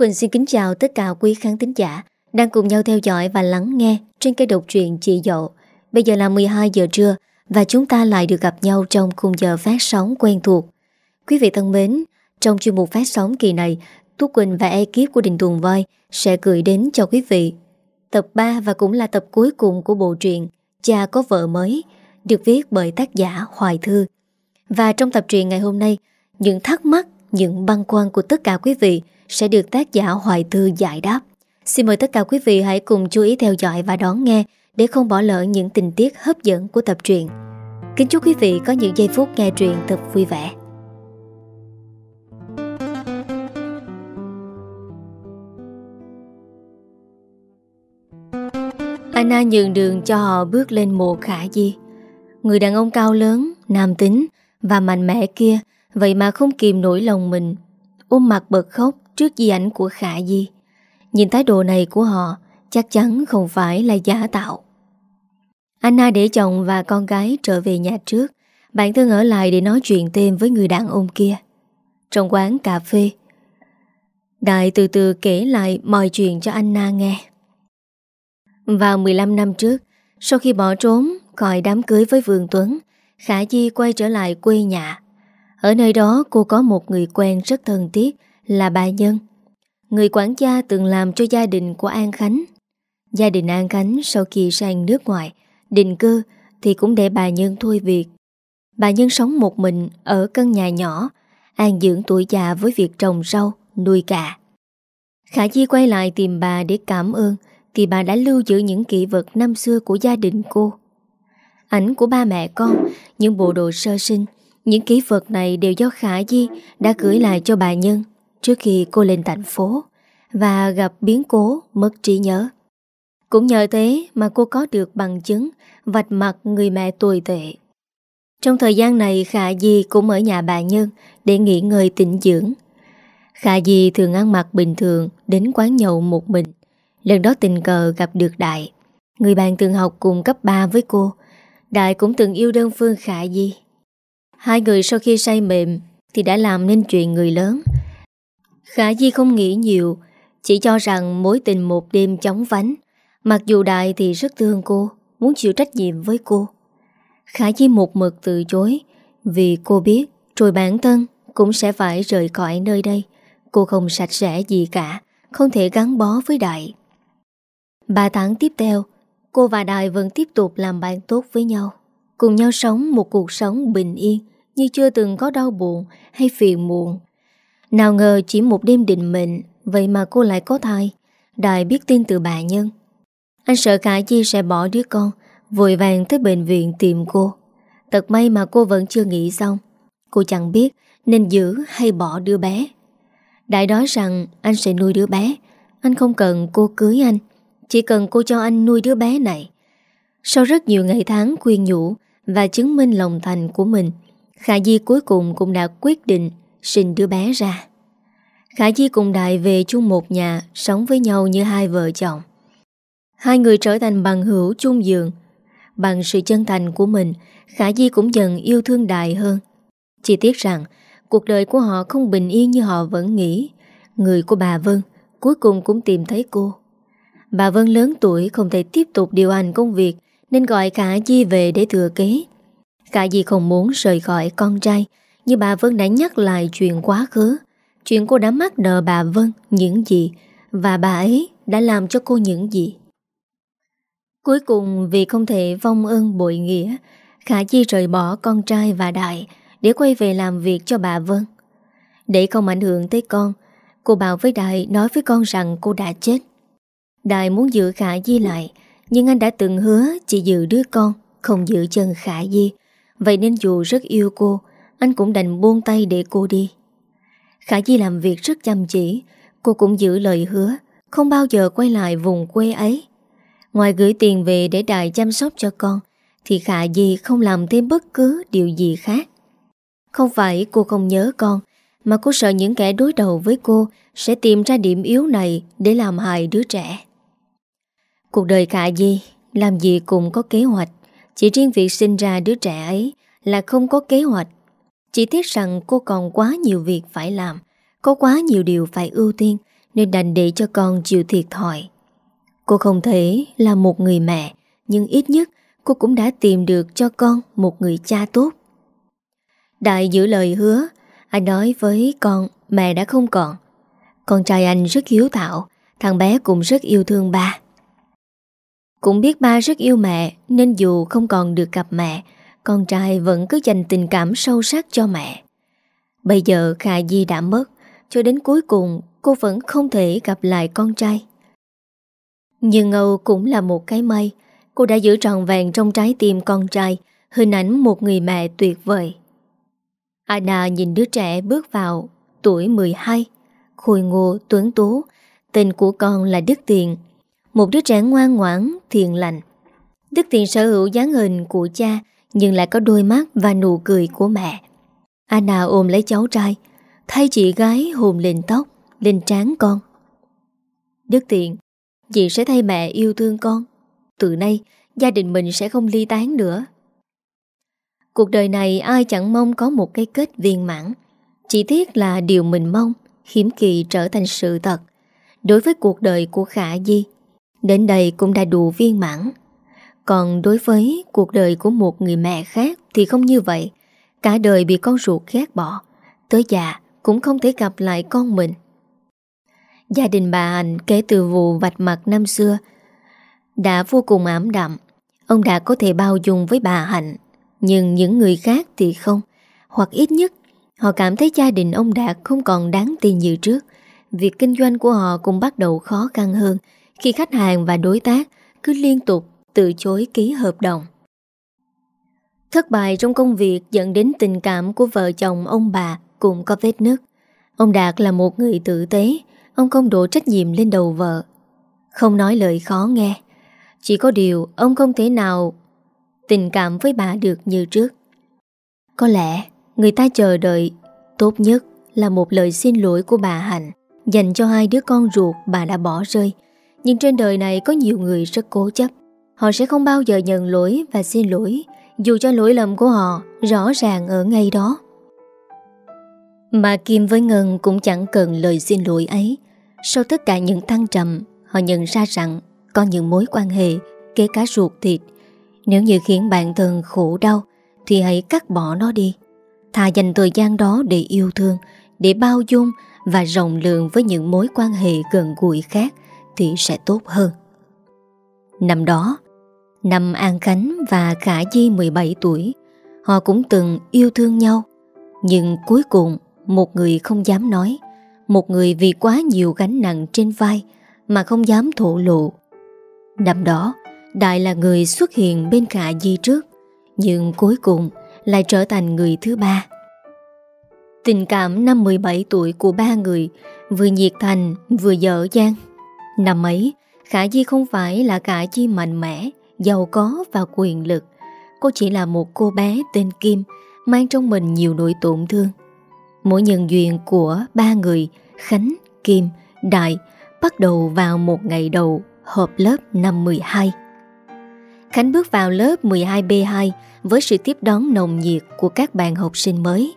Quỳnh xin kính chào tất cả quý khán thính giả đang cùng nhau theo dõi và lắng nghe trên kênh độc truyện Chị Dậu. Bây giờ là 12 giờ trưa và chúng ta lại được gặp nhau trong khung giờ phát sóng quen thuộc. Quý vị thân mến, trong chuyên mục phát sóng kỳ này, Tú Quỳnh và ekip của Đình Tuồng Voi sẽ gửi đến cho quý vị tập 3 và cũng là tập cuối cùng của bộ truyện Cha có vợ mới, được viết bởi tác giả Hoài Thư. Và trong tập truyện ngày hôm nay, những thắc mắc, những băn khoăn của tất cả quý vị sẽ được tác giả Hoài Thư giải đáp. Xin mời tất cả quý vị hãy cùng chú ý theo dõi và đón nghe để không bỏ lỡ những tình tiết hấp dẫn của tập truyện. Kính chúc quý vị có những giây phút nghe truyện thật vui vẻ. Anna nhường đường cho họ bước lên mộ khả di. Người đàn ông cao lớn, nam tính và mạnh mẽ kia vậy mà không kìm nổi lòng mình. Ôm mặt bật khóc trước di ảnh của khả di. Nhìn thái độ này của họ chắc chắn không phải là giả tạo. Anna để chồng và con gái trở về nhà trước, bản thân ở lại để nói chuyện thêm với người đàn ông kia. Trong quán cà phê, Đại từ từ kể lại mọi chuyện cho Anna nghe. Vào 15 năm trước, sau khi bỏ trốn khỏi đám cưới với Vương Tuấn, Khả Di quay trở lại quê nhà. Ở nơi đó cô có một người quen rất thân thiết là bà Nhân. Người quản gia từng làm cho gia đình của An Khánh. Gia đình An Khánh sau khi sang nước ngoài, định cư thì cũng để bà Nhân thôi việc. Bà Nhân sống một mình ở căn nhà nhỏ, an dưỡng tuổi già với việc trồng rau, nuôi gà. Khả Di quay lại tìm bà để cảm ơn thì bà đã lưu giữ những kỷ vật năm xưa của gia đình cô. Ảnh của ba mẹ con, những bộ đồ sơ sinh, những kỷ vật này đều do Khả Di đã gửi lại cho bà Nhân trước khi cô lên thành phố và gặp biến cố mất trí nhớ. Cũng nhờ thế mà cô có được bằng chứng vạch mặt người mẹ tồi tệ. Trong thời gian này, Khả Di cũng ở nhà bà Nhân để nghỉ ngơi tĩnh dưỡng. Khả Di thường ăn mặc bình thường đến quán nhậu một mình. Lần đó tình cờ gặp được Đại, Người bạn từng học cùng cấp 3 với cô Đại cũng từng yêu đơn phương Khả Di Hai người sau khi say mềm Thì đã làm nên chuyện người lớn Khả Di không nghĩ nhiều Chỉ cho rằng mối tình một đêm chóng vánh Mặc dù Đại thì rất thương cô Muốn chịu trách nhiệm với cô Khả Di một mực từ chối Vì cô biết Rồi bản thân cũng sẽ phải rời khỏi nơi đây Cô không sạch sẽ gì cả Không thể gắn bó với Đại Ba tháng tiếp theo, cô và Đại vẫn tiếp tục làm bạn tốt với nhau. Cùng nhau sống một cuộc sống bình yên như chưa từng có đau buồn hay phiền muộn. Nào ngờ chỉ một đêm định mệnh, vậy mà cô lại có thai. Đại biết tin từ bà Nhân. Anh sợ cả Chi sẽ bỏ đứa con, vội vàng tới bệnh viện tìm cô. Thật may mà cô vẫn chưa nghĩ xong. Cô chẳng biết nên giữ hay bỏ đứa bé. Đại nói rằng anh sẽ nuôi đứa bé. Anh không cần cô cưới anh. Chỉ cần cô cho anh nuôi đứa bé này Sau rất nhiều ngày tháng khuyên nhủ Và chứng minh lòng thành của mình Khả Di cuối cùng cũng đã quyết định Sinh đứa bé ra. Khả Di cùng Đại về chung một nhà, Sống với nhau như hai vợ chồng. Hai người trở thành bằng hữu chung giường. Bằng sự chân thành của mình, Khả Di cũng dần yêu thương Đại hơn. Chỉ tiếc rằng, Cuộc đời của họ không bình yên như họ vẫn nghĩ. Người của bà Vân Cuối cùng cũng tìm thấy cô. Bà Vân lớn tuổi, không thể tiếp tục điều hành công việc, nên gọi Khả Di về để thừa kế. Khả Di không muốn rời khỏi con trai như bà Vân đã nhắc lại chuyện quá khứ. Chuyện cô đã mắc nợ bà Vân những gì và bà ấy đã làm cho cô những gì. Cuối cùng vì không thể vong ơn bội nghĩa, Khả Chi rời bỏ con trai và Đại để quay về làm việc cho bà Vân. Để không ảnh hưởng tới con, cô bảo với Đại nói với con rằng cô đã chết. Đại muốn giữ Khả Di lại Nhưng anh đã từng hứa chỉ giữ đứa con Không giữ chân Khả Di Vậy nên dù rất yêu cô anh cũng đành buông tay để cô đi. Khả Di làm việc rất chăm chỉ, Cô cũng giữ lời hứa, Không bao giờ quay lại vùng quê ấy. Ngoài gửi tiền về để Đại chăm sóc cho con, Thì Khả Di không làm thêm bất cứ điều gì khác. Không phải cô không nhớ con, Mà cô sợ những kẻ đối đầu với cô Sẽ tìm ra điểm yếu này Để làm hại đứa trẻ. Cuộc đời Khả Di, Làm gì cũng có kế hoạch, Chỉ riêng việc sinh ra đứa trẻ ấy Là không có kế hoạch. Chỉ tiếc rằng cô còn quá nhiều việc phải làm, Có quá nhiều điều phải ưu tiên, Nên đành để cho con chịu thiệt thòi. Cô không thể là một người mẹ, Nhưng ít nhất cô cũng đã tìm được cho con một người cha tốt. Đại giữ lời hứa, Anh nói với con, mẹ đã không còn. Con trai anh rất hiếu thảo, Thằng bé cũng rất yêu thương ba. Cũng biết ba rất yêu mẹ, Nên dù không còn được gặp mẹ con trai vẫn cứ dành tình cảm sâu sắc cho mẹ. Bây giờ Khả Di đã mất Cho đến cuối cùng cô vẫn không thể gặp lại con trai. Nhưng Âu cũng là một cái may Cô đã giữ tròn vẹn trong trái tim con trai Hình ảnh một người mẹ tuyệt vời. Anna nhìn đứa trẻ bước vào Tuổi 12 Khôi ngô, tuấn tú Tên của con là Đức Tiền. Một đứa trẻ ngoan ngoãn, thiện lành. Đức Tiền sở hữu dáng hình của cha nhưng lại có đôi mắt và nụ cười của mẹ. Anna ôm lấy cháu trai, Thay chị gái hồn lên tóc, Lên trán con. Đức Tiện Chị sẽ thay mẹ yêu thương con. Từ nay, gia đình mình sẽ không ly tán nữa. Cuộc đời này ai chẳng mong có một cái kết viên mãn. Chỉ tiếc là điều mình mong Hiếm kỳ trở thành sự thật. Đối với cuộc đời của Khả Di, Đến đây cũng đã đủ viên mãn. Còn đối với cuộc đời của một người mẹ khác Thì không như vậy. Cả đời bị con ruột ghét bỏ, Tới già cũng không thể gặp lại con mình. Gia đình bà Hạnh kể từ vụ vạch mặt năm xưa, Đã vô cùng ảm đạm. Ông đã có thể bao dung với bà Hạnh, Nhưng những người khác thì không. Hoặc ít nhất, Họ cảm thấy gia đình ông Đạt không còn đáng tin như trước. Việc kinh doanh của họ cũng bắt đầu khó khăn hơn Khi khách hàng và đối tác cứ liên tục từ chối ký hợp đồng Thất bại trong công việc dẫn đến tình cảm của vợ chồng ông bà cũng có vết nứt. Ông Đạt là một người tử tế, ông không đổ trách nhiệm lên đầu vợ. Không nói lời khó nghe. Chỉ có điều ông không thể nào tình cảm với bà được như trước. Có lẽ người ta chờ đợi tốt nhất là một lời xin lỗi của bà Hạnh dành cho hai đứa con ruột bà đã bỏ rơi. Nhưng trên đời này có nhiều người rất cố chấp. Họ sẽ không bao giờ nhận lỗi và xin lỗi dù cho lỗi lầm của họ rõ ràng ở ngay đó. Mà Kim với Ngân cũng chẳng cần lời xin lỗi ấy. Sau tất cả những thăng trầm, họ nhận ra rằng có những mối quan hệ, kể cả ruột thịt. Nếu như khiến bạn thân khổ đau, thì hãy cắt bỏ nó đi. Thà dành thời gian đó để yêu thương, để bao dung và rộng lượng với những mối quan hệ gần gũi khác thì sẽ tốt hơn. Năm đó, Năm An Khánh và Khả Di 17 tuổi, Họ cũng từng yêu thương nhau. Nhưng cuối cùng, Một người không dám nói, Một người vì quá nhiều gánh nặng trên vai Mà không dám thổ lộ. Năm đó, Đại là người xuất hiện bên Khả Di trước, Nhưng cuối cùng Lại trở thành người thứ ba. Tình cảm năm 17 tuổi của ba người Vừa nhiệt thành vừa dở dang. Năm ấy, Khả Di không phải là Khả Di mạnh mẽ giàu có và quyền lực. Cô chỉ là một cô bé tên Kim, mang trong mình nhiều nỗi tổn thương. Mỗi nhân duyên của ba người, Khánh, Kim, Đại, bắt đầu vào một ngày đầu họp lớp năm 12. Khánh bước vào lớp 12B2 với sự tiếp đón nồng nhiệt của các bạn học sinh mới.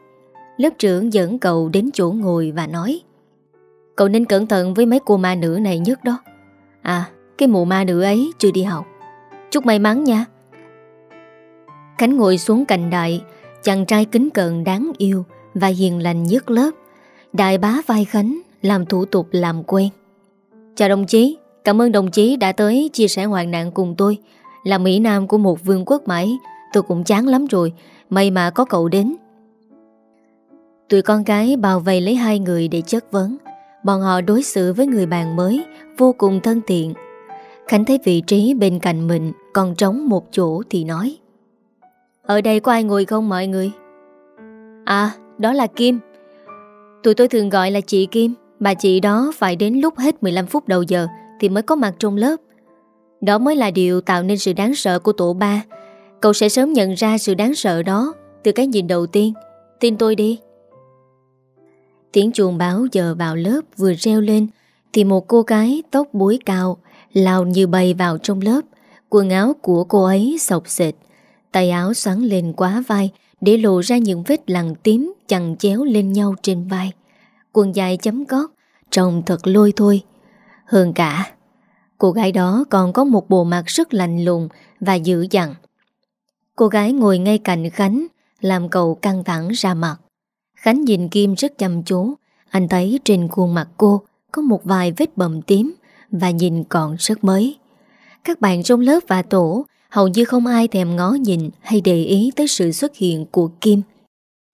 Lớp trưởng dẫn cậu đến chỗ ngồi và nói Cậu nên cẩn thận với mấy cô ma nữ này nhất đó. À, cái mụ ma nữ ấy chưa đi học. Chúc may mắn nha. Khánh ngồi xuống cạnh đại, Chàng trai kính cận đáng yêu Và hiền lành nhất lớp. Đại bá vai Khánh, Làm thủ tục làm quen. Chào đồng chí, Cảm ơn đồng chí đã tới chia sẻ hoạn nạn cùng tôi. Là Mỹ Nam của một vương quốc mãi, Tôi cũng chán lắm rồi, May mà có cậu đến. Tụi con gái bao vây lấy hai người để chất vấn. Bọn họ đối xử với người bạn mới Vô cùng thân thiện. Khánh thấy vị trí bên cạnh mình, Còn trống một chỗ thì nói, Ở đây có ai ngồi không mọi người? À đó là Kim. Tụi tôi thường gọi là chị Kim. Bà chị đó phải đến lúc hết 15 phút đầu giờ Thì mới có mặt trong lớp. Đó mới là điều tạo nên sự đáng sợ của tổ ba. Cậu sẽ sớm nhận ra sự đáng sợ đó Từ cái nhìn đầu tiên. Tin tôi đi. Tiếng chuồng báo giờ vào lớp vừa reo lên Thì một cô gái tóc búi cao lao như bay vào trong lớp. Quần áo của cô ấy sọc sệt, tay áo xoắn lên quá vai để lộ ra những vết lằn tím chằng chéo lên nhau trên vai. Quần dài chấm gót, Trông thật lôi thôi. Hơn cả Cô gái đó còn có một bộ mặt rất lạnh lùng Và dữ dằn. Cô gái ngồi ngay cạnh Khánh Làm cậu căng thẳng ra mặt. Khánh nhìn Kim rất chăm chú. Anh thấy trên khuôn mặt cô Có một vài vết bầm tím. Và nhìn còn rất mới. Các bạn trong lớp và tổ Hầu như không ai thèm ngó nhìn Hay để ý tới sự xuất hiện của Kim.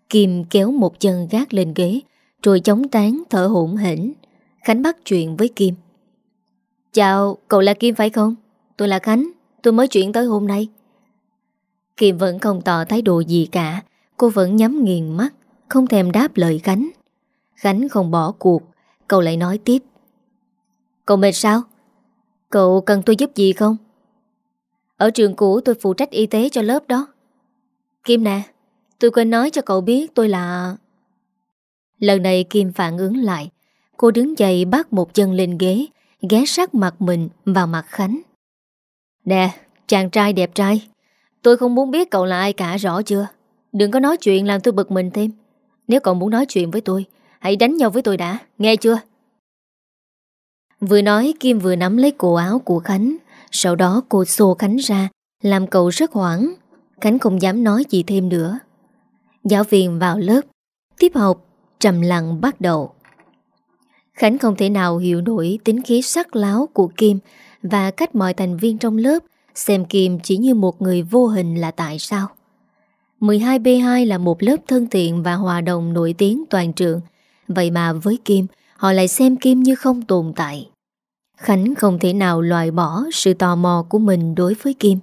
Kim kéo một chân gác lên ghế Rồi chống tán thở hổn hển Khánh bắt chuyện với Kim. Chào, cậu là Kim phải không? Tôi là Khánh, tôi mới chuyển tới hôm nay. Kim vẫn không tỏ thái độ gì cả Cô vẫn nhắm nghiền mắt Không thèm đáp lời Khánh. Khánh không bỏ cuộc Cậu lại nói tiếp. Cậu mệt sao? Cậu cần tôi giúp gì không? Ở trường cũ tôi phụ trách y tế cho lớp đó. Kim nè Tôi quên nói cho cậu biết tôi là... Lần này Kim phản ứng lại. Cô đứng dậy bắt một chân lên ghế Ghé sát mặt mình vào mặt Khánh. Nè, chàng trai đẹp trai Tôi không muốn biết cậu là ai cả rõ chưa? Đừng có nói chuyện làm tôi bực mình thêm. Nếu cậu muốn nói chuyện với tôi Hãy đánh nhau với tôi đã, nghe chưa? Vừa nói Kim vừa nắm lấy cổ áo của Khánh. Sau đó cô xô Khánh ra Làm cậu rất hoảng. Khánh không dám nói gì thêm nữa. Giáo viên vào lớp. Tiếp học trầm lặng bắt đầu. Khánh không thể nào hiểu nổi tính khí sắc láo của Kim và cách mọi thành viên trong lớp xem Kim chỉ như một người vô hình là tại sao. 12B2 là một lớp thân thiện và hòa đồng nổi tiếng toàn trường, vậy mà với Kim, họ lại xem Kim như không tồn tại. Khánh không thể nào loại bỏ sự tò mò của mình đối với Kim.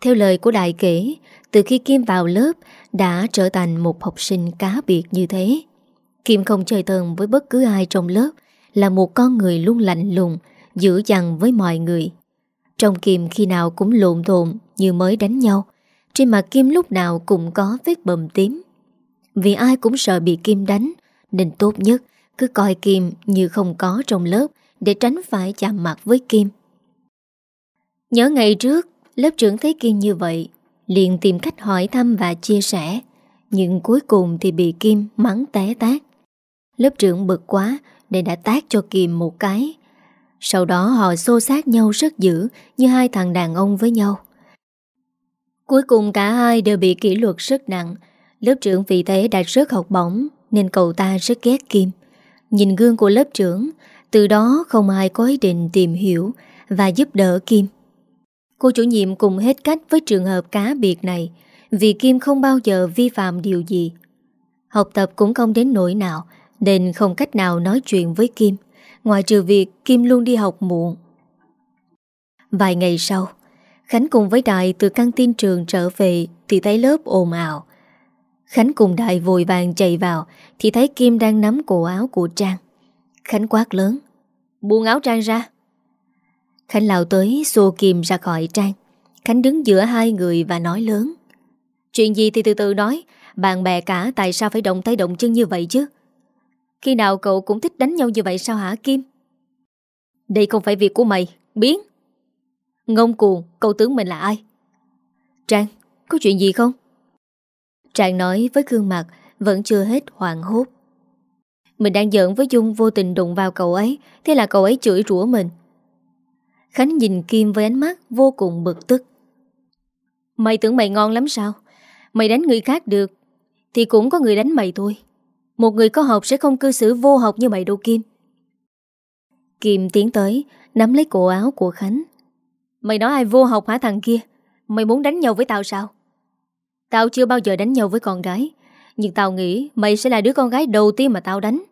Theo lời của đại kể, từ khi Kim vào lớp đã trở thành một học sinh cá biệt như thế. Kim không chơi thân với bất cứ ai trong lớp Là một con người luôn lạnh lùng Dữ dằn với mọi người Trong Kim khi nào cũng lộn thộn Như mới đánh nhau Trên mặt Kim lúc nào cũng có vết bầm tím Vì ai cũng sợ bị Kim đánh Nên tốt nhất cứ coi Kim như không có trong lớp Để tránh phải chạm mặt với Kim. Nhớ ngày trước, Lớp trưởng thấy Kim như vậy, liền tìm cách hỏi thăm và chia sẻ, Nhưng cuối cùng thì bị Kim mắng té tát. Lớp trưởng bực quá Nên đã tác cho Kim một cái. Sau đó họ xô sát nhau rất dữ Như hai thằng đàn ông với nhau. Cuối cùng cả hai đều bị kỷ luật rất nặng. Lớp trưởng vì thế đã rớt học bổng Nên cậu ta rất ghét Kim. Nhìn gương của lớp trưởng, Từ đó không ai có ý định tìm hiểu Và giúp đỡ Kim. Cô chủ nhiệm cùng hết cách với trường hợp cá biệt này, Vì Kim không bao giờ vi phạm điều gì. Học tập cũng không đến nỗi nào, nên không cách nào nói chuyện với Kim Ngoài trừ việc Kim luôn đi học muộn. Vài ngày sau, Khánh cùng với Đại từ căng tin trường trở về Thì thấy lớp ồn ào. Khánh cùng Đại vội vàng chạy vào Thì thấy Kim đang nắm cổ áo của Trang Khánh quát lớn Buông áo Trang ra Khánh lao tới xô Kim ra khỏi Trang Khánh đứng giữa hai người và nói lớn Chuyện gì thì từ từ nói Bạn bè cả tại sao phải động tay động chân như vậy chứ khi nào cậu cũng thích đánh nhau như vậy sao hả Kim? Đây không phải việc của mày, biến. Ngông cuồng, cậu tưởng mình là ai? Trang, có chuyện gì không? Trang nói với gương mặt vẫn chưa hết hoảng hốt. Mình đang giỡn với Dung vô tình đụng vào cậu ấy, thế là cậu ấy chửi rủa mình. Khánh nhìn Kim với ánh mắt vô cùng bực tức. Mày tưởng mày ngon lắm sao? Mày đánh người khác được, thì cũng có người đánh mày thôi. Một người có học sẽ không cư xử vô học như mày đâu Kim Kim tiến tới Nắm lấy cổ áo của Khánh Mày nói ai vô học hả thằng kia Mày muốn đánh nhau với tao sao Tao chưa bao giờ đánh nhau với con gái. Nhưng tao nghĩ mày sẽ là đứa con gái đầu tiên mà tao đánh.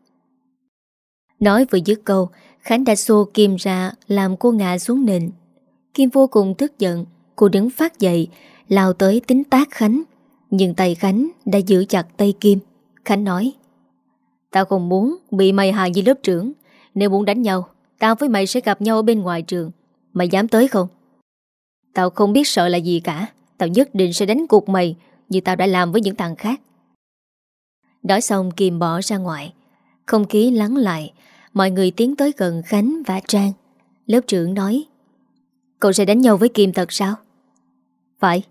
Nói vừa dứt câu, Khánh đã xô Kim ra, Làm cô ngã xuống nền. Kim vô cùng tức giận, Cô đứng phát dậy, Lao tới tính tác Khánh. Nhưng tay Khánh đã giữ chặt tay Kim. Khánh nói, Tao không muốn bị mày hại như lớp trưởng. Nếu muốn đánh nhau, Tao với mày sẽ gặp nhau ở bên ngoài trường. Mày dám tới không? Tao không biết sợ là gì cả. Tao nhất định sẽ đánh cuộc mày, Như tao đã làm với những thằng khác. Nói xong, Kim bỏ ra ngoài. Không khí lắng lại, Mọi người tiến tới gần Khánh và Trang. Lớp trưởng nói, Cậu sẽ đánh nhau với Kim thật sao? Phải.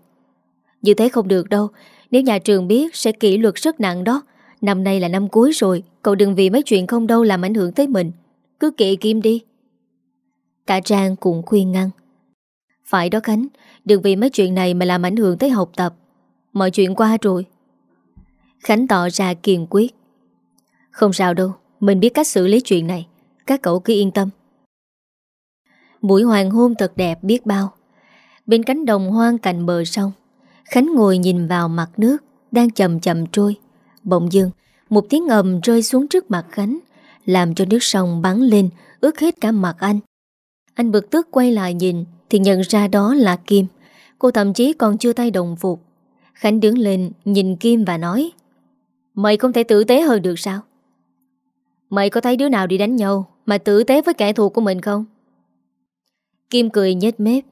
Như thế không được đâu. Nếu nhà trường biết sẽ kỷ luật rất nặng đó, Năm nay là năm cuối rồi, Cậu đừng vì mấy chuyện không đâu làm ảnh hưởng tới mình. Cứ kệ Kim đi. Cả Trang cũng khuyên ngăn. Phải đó Khánh Đừng vì mấy chuyện này mà làm ảnh hưởng tới học tập. Mọi chuyện qua rồi. Khánh tỏ ra kiên quyết. Không sao đâu, Mình biết cách xử lý chuyện này. Các cậu cứ yên tâm. Buổi hoàng hôn thật đẹp biết bao. Bên cánh đồng hoang cạnh bờ sông, Khánh ngồi nhìn vào mặt nước Đang chậm chậm trôi. Bỗng dưng, Một tiếng ầm rơi xuống trước mặt Khánh, Làm cho nước sông bắn lên, Ướt hết cả mặt anh. Anh bực tức quay lại nhìn Thì nhận ra đó là Kim. Cô thậm chí còn chưa tay đồng phục. Khánh đứng lên, nhìn Kim và nói, Mày không thể tử tế hơn được sao? Mày có thấy đứa nào đi đánh nhau Mà tử tế với kẻ thù của mình không? Kim cười nhếch mép,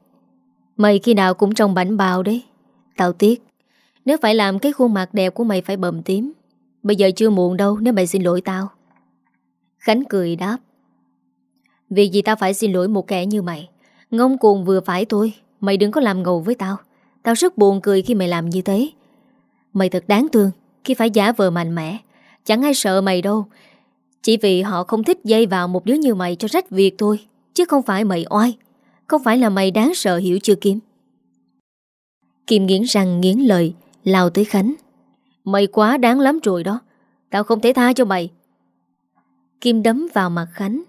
Mày khi nào cũng trong bảnh bào đấy. Tao tiếc, Nếu phải làm cái khuôn mặt đẹp của mày phải bầm tím, Bây giờ chưa muộn đâu nếu mày xin lỗi tao. Khánh cười đáp, Vì gì tao phải xin lỗi một kẻ như mày? Ngông cuồng vừa phải thôi. Mày đừng có làm ngầu với tao. Tao rất buồn cười khi mày làm như thế. Mày thật đáng thương Khi phải giả vờ mạnh mẽ. Chẳng ai sợ mày đâu. Chỉ vì họ không thích dây vào một đứa như mày cho rách việc thôi, Chứ không phải mày oai. Không phải là mày đáng sợ hiểu chưa, Kim? Kim nghiến răng nghiến lời Lao tới Khánh. Mày quá đáng lắm rồi đó. Tao không thể tha cho mày. Kim đấm vào mặt Khánh,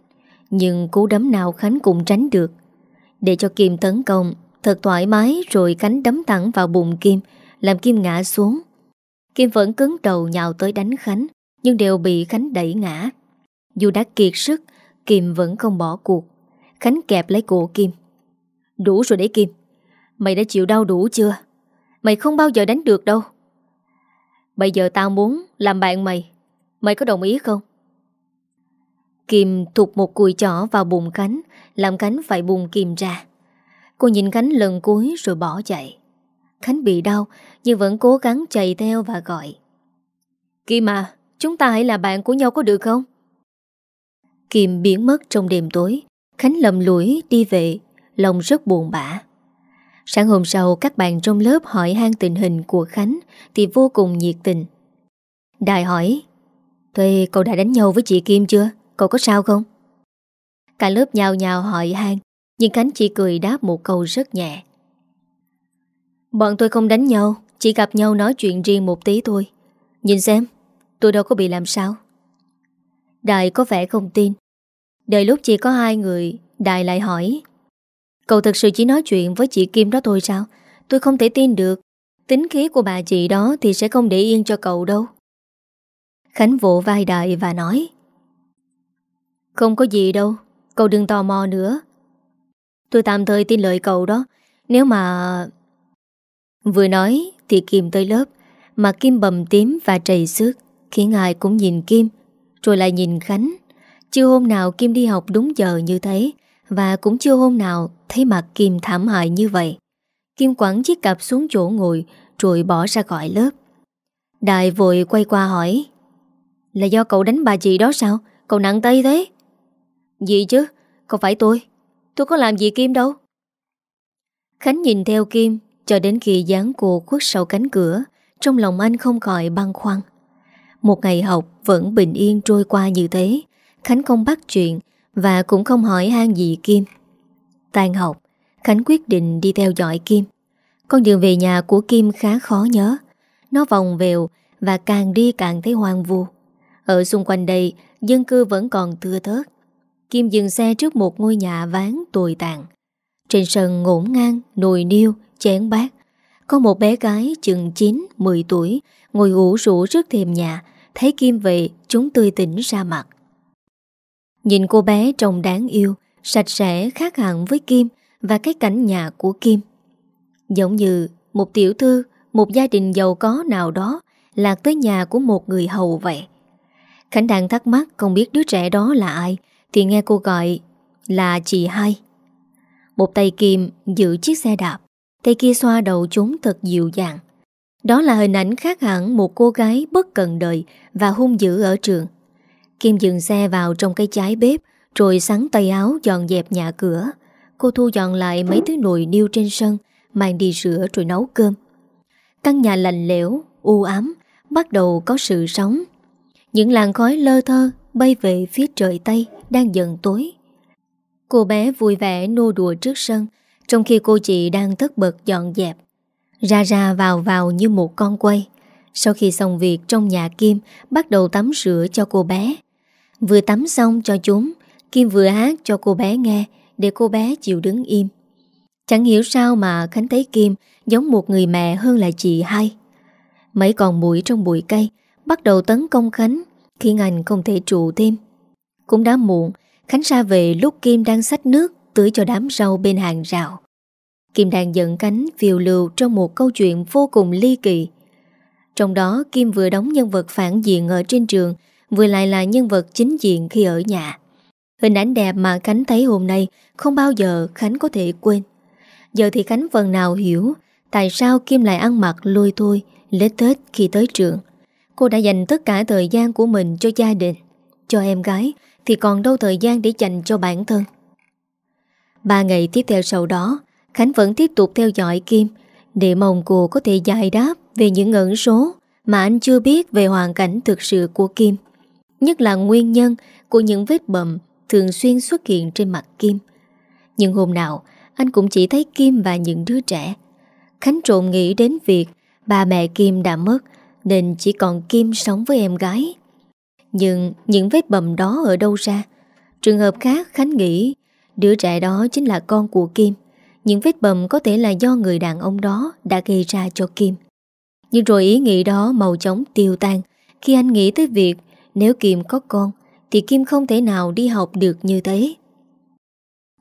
Nhưng cú đấm nào Khánh cũng tránh được. Để cho Kim tấn công Thật thoải mái rồi cánh đấm thẳng vào bụng Kim, Làm Kim ngã xuống. Kim vẫn cứng đầu nhào tới đánh Khánh, Nhưng đều bị Khánh đẩy ngã. Dù đã kiệt sức, Kim vẫn không bỏ cuộc. Khánh kẹp lấy cổ Kim. Đủ rồi đấy Kim, Mày đã chịu đau đủ chưa? Mày không bao giờ đánh được đâu. Bây giờ tao muốn làm bạn mày Mày có đồng ý không? Kim thụt một cùi chỏ vào bụng Khánh, Làm Khánh phải bùng Kim ra. Cô nhìn Khánh lần cuối rồi bỏ chạy. Khánh bị đau, Nhưng vẫn cố gắng chạy theo và gọi. Kim à Chúng ta hãy là bạn của nhau có được không? Kim biến mất trong đêm tối. Khánh lầm lũi đi về, Lòng rất buồn bã. Sáng hôm sau, các bạn trong lớp hỏi han tình hình của Khánh Thì vô cùng nhiệt tình. Đại hỏi Thuê cậu đã đánh nhau với chị Kim chưa? Cậu có sao không? Cả lớp nhào nhào hỏi han. Nhưng Khánh chỉ cười đáp một câu rất nhẹ. Bọn tôi không đánh nhau, Chỉ gặp nhau nói chuyện riêng một tí thôi. Nhìn xem, Tôi đâu có bị làm sao. Đại có vẻ không tin. Đợi lúc chỉ có hai người Đại lại hỏi. Cậu thật sự chỉ nói chuyện với chị Kim đó thôi sao? Tôi không thể tin được. Tính khí của bà chị đó thì sẽ không để yên cho cậu đâu. Khánh vỗ vai đại và nói. Không có gì đâu, Cậu đừng tò mò nữa. Tôi tạm thời tin lời cậu đó. Nếu mà... Vừa nói thì Kim tới lớp Mặt Kim bầm tím và trầy xước, Khiến ai cũng nhìn Kim, Rồi lại nhìn Khánh. Chưa hôm nào Kim đi học đúng giờ như thế, Và cũng chưa hôm nào Thấy mặt Kim thảm hại như vậy. Kim quẳng chiếc cặp xuống chỗ ngồi, Rồi bỏ ra khỏi lớp. Đại vội quay qua hỏi, Là do cậu đánh bà chị đó sao? Cậu nặng tay thế. Gì chứ? Không phải tôi. Tôi có làm gì Kim đâu? Khánh nhìn theo Kim, Cho đến khi dáng cô khuất sau cánh cửa, Trong lòng anh không khỏi băng khoăn. Một ngày học vẫn bình yên trôi qua như thế, Khánh không bắt chuyện Và cũng không hỏi han gì Kim. Tan học, Khánh quyết định đi theo dõi Kim. Con đường về nhà của Kim khá khó nhớ. Nó vòng vèo Và càng đi càng thấy hoang vu. Ở xung quanh đây, Dân cư vẫn còn thưa thớt Kim dừng xe trước một ngôi nhà ván tồi tàn. Trên sân ngổn ngang Nồi niêu, chén bát. Có một bé gái chừng 9-10 tuổi Ngồi ủ rũ trước thềm nhà Thấy Kim về chúng tươi tỉnh ra mặt. Nhìn cô bé trông đáng yêu Sạch sẽ khác hẳn với Kim Và cái cảnh nhà của Kim. Giống như một tiểu thư Một gia đình giàu có nào đó Lạc tới nhà của một người hầu vậy. Khánh đang thắc mắc Không biết đứa trẻ đó là ai thì nghe cô gọi là chị hai. Một tay Kim giữ chiếc xe đạp Tay kia xoa đầu chúng thật dịu dàng. Đó là hình ảnh khác hẳn Một cô gái bất cần đời Và hung dữ ở trường. Kim dừng xe vào trong cái trái bếp rồi sắn tay áo dọn dẹp nhà cửa. Cô thu dọn lại mấy thứ nồi niêu trên sân Mang đi rửa rồi nấu cơm. Căn nhà lạnh lẽo, u ám Bắt đầu có sự sống Những làn khói lơ thơ bay về phía trời Tây đang dần tối. Cô bé vui vẻ nô đùa trước sân, trong khi cô chị đang tất bật dọn dẹp. Ra ra vào vào như một con quay. Sau khi xong việc trong nhà Kim, bắt đầu tắm rửa cho cô bé. Vừa tắm xong cho chúng, Kim vừa hát cho cô bé nghe để cô bé chịu đứng im. Chẳng hiểu sao mà Khánh thấy Kim giống một người mẹ hơn là chị hai. Mấy con mũi trong bụi cây bắt đầu tấn công Khánh khiến anh không thể trụ thêm. Cũng đã muộn, Khánh ra về lúc Kim đang xách nước tưới cho đám rau bên hàng rào. Kim đang giận cánh phiêu lưu trong một câu chuyện vô cùng ly kỳ. Trong đó Kim vừa đóng nhân vật phản diện ở trên trường, vừa lại là nhân vật chính diện khi ở nhà. Hình ảnh đẹp mà Khánh thấy hôm nay không bao giờ Khánh có thể quên. Giờ thì Khánh phần nào hiểu tại sao Kim lại ăn mặc lôi thôi, lết tết khi tới trường. Cô đã dành tất cả thời gian của mình cho gia đình, cho em gái thì còn đâu thời gian để dành cho bản thân. Ba ngày tiếp theo sau đó, Khánh vẫn tiếp tục theo dõi Kim để mong cô có thể giải đáp về những ẩn số mà anh chưa biết về hoàn cảnh thực sự của Kim. Nhất là nguyên nhân của những vết bầm thường xuyên xuất hiện trên mặt Kim. Nhưng hôm nào, anh cũng chỉ thấy Kim và những đứa trẻ. Khánh trộn nghĩ đến việc ba mẹ Kim đã mất nên chỉ còn Kim sống với em gái. Nhưng những vết bầm đó ở đâu ra? Trường hợp khác Khánh nghĩ đứa trẻ đó chính là con của Kim. Những vết bầm có thể là do người đàn ông đó đã gây ra cho Kim. Nhưng rồi ý nghĩ đó màu chóng tiêu tan khi anh nghĩ tới việc nếu Kim có con thì Kim không thể nào đi học được như thế.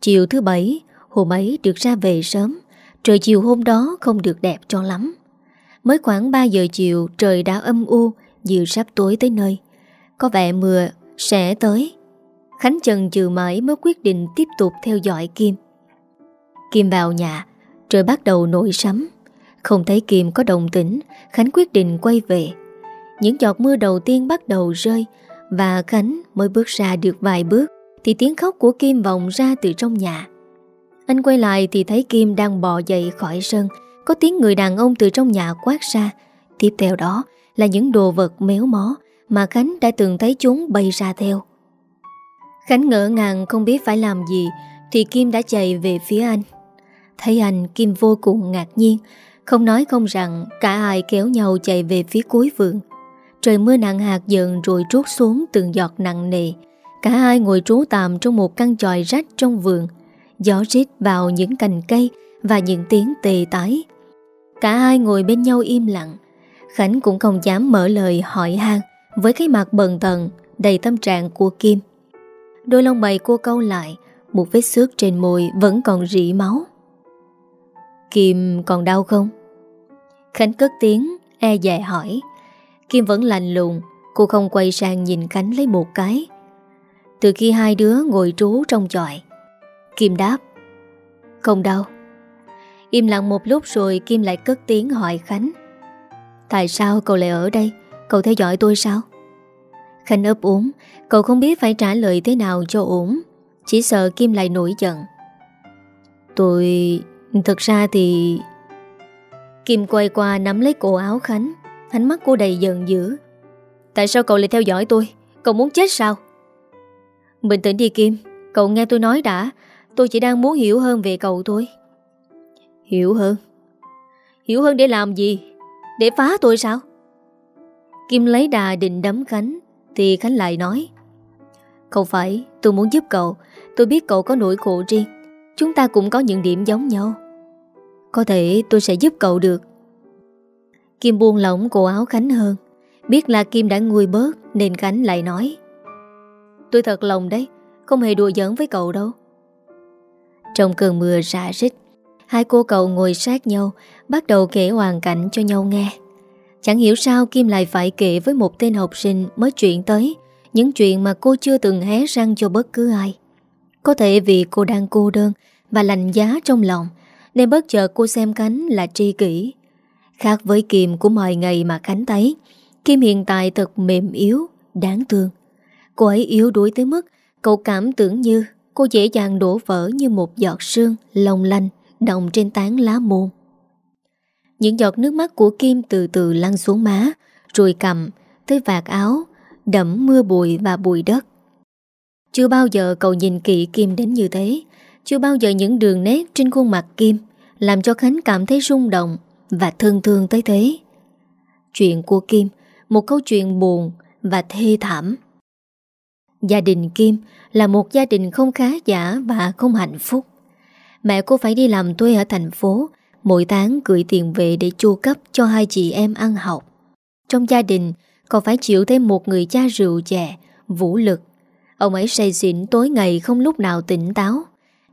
Chiều thứ bảy, hôm ấy được ra về sớm, trời chiều hôm đó không được đẹp cho lắm. Mới khoảng 3 giờ chiều trời đã âm u, dự sắp tối tới nơi. Có vẻ mưa sẽ tới. Khánh Trần chừ mãi mới quyết định tiếp tục theo dõi Kim. Kim vào nhà, trời bắt đầu nổi sấm. Không thấy Kim có đồng tĩnh, Khánh quyết định quay về. Những giọt mưa đầu tiên bắt đầu rơi và Khánh mới bước ra được vài bước thì tiếng khóc của Kim vọng ra từ trong nhà. Anh quay lại thì thấy Kim đang bò dậy khỏi sân, có tiếng người đàn ông từ trong nhà quát ra. Tiếp theo đó là những đồ vật méo mó mà Khánh đã từng thấy chúng bay ra theo. Khánh ngỡ ngàng không biết phải làm gì thì Kim đã chạy về phía anh. Thấy anh Kim vô cùng ngạc nhiên, không nói không rằng cả ai kéo nhau chạy về phía cuối vườn. Trời mưa nặng hạt dần rồi trút xuống từng giọt nặng nề. Cả hai ngồi trú tạm trong một căn tròi rách trong vườn. Gió rít vào những cành cây và những tiếng tề tái. Cả hai ngồi bên nhau im lặng. Khánh cũng không dám mở lời hỏi han với cái mặt bần thần đầy tâm trạng của Kim. Đôi lông mày cô câu lại, một vết xước trên môi vẫn còn rỉ máu. Kim còn đau không? Khánh cất tiếng, e dè hỏi. Kim vẫn lạnh lùng Cô không quay sang nhìn Khánh lấy một cái Từ khi hai đứa ngồi trú trong chọi Kim đáp Không đau Im lặng một lúc rồi Kim lại cất tiếng hỏi Khánh Tại sao cậu lại ở đây Cậu theo dõi tôi sao Khánh ấp úng, Cậu không biết phải trả lời thế nào cho ổn Chỉ sợ Kim lại nổi giận. Tôi... Thực ra thì... Kim quay qua nắm lấy cổ áo Khánh. Ánh mắt cô đầy giận dữ. Tại sao cậu lại theo dõi tôi? Cậu muốn chết sao? Bình tĩnh đi, Kim. Cậu nghe tôi nói đã. Tôi chỉ đang muốn hiểu hơn về cậu thôi. Hiểu hơn? Hiểu hơn để làm gì? Để phá tôi sao? Kim lấy đà định đấm Khánh. Thì Khánh lại nói, Không phải, tôi muốn giúp cậu. Tôi biết cậu có nỗi khổ riêng. Chúng ta cũng có những điểm giống nhau. Có thể tôi sẽ giúp cậu được. Kim buông lỏng cổ áo Khánh hơn. Biết là Kim đã nguôi bớt, Nên Khánh lại nói, Tôi thật lòng đấy, Không hề đùa giỡn với cậu đâu. Trong cơn mưa rã rít, Hai cô cậu ngồi sát nhau, Bắt đầu kể hoàn cảnh cho nhau nghe. Chẳng hiểu sao Kim lại phải kể với một tên học sinh mới chuyện tới Những chuyện mà cô chưa từng hé răng cho bất cứ ai. Có thể vì cô đang cô đơn Và lành giá trong lòng Nên bất chợt cô xem cánh là tri kỷ. Khác với Kim của mọi ngày mà Khánh thấy Kim hiện tại thật mềm yếu, đáng thương. Cô ấy yếu đuối tới mức Cậu cảm tưởng như cô dễ dàng đổ vỡ như một giọt sương lồng lanh Đồng trên tán lá môn. Những giọt nước mắt của Kim từ từ lăn xuống má Rồi cầm tới vạt áo đẫm mưa bụi và bụi đất. Chưa bao giờ cậu nhìn kỹ Kim đến như thế, chưa bao giờ những đường nét trên khuôn mặt Kim làm cho Khánh cảm thấy rung động và thương thương tới thế. Chuyện của Kim, một câu chuyện buồn và thê thảm. Gia đình Kim là một gia đình không khá giả và không hạnh phúc. Mẹ cô phải đi làm thuê ở thành phố, mỗi tháng gửi tiền về để chu cấp cho hai chị em ăn học. Trong gia đình, còn phải chịu thêm một người cha rượu chè, vũ lực. Ông ấy say xỉn tối ngày không lúc nào tỉnh táo.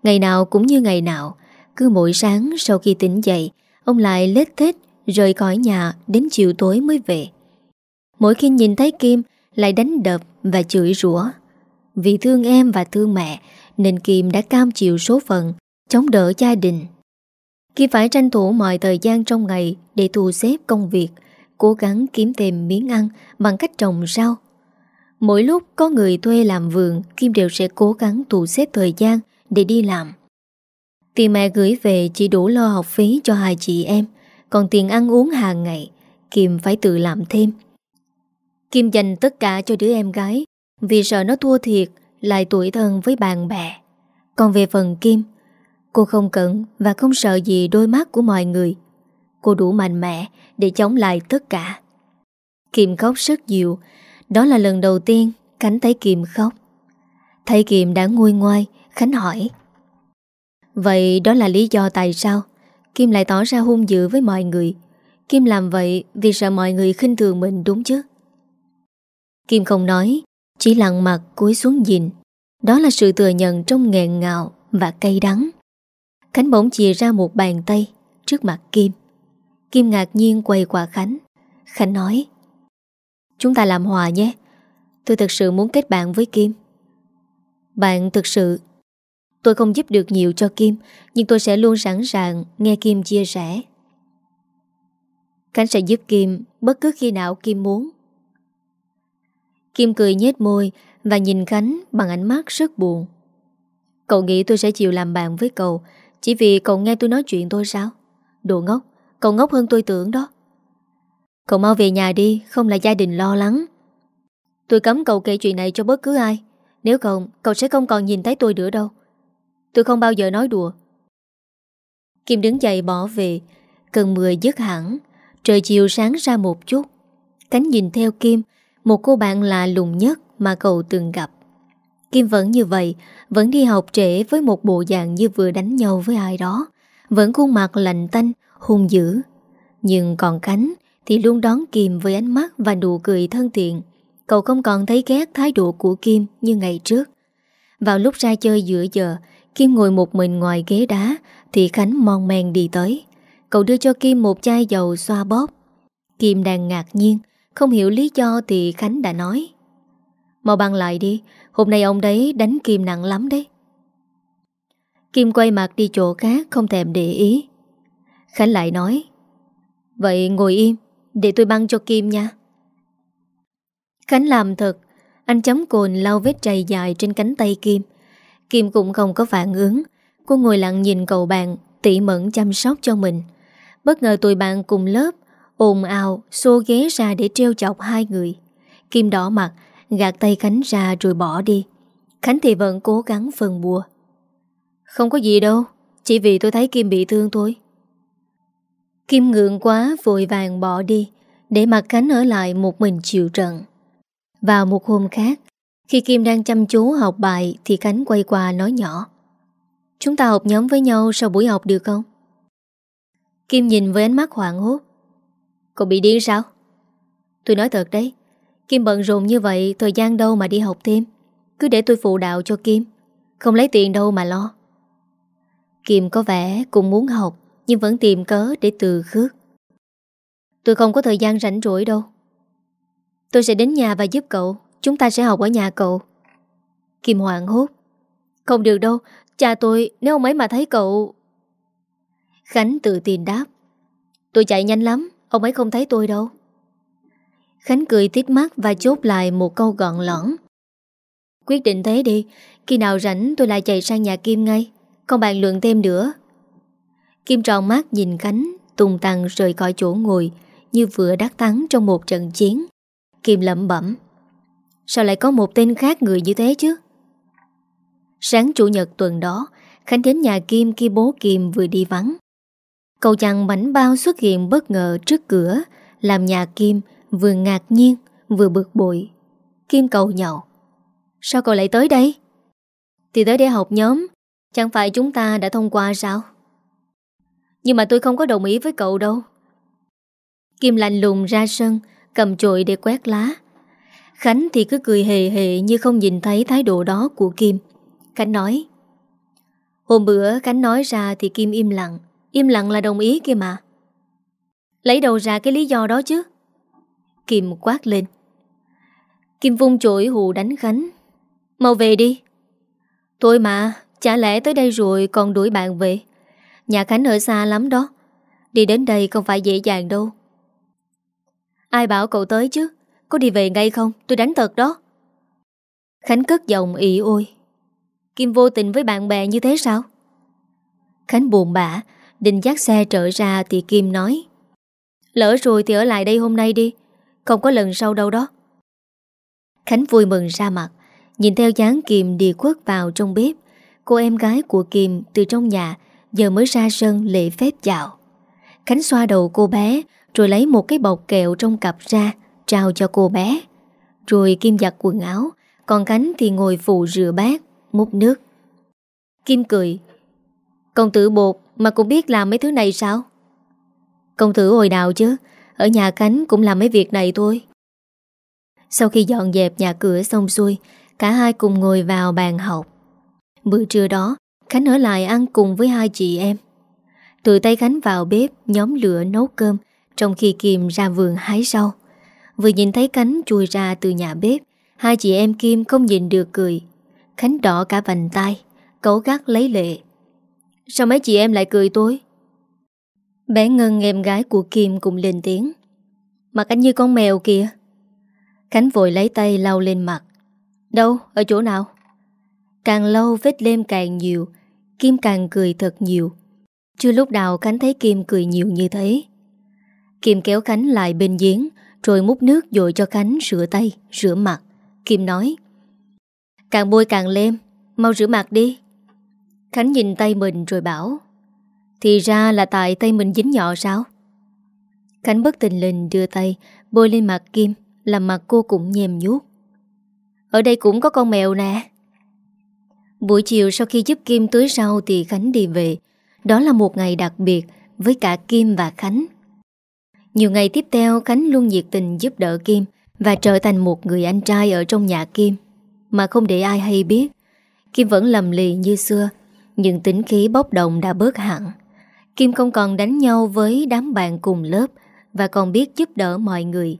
Ngày nào cũng như ngày nào, cứ mỗi sáng sau khi tỉnh dậy, ông lại lết thết rời khỏi nhà đến chiều tối mới về. Mỗi khi nhìn thấy Kim, lại đánh đập và chửi rủa. Vì thương em và thương mẹ, nên Kim đã cam chịu số phận, chống đỡ gia đình. Kim phải tranh thủ mọi thời gian trong ngày để thu xếp công việc, cố gắng kiếm thêm miếng ăn bằng cách trồng rau. Mỗi lúc có người thuê làm vườn, Kim đều sẽ cố gắng thu xếp thời gian để đi làm. Tiền mẹ gửi về chỉ đủ lo học phí cho hai chị em, còn tiền ăn uống hàng ngày, Kim phải tự làm thêm. Kim dành tất cả cho đứa em gái, vì sợ nó thua thiệt, lại tuổi thân với bạn bè. Còn về phần Kim, cô không cẩn và không sợ gì đôi mắt của mọi người. Cô đủ mạnh mẽ để chống lại tất cả. Kim khóc rất nhiều, đó là lần đầu tiên Khánh thấy Kim khóc. Thấy Kim đã nguôi ngoai, Khánh hỏi. Vậy đó là lý do tại sao Kim lại tỏ ra hung dữ với mọi người Kim làm vậy vì sợ mọi người khinh thường mình đúng chứ Kim không nói Chỉ lặng mặt cúi xuống nhìn Đó là sự thừa nhận trong nghẹn ngào Và cay đắng Khánh bỗng chìa ra một bàn tay Trước mặt Kim. Kim ngạc nhiên quay qua Khánh. Khánh nói, Chúng ta làm hòa nhé. Tôi thật sự muốn kết bạn với Kim. Bạn thực sự Tôi không giúp được nhiều cho Kim, Nhưng tôi sẽ luôn sẵn sàng nghe Kim chia sẻ. Khánh sẽ giúp Kim bất cứ khi nào Kim muốn. Kim cười nhếch môi Và nhìn Khánh bằng ánh mắt rất buồn. Cậu nghĩ tôi sẽ chịu làm bạn với cậu chỉ vì cậu nghe tôi nói chuyện tôi sao? Đồ ngốc, Cậu ngốc hơn tôi tưởng đó. Cậu mau về nhà đi, Không là gia đình lo lắng. Tôi cấm cậu kể chuyện này cho bất cứ ai. Nếu không, cậu sẽ không còn nhìn thấy tôi nữa đâu. Tôi không bao giờ nói đùa. Kim đứng dậy bỏ về, cần mưa dứt hẳn. Trời chiều sáng ra một chút. Cánh nhìn theo Kim, Một cô bạn lạ lùng nhất mà cậu từng gặp. Kim vẫn như vậy Vẫn đi học trễ với một bộ dạng như vừa đánh nhau với ai đó. Vẫn khuôn mặt lạnh tanh, hung dữ. Nhưng còn Khánh Thì luôn đón Kim với ánh mắt và nụ cười thân thiện. Cậu không còn thấy ghét thái độ của Kim như ngày trước. Vào lúc ra chơi giữa giờ Kim ngồi một mình ngoài ghế đá Thì Khánh mon men đi tới. Cậu đưa cho Kim một chai dầu xoa bóp. Kim đang ngạc nhiên Không hiểu lý do thì Khánh đã nói. Mau băng lại đi Hôm nay ông đấy đánh Kim nặng lắm đấy. Kim quay mặt đi chỗ khác, Không thèm để ý. Khánh lại nói, Vậy ngồi im, Để tôi băng cho Kim nha. Khánh làm thật, Anh chấm cồn lau vết chày dài trên cánh tay Kim. Kim cũng không có phản ứng. Cô ngồi lặng nhìn cậu bạn, tỉ mẫn chăm sóc cho mình. Bất ngờ tụi bạn cùng lớp, ồn ào, xô ghế ra để treo chọc hai người. Kim đỏ mặt Gạt tay Khánh ra rồi bỏ đi Khánh thì vẫn cố gắng phần bùa Không có gì đâu, Chỉ vì tôi thấy Kim bị thương thôi Kim ngượng quá, vội vàng bỏ đi, Để mặt Khánh ở lại một mình chịu trận Vào một hôm khác, khi Kim đang chăm chú học bài thì Khánh quay qua nói nhỏ. Chúng ta học nhóm với nhau sau buổi học được không? Kim nhìn với ánh mắt hoảng hốt. Cậu bị điên sao? Tôi nói thật đấy. Kim bận rộn như vậy, thời gian đâu mà đi học thêm. Cứ để tôi phụ đạo cho Kim. Không lấy tiền đâu mà lo. Kim có vẻ cũng muốn học, nhưng vẫn tìm cớ để từ khước. Tôi không có thời gian rảnh rỗi đâu. Tôi sẽ đến nhà và giúp cậu Chúng ta sẽ học ở nhà cậu Kim hoảng hốt Không được đâu Cha tôi, nếu ông ấy mà thấy cậu Khánh tự tin đáp Tôi chạy nhanh lắm Ông ấy không thấy tôi đâu Khánh cười tiếp mắt và chốt lại một câu gọn lõn. Quyết định thế đi, Khi nào rảnh tôi lại chạy sang nhà Kim ngay Không bàn luận thêm nữa. Kim tròn mắt nhìn Khánh, Tùng tăng rời khỏi chỗ ngồi, Như vừa đắc thắng trong một trận chiến. Kim lẩm bẩm, Sao lại có một tên khác người như thế chứ? Sáng chủ nhật tuần đó, Khánh đến nhà Kim khi bố Kim vừa đi vắng. Cậu chàng bánh bao xuất hiện bất ngờ trước cửa, Làm nhà Kim vừa ngạc nhiên, Vừa bực bội. Kim cầu nhậu Sao cậu lại tới đây? Thì tới để học nhóm, Chẳng phải chúng ta đã thông qua sao? Nhưng mà tôi không có đồng ý với cậu đâu. Kim lạnh lùng ra sân, Cầm chội để quét lá. Khánh thì cứ cười hề hề Như không nhìn thấy thái độ đó của Kim. Khánh nói, Hôm bữa Khánh nói ra thì Kim im lặng Im lặng là đồng ý kia mà Lấy đầu ra cái lý do đó chứ? Kim quát lên. Kim vung chổi hù đánh Khánh Mau về đi. Thôi mà, Chả lẽ tới đây rồi còn đuổi bạn về? Nhà Khánh ở xa lắm đó. Đi đến đây không phải dễ dàng đâu. Ai bảo cậu tới chứ? Có đi về ngay không? Tôi đánh thật đó. Khánh cất giọng ị ôi. Kim vô tình với bạn bè như thế sao? Khánh buồn bã, Định dắt xe trở ra thì Kim nói. Lỡ rồi thì ở lại đây hôm nay đi. Không có lần sau đâu đó. Khánh vui mừng ra mặt, Nhìn theo dáng Kim đi khuất vào trong bếp. Cô em gái của Kim từ trong nhà Giờ mới ra sân lễ phép chào Khánh xoa đầu cô bé, Rồi lấy một cái bọc kẹo trong cặp ra, Trao cho cô bé. Rồi Kim giặt quần áo, Còn Khánh thì ngồi phụ rửa bát, Múc nước. Kim cười, Công tử bột mà cũng biết làm mấy thứ này sao? Công tử hồi nào chứ? Ở nhà Khánh cũng làm mấy việc này thôi. Sau khi dọn dẹp nhà cửa xong xuôi, Cả hai cùng ngồi vào bàn học. Bữa trưa đó, Khánh ở lại ăn cùng với hai chị em. Tự tay Khánh vào bếp, Nhóm lửa nấu cơm, Trong khi Kim ra vườn hái rau. Vừa nhìn thấy Khánh chui ra từ nhà bếp, Hai chị em Kim không nhìn được cười. Khánh đỏ cả vành tay Cấu gắt lấy lệ. Sao mấy chị em lại cười tôi? Bé Ngân em gái của Kim cũng lên tiếng. Mặt anh như con mèo kìa. Khánh vội lấy tay lau lên mặt. Đâu, ở chỗ nào? Càng lâu vết lem càng nhiều Kim càng cười thật nhiều. Chưa lúc nào Khánh thấy Kim cười nhiều như thế. Kim kéo Khánh lại bên giếng Rồi múc nước dội cho Khánh rửa tay, rửa mặt. Kim nói Càng bôi càng lem Mau rửa mặt đi. Khánh nhìn tay mình rồi bảo thì ra là tại tay mình dính nhỏ sao? Khánh bất tình lình đưa tay, Bôi lên mặt Kim, Làm mặt cô cũng nhem nhút Ở đây cũng có con mèo nè. Buổi chiều sau khi giúp Kim tưới rau Thì Khánh đi về. Đó là một ngày đặc biệt Với cả Kim và Khánh. Nhiều ngày tiếp theo, Khánh luôn nhiệt tình giúp đỡ Kim Và trở thành một người anh trai ở trong nhà Kim. Mà không để ai hay biết, Kim vẫn lầm lì như xưa, Nhưng tính khí bốc đồng đã bớt hẳn. Kim không còn đánh nhau với đám bạn cùng lớp Và còn biết giúp đỡ mọi người.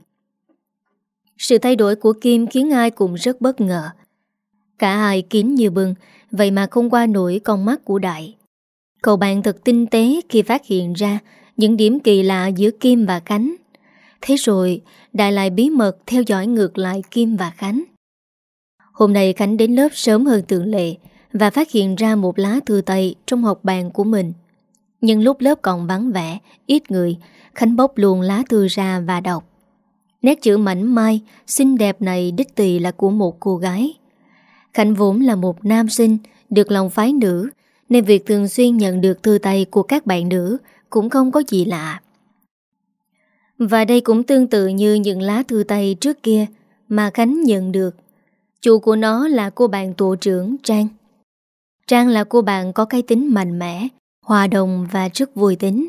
Sự thay đổi của Kim khiến ai cũng rất bất ngờ. Cả hai kín như bưng, Vậy mà không qua nổi con mắt của Đại. Cậu bạn thật tinh tế khi phát hiện ra Những điểm kỳ lạ giữa Kim và Khánh. Thế rồi, Đại lại bí mật theo dõi ngược lại Kim và Khánh. Hôm nay Khánh đến lớp sớm hơn thường lệ Và phát hiện ra một lá thư tay Trong học bàn của mình. Nhưng lúc lớp còn vắng vẻ, Ít người, Khánh bốc luôn lá thư ra và đọc. Nét chữ mảnh mai, Xinh đẹp này đích tỳ là của một cô gái. Khánh vốn là một nam sinh, Được lòng phái nữ, Nên việc thường xuyên nhận được thư tay của các bạn nữ Cũng không có gì lạ. Và đây cũng tương tự như những lá thư tay trước kia Mà Khánh nhận được. Chủ của nó là cô bạn tổ trưởng Trang. Trang là cô bạn có cái tính mạnh mẽ Hòa đồng và rất vui tính.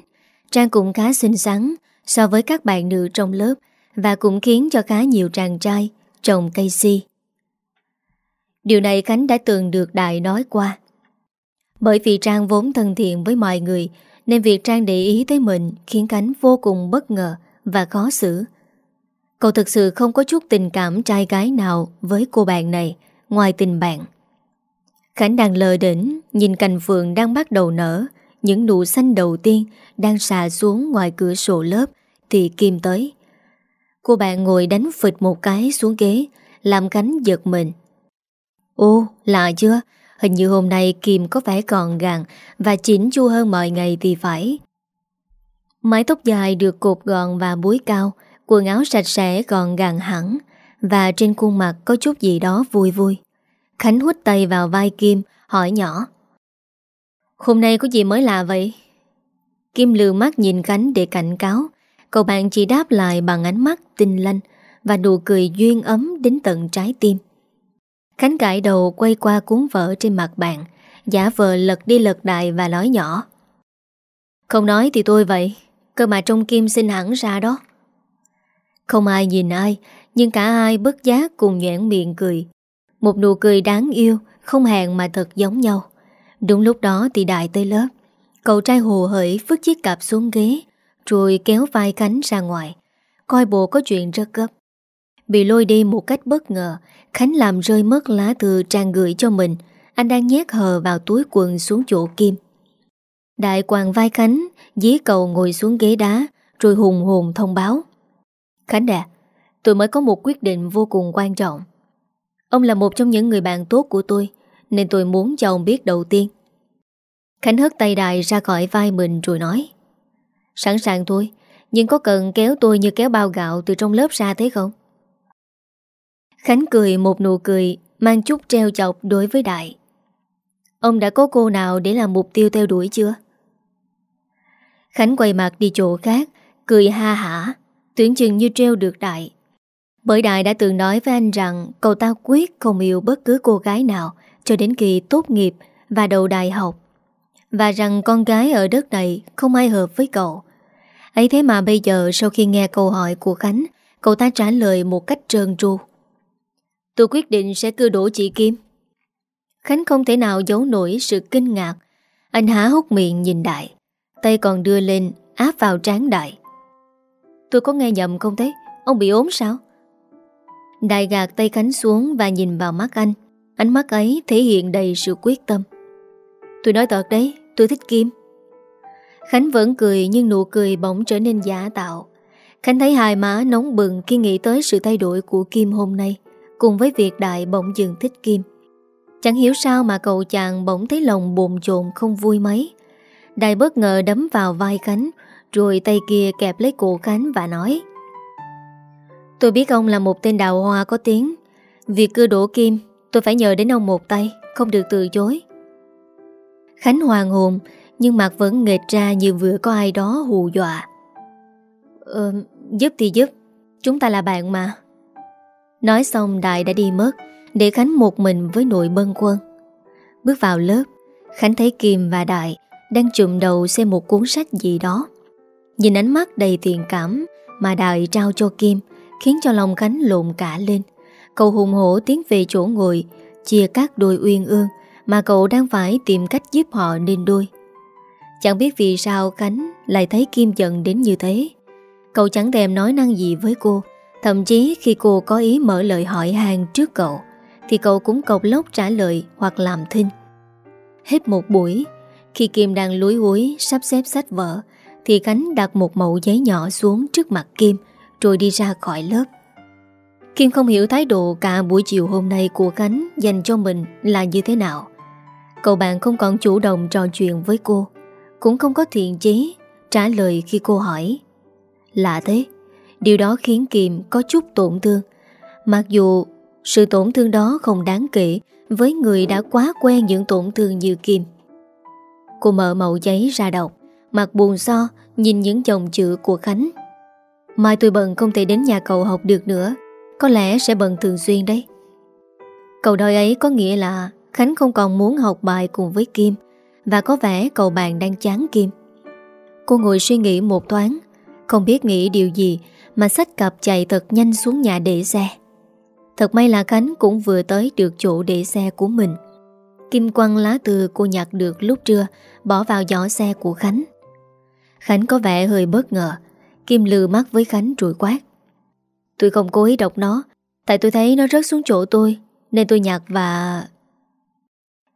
Trang cũng khá xinh xắn So với các bạn nữ trong lớp Và cũng khiến cho khá nhiều chàng trai Trồng cây si. Điều này Khánh đã từng được Đại nói qua. Bởi vì Trang vốn thân thiện với mọi người, Nên việc Trang để ý tới mình Khiến Khánh vô cùng bất ngờ Và khó xử. Cậu thực sự không có chút tình cảm trai gái nào Với cô bạn này, Ngoài tình bạn. Khánh đang lờ đỉnh, Nhìn cành phượng đang bắt đầu nở. Những nụ xanh đầu tiên Đang xà xuống ngoài cửa sổ lớp Thì Kim tới Cô bạn ngồi đánh phịch một cái xuống ghế Làm Khánh giật mình Ô, lạ chưa? Hình như hôm nay Kim có vẻ còn gàng và chỉnh chu hơn mọi ngày thì phải. Mái tóc dài được cột gọn và búi cao, quần áo sạch sẽ gọn gàng hẳn. Và trên khuôn mặt có chút gì đó vui vui Khánh hút tay vào vai Kim Hỏi nhỏ Hôm nay có gì mới lạ vậy? Kim lừa mắt nhìn Khánh để cảnh cáo. Cậu bạn chỉ đáp lại bằng ánh mắt tinh lanh Và nụ cười duyên ấm đến tận trái tim. Khánh cãi đầu quay qua cuốn vở trên mặt bạn. Giả vờ lật đi lật đại và nói nhỏ. Không nói thì tôi vậy. Cơ mà trong Kim xin hẳn ra đó. Không ai nhìn ai, Nhưng cả hai bất giác cùng nhoảng miệng cười. Một nụ cười đáng yêu, Không hẹn mà thật giống nhau. Đúng lúc đó thì Đại tới lớp. Cậu trai hồ hởi vứt chiếc cặp xuống ghế, Rồi kéo vai Khánh ra ngoài. Coi bộ có chuyện rất gấp. Bị lôi đi một cách bất ngờ, Khánh làm rơi mất lá thư Trang gửi cho mình. Anh đang nhét hờ vào túi quần xuống chỗ Kim. Đại quàng vai Khánh, Dí cậu ngồi xuống ghế đá, Rồi hùng hồn thông báo. Khánh à Tôi mới có một quyết định vô cùng quan trọng. Ông là một trong những người bạn tốt của tôi. Nên tôi muốn cho ông biết đầu tiên. Khánh hất tay đài ra khỏi vai mình rồi nói, Sẵn sàng thôi, Nhưng có cần kéo tôi như kéo bao gạo Từ trong lớp ra thế không? Khánh cười một nụ cười, Mang chút treo chọc đối với Đại Ông đã có cô nào để làm mục tiêu theo đuổi chưa? Khánh quay mặt đi chỗ khác, Cười ha hả, Tưởng chừng như treo được Đại Bởi Đại đã từng nói với anh rằng Cậu ta quyết không yêu bất cứ cô gái nào cho đến kỳ tốt nghiệp Và đầu đại học và rằng con gái ở đất này không ai hợp với cậu. ấy thế mà bây giờ sau khi nghe câu hỏi của Khánh, cậu ta trả lời một cách trơn tru. Tôi quyết định sẽ cưa đổ chị Kim. Khánh không thể nào giấu nổi sự kinh ngạc. Anh há hút miệng nhìn Đại, tay còn đưa lên áp vào trán Đại. Tôi có nghe nhầm không thế? Ông bị ốm sao? Đại gạt tay Khánh xuống và nhìn vào mắt anh. Ánh mắt ấy thể hiện đầy sự quyết tâm. Tôi nói thật đấy, Tôi thích Kim. Khánh vẫn cười nhưng nụ cười bỗng trở nên giả tạo. Khánh thấy hai má nóng bừng Khi nghĩ tới sự thay đổi của Kim hôm nay, Cùng với việc Đại bỗng dừng thích Kim. Chẳng hiểu sao mà cậu chàng bỗng thấy lòng bồn chồn không vui mấy. Đại bất ngờ đấm vào vai Khánh, Rồi tay kia kẹp lấy cổ Khánh và nói, Tôi biết ông là một tên đào hoa có tiếng. Việc cưa đổ Kim Tôi phải nhờ đến ông một tay Không được từ chối. Khánh hoàng hồn Nhưng mặt vẫn nghệt ra như vừa có ai đó hù dọa. Ờ, giúp thì giúp Chúng ta là bạn mà. Nói xong Đại đã đi mất Để Khánh một mình với nội bân quân. Bước vào lớp Khánh thấy Kim và Đại Đang chụm đầu xem một cuốn sách gì đó. Nhìn ánh mắt đầy tiền cảm Mà Đại trao cho Kim Khiến cho lòng Khánh lộn cả lên. Cậu hùng hổ tiến về chỗ ngồi Chia các đôi uyên ương mà cậu đang phải tìm cách giúp họ nên đôi. Chẳng biết vì sao Khánh lại thấy Kim giận đến như thế. Cậu chẳng thèm nói năng gì với cô, thậm chí khi cô có ý mở lời hỏi hàng trước cậu, thì cậu cũng cộc lốc trả lời hoặc làm thinh. Hết một buổi, khi Kim đang lúi húi sắp xếp sách vở, thì Khánh đặt một mẫu giấy nhỏ xuống trước mặt Kim, rồi đi ra khỏi lớp. Kim không hiểu thái độ cả buổi chiều hôm nay của Khánh dành cho mình là như thế nào. Cậu bạn không còn chủ động trò chuyện với cô, Cũng không có thiện chí Trả lời khi cô hỏi. Lạ thế, Điều đó khiến Kim có chút tổn thương. Mặc dù sự tổn thương đó không đáng kể, Với người đã quá quen những tổn thương như Kim. Cô mở mẫu giấy ra đọc, Mặt buồn so Nhìn những dòng chữ của Khánh. Mai tôi bận không thể đến nhà cậu học được nữa. Có lẽ sẽ bận thường xuyên đấy. Cậu đôi ấy có nghĩa là Khánh không còn muốn học bài cùng với Kim, Và có vẻ cậu bạn đang chán Kim. Cô ngồi suy nghĩ một toán Không biết nghĩ điều gì Mà sách cặp chạy thật nhanh xuống nhà để xe. Thật may là Khánh cũng vừa tới được chỗ để xe của mình. Kim quăng lá từ cô nhặt được lúc trưa, Bỏ vào giỏ xe của Khánh. Khánh có vẻ hơi bất ngờ. Kim lừa mắt với Khánh rồi quát. Tôi không cố ý đọc nó, Tại tôi thấy nó rớt xuống chỗ tôi, Nên tôi nhặt và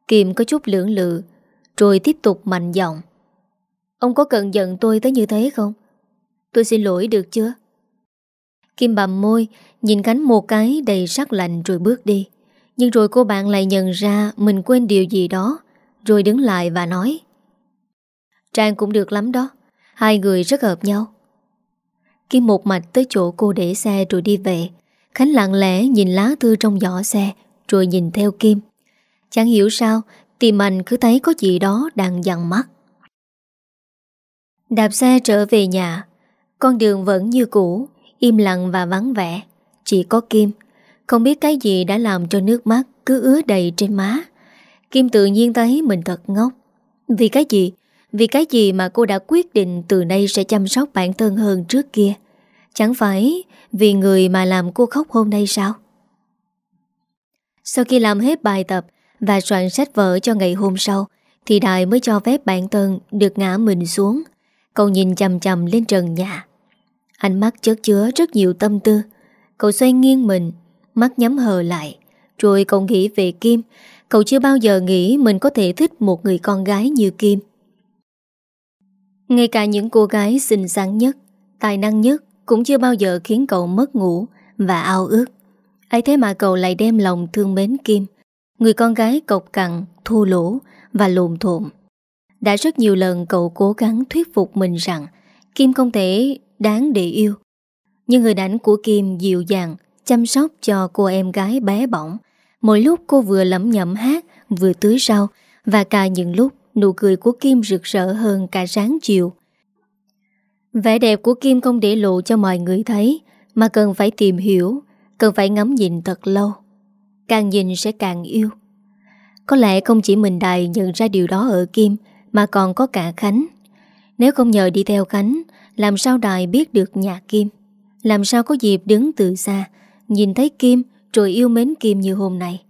Kim có chút lưỡng lự, Rồi tiếp tục mạnh giọng Ông có cần giận tôi tới như thế không? Tôi xin lỗi được chưa? Kim bầm môi, Nhìn cánh một cái đầy sắc lạnh rồi bước đi Nhưng rồi cô bạn lại nhận ra Mình quên điều gì đó, Rồi đứng lại và nói Trang cũng được lắm đó, Hai người rất hợp nhau Kim một mạch tới chỗ cô để xe rồi đi về, Khánh lặng lẽ nhìn lá thư trong giỏ xe, Rồi nhìn theo Kim. Chẳng hiểu sao, Tìm anh cứ thấy có gì đó đang dằn mắt. Đạp xe trở về nhà, Con đường vẫn như cũ, Im lặng và vắng vẻ, Chỉ có Kim. Không biết cái gì đã làm cho nước mắt Cứ ứa đầy trên má. Kim tự nhiên thấy mình thật ngốc. Vì cái gì? Vì cái gì mà cô đã quyết định từ nay sẽ chăm sóc bản thân hơn trước kia Chẳng phải vì người mà làm cô khóc hôm nay sao? Sau khi làm hết bài tập và soạn sách vở cho ngày hôm sau thì Đại mới cho phép bản thân được ngã mình xuống. Cậu nhìn chầm chầm lên trần nhà. Ánh mắt chất chứa rất nhiều tâm tư. Cậu xoay nghiêng mình, mắt nhắm hờ lại. Rồi cậu nghĩ về Kim. Cậu chưa bao giờ nghĩ mình có thể thích một người con gái như Kim. Ngay cả những cô gái xinh xắn nhất, tài năng nhất cũng chưa bao giờ khiến cậu mất ngủ và ao ước. ấy thế mà cậu lại đem lòng thương mến Kim, người con gái cộc cằn, thô lỗ và lùm thộm. Đã rất nhiều lần cậu cố gắng thuyết phục mình rằng Kim không thể đáng để yêu. Nhưng người đánh của Kim dịu dàng, chăm sóc cho cô em gái bé bỏng. Mỗi lúc cô vừa lẩm nhẩm hát, vừa tưới rau, và cả những lúc nụ cười của Kim rực rỡ hơn cả sáng chiều. Vẻ đẹp của Kim không để lộ cho mọi người thấy, Mà cần phải tìm hiểu, Cần phải ngắm nhìn thật lâu. Càng nhìn sẽ càng yêu. Có lẽ không chỉ mình Đài nhận ra điều đó ở Kim, Mà còn có cả Khánh. Nếu không nhờ đi theo Khánh, Làm sao Đài biết được nhà Kim? Làm sao có dịp đứng từ xa, Nhìn thấy Kim, Rồi yêu mến Kim như hôm nay?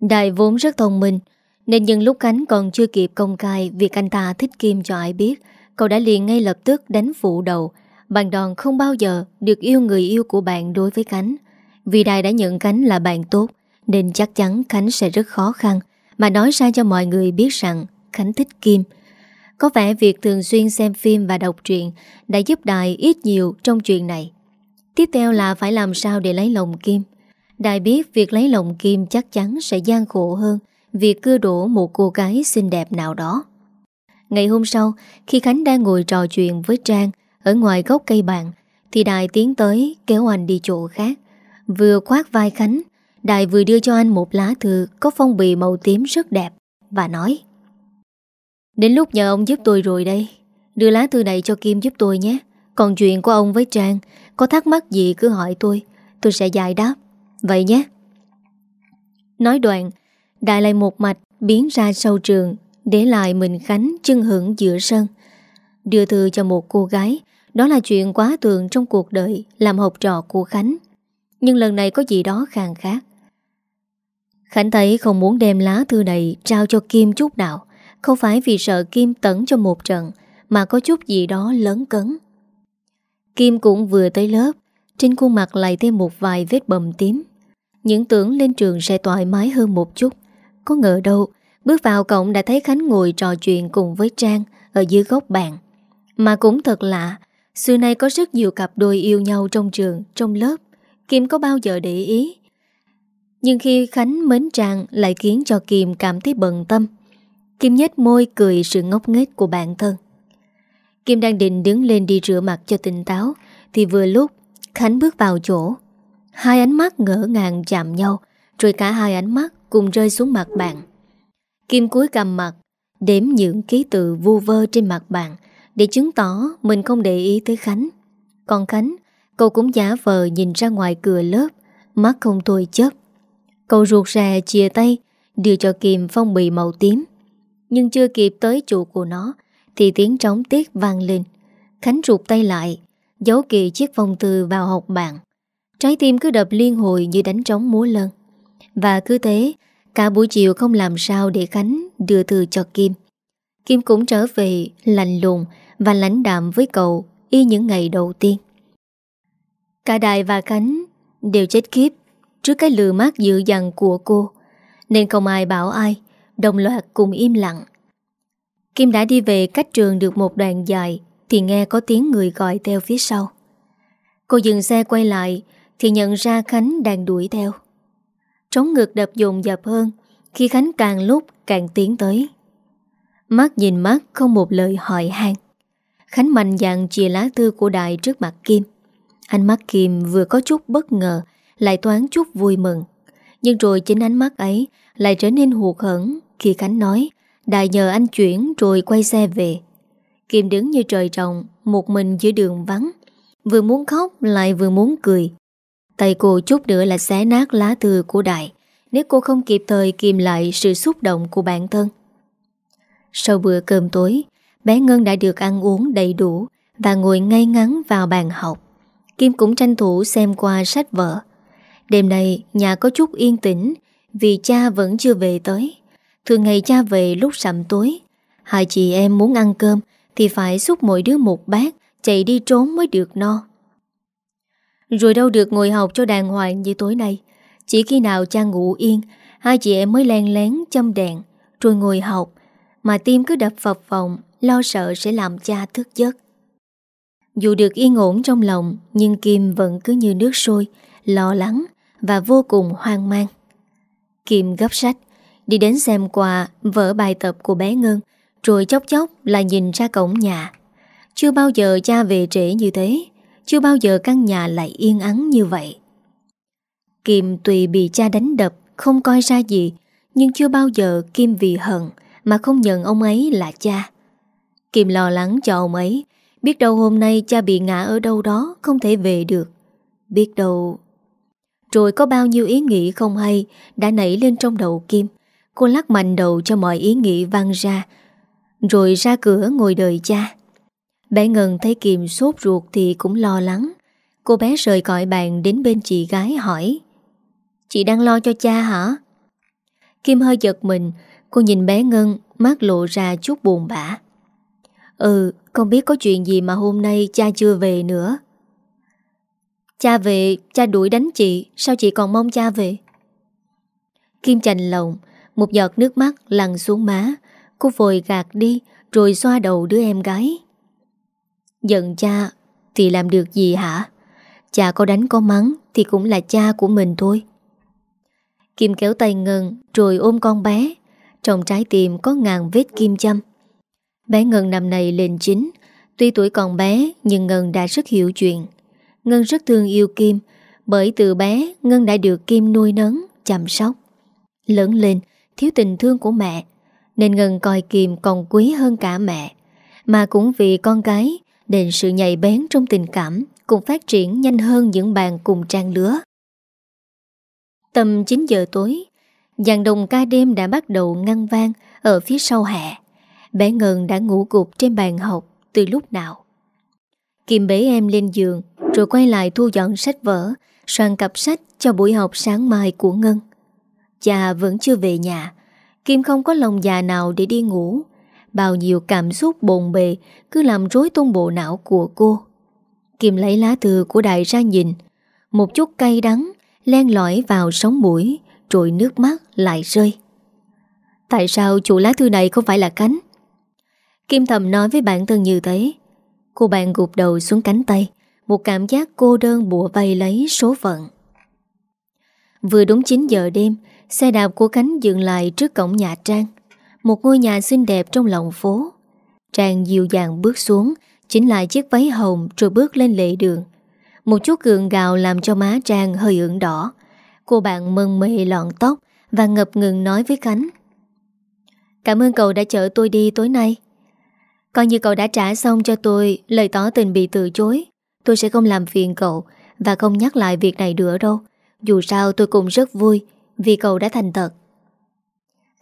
Đài vốn rất thông minh nên nhân lúc Khánh còn chưa kịp công khai Việc anh ta thích Kim cho ai biết, Cậu đã liền ngay lập tức đánh phụ đầu. Bạn đòn không bao giờ được yêu người yêu của bạn đối với Khánh Vì Đài đã nhận Khánh là bạn tốt, Nên chắc chắn Khánh sẽ rất khó khăn. Mà nói ra cho mọi người biết rằng Khánh thích Kim. Có vẻ việc thường xuyên xem phim và đọc truyện Đã giúp Đài ít nhiều trong chuyện này. Tiếp theo là phải làm sao để lấy lòng Kim. Đài biết việc lấy lòng Kim chắc chắn sẽ gian khổ hơn. Việc cưa đổ một cô gái xinh đẹp nào đó Ngày hôm sau, khi Khánh đang ngồi trò chuyện với Trang ở ngoài gốc cây bàn, thì Đại tiến tới kéo anh đi chỗ khác. Vừa khoát vai Khánh, Đại vừa đưa cho anh một lá thư có phong bì màu tím rất đẹp và nói Đến lúc nhờ ông giúp tôi rồi đây, đưa lá thư này cho Kim giúp tôi nhé. Còn chuyện của ông với Trang, có thắc mắc gì cứ hỏi tôi, tôi sẽ giải đáp. Vậy nhé. Nói đoạn, Đại lại một mạch biến ra sau trường, để lại mình Khánh chân hưởng giữa sân. Đưa thư cho một cô gái, Đó là chuyện quá thường trong cuộc đời, Làm học trò của Khánh. Nhưng lần này có gì đó khang khác Khánh thấy không muốn đem lá thư này Trao cho Kim chút nào, Không phải vì sợ Kim tẩn cho một trận, Mà có chút gì đó lớn cấn. Kim cũng vừa tới lớp, Trên khuôn mặt lại thêm một vài vết bầm tím. Những tưởng lên trường sẽ thoải mái hơn một chút. Có ngờ đâu Bước vào cổng đã thấy Khánh ngồi trò chuyện cùng với Trang ở dưới góc bàn. Mà cũng thật lạ, xưa nay có rất nhiều cặp đôi yêu nhau trong trường, trong lớp. Kim có bao giờ để ý. Nhưng khi Khánh mến Trang lại khiến cho Kim cảm thấy bận tâm. Kim nhếch môi cười sự ngốc nghếch của bản thân. Kim đang định đứng lên đi rửa mặt cho tỉnh táo thì vừa lúc Khánh bước vào chỗ. Hai ánh mắt ngỡ ngàng chạm nhau rồi cả hai ánh mắt cùng rơi xuống mặt bạn. Kim cúi cầm mặt, Đếm những ký tự vu vơ trên mặt bàn Để chứng tỏ mình không để ý tới Khánh. Còn Khánh Cậu cũng giả vờ nhìn ra ngoài cửa lớp, Mắt không thôi chớp. Cậu ruột rè chia tay, Đưa cho Kim phong bì màu tím. Nhưng chưa kịp tới chủ của nó, Thì tiếng trống tiếc vang lên. Khánh rụt tay lại, Giấu kỳ chiếc phong từ vào học bàn Trái tim cứ đập liên hồi như đánh trống múa lân. Và cứ thế Cả buổi chiều không làm sao để Khánh đưa thư cho Kim. Kim cũng trở về lạnh lùng và lãnh đạm với cậu y những ngày đầu tiên. Cả Đại và Khánh đều chết kiếp trước cái lừa mát dữ dằn của cô, nên không ai bảo ai, đồng loạt cùng im lặng. Kim đã đi về cách trường được một đoạn dài thì nghe có tiếng người gọi theo phía sau. Cô dừng xe quay lại thì nhận ra Khánh đang đuổi theo. Trống ngực đập dồn dập hơn. Khi Khánh càng lúc càng tiến tới. Mắt nhìn mắt, không một lời hỏi han. Khánh mạnh dạn chìa lá thư của Đại trước mặt Kim. Ánh mắt Kim vừa có chút bất ngờ, Lại toán chút vui mừng. Nhưng rồi chính ánh mắt ấy Lại trở nên hụt hẫng Khi Khánh nói Đại nhờ anh chuyển rồi quay xe về. Kim đứng như trời trồng, Một mình giữa đường vắng. Vừa muốn khóc lại vừa muốn cười. Tay cô chút nữa là xé nát lá thư của Đại. Nếu cô không kịp thời kìm lại sự xúc động của bản thân. Sau bữa cơm tối, Bé Ngân đã được ăn uống đầy đủ Và ngồi ngay ngắn vào bàn học. Kim cũng tranh thủ xem qua sách vở. Đêm nay, nhà có chút yên tĩnh, Vì cha vẫn chưa về tới. Thường ngày cha về lúc sầm tối. Hai chị em muốn ăn cơm Thì phải xúc mỗi đứa một bát, Chạy đi trốn mới được no. Rồi đâu được ngồi học cho đàng hoàng như tối nay. Chỉ khi nào cha ngủ yên, Hai chị em mới len lén châm đèn, Rồi ngồi học. Mà tim cứ đập phập phòng Lo sợ sẽ làm cha thức giấc. Dù được yên ổn trong lòng, Nhưng Kim vẫn cứ như nước sôi, Lo lắng Và vô cùng hoang mang. Kim gấp sách, Đi đến xem quà vở bài tập của bé Ngân, Rồi chốc chốc là nhìn ra cổng nhà. Chưa bao giờ cha về trễ như thế. Chưa bao giờ căn nhà lại yên ắng như vậy. Kim tùy bị cha đánh đập, Không coi ra gì, Nhưng chưa bao giờ Kim vì hận Mà không nhận ông ấy là cha. Kim lo lắng cho ông ấy, Biết đâu hôm nay cha bị ngã ở đâu đó Không thể về được. Biết đâu Rồi có bao nhiêu ý nghĩ không hay Đã nảy lên trong đầu Kim. Cô lắc mạnh đầu cho mọi ý nghĩ văng ra, Rồi ra cửa ngồi đợi cha. Bé Ngân thấy Kim sốt ruột thì cũng lo lắng. Cô bé rời cõi bàn đến bên chị gái hỏi, Chị đang lo cho cha hả? Kim hơi giật mình, Cô nhìn bé Ngân, Mắt lộ ra chút buồn bã. Ừ không biết có chuyện gì mà hôm nay cha chưa về nữa. Cha về, Cha đuổi đánh chị, Sao chị còn mong cha về? Kim chành lòng, một giọt nước mắt lăn xuống má. Cô vội gạt đi, Rồi xoa đầu đứa em gái. Giận cha, Thì làm được gì hả? Cha có đánh có mắng Thì cũng là cha của mình thôi. Kim kéo tay Ngân Rồi ôm con bé. Trong trái tim có ngàn vết kim châm. Bé Ngân năm nay lên chính Tuy tuổi còn bé, Nhưng Ngân đã rất hiểu chuyện. Ngân rất thương yêu Kim, Bởi từ bé Ngân đã được Kim nuôi nấng, Chăm sóc. Lớn lên, thiếu tình thương của mẹ, Nên Ngân coi Kim còn quý hơn cả mẹ, Mà cũng vì con gái nên sự nhạy bén trong tình cảm Cũng phát triển nhanh hơn những bạn cùng trang lứa. Tầm 9 giờ tối, Dàn đồng ca đêm đã bắt đầu ngăn vang Ở phía sau hè. Bé Ngân đã ngủ gục trên bàn học Từ lúc nào. Kim bế em lên giường, Rồi quay lại thu dọn sách vở, Soạn cặp sách cho buổi học sáng mai của Ngân. Cha vẫn chưa về nhà, Kim không có lòng già nào để đi ngủ. Bao nhiêu cảm xúc bồn bề, Cứ làm rối tung bộ não của cô. Kim lấy lá thư của đại ra nhìn, Một chút cay đắng, Len lỏi vào sống mũi, Rồi nước mắt lại rơi. Tại sao chủ lá thư này không phải là cánh? Kim thầm nói với bản thân như thế. Cô bạn gục đầu xuống cánh tay, Một cảm giác cô đơn bùa vây lấy số phận. Vừa đúng 9 giờ đêm, Xe đạp của Khánh dừng lại trước cổng nhà Trang. Một ngôi nhà xinh đẹp trong lòng phố. Trang dịu dàng bước xuống chính là chiếc váy hồng Rồi bước lên lệ đường. Một chút gượng gạo làm cho má Trang hơi ửng đỏ. Cô bạn mân mê lọn tóc Và ngập ngừng nói với Khánh. Cảm ơn cậu đã chở tôi đi tối nay. Coi như cậu đã trả xong cho tôi Lời tỏ tình bị từ chối, Tôi sẽ không làm phiền cậu Và không nhắc lại việc này nữa đâu. Dù sao tôi cũng rất vui vì cậu đã thành thật.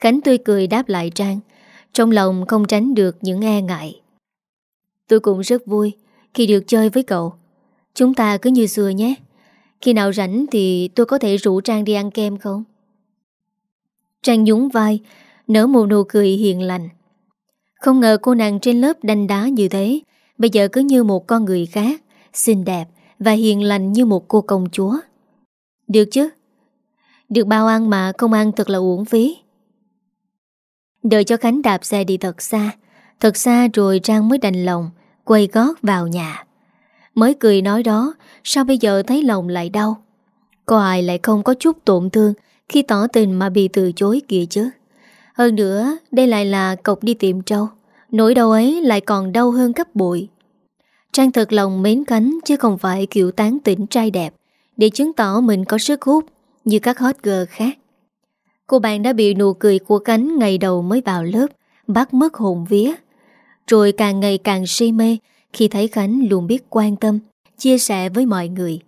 Khánh tươi cười đáp lại Trang. Trong lòng không tránh được những e ngại. Tôi cũng rất vui Khi được chơi với cậu. Chúng ta cứ như xưa nhé. Khi nào rảnh thì tôi có thể rủ Trang đi ăn kem không? Trang nhún vai, Nở một nụ cười hiền lành. Không ngờ cô nàng trên lớp đanh đá như thế. Bây giờ cứ như một con người khác, Xinh đẹp Và hiền lành như một cô công chúa. Được chứ? Được bao ăn mà không ăn thật là uổng phí. Đợi cho Khánh đạp xe đi thật xa. Thật xa rồi Trang mới đành lòng, Quay gót vào nhà. Mới cười nói đó, Sao bây giờ thấy lòng lại đau? Có ai lại không có chút tổn thương Khi tỏ tình mà bị từ chối kìa chứ? Hơn nữa, Đây lại là cọc đi tiệm trâu, Nỗi đau ấy lại còn đau hơn cấp bụi Trang thật lòng mến khánh chứ không phải kiểu tán tỉnh trai đẹp, để chứng tỏ mình có sức hút như các hot girl khác. Cô bạn đã bị nụ cười của cánh ngày đầu mới vào lớp bắt mất hồn vía. Rồi càng ngày càng si mê khi thấy Khánh luôn biết quan tâm, chia sẻ với mọi người.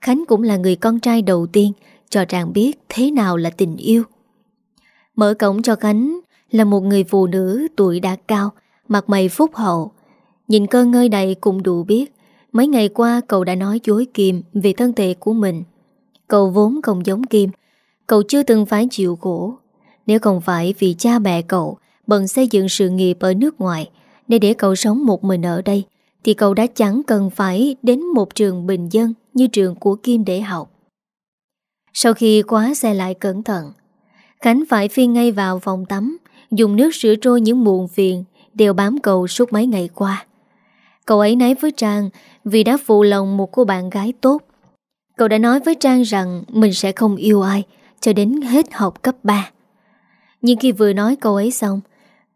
Khánh cũng là người con trai đầu tiên cho Trang biết thế nào là tình yêu. Mở cổng cho Khánh là một người phụ nữ tuổi đã cao, mặt mày phúc hậu. Nhìn cơ ngơi đầy cũng đủ biết mấy ngày qua cậu đã nói dối Kim về thân thể của mình. Cậu vốn không giống Kim, cậu chưa từng phải chịu khổ. Nếu không phải vì cha mẹ cậu bận xây dựng sự nghiệp ở nước ngoài để để cậu sống một mình ở đây, thì cậu đã chẳng cần phải đến một trường bình dân như trường của Kim để học. Sau khi khóa xe lại cẩn thận, Khánh phải phi ngay vào phòng tắm, dùng nước sữa trôi những muộn phiền đều bám cậu suốt mấy ngày qua. Cậu ấy nấy với Trang vì đã phụ lòng một cô bạn gái tốt. Cậu đã nói với Trang rằng mình sẽ không yêu ai cho đến hết học cấp 3. Nhưng khi vừa nói câu ấy xong,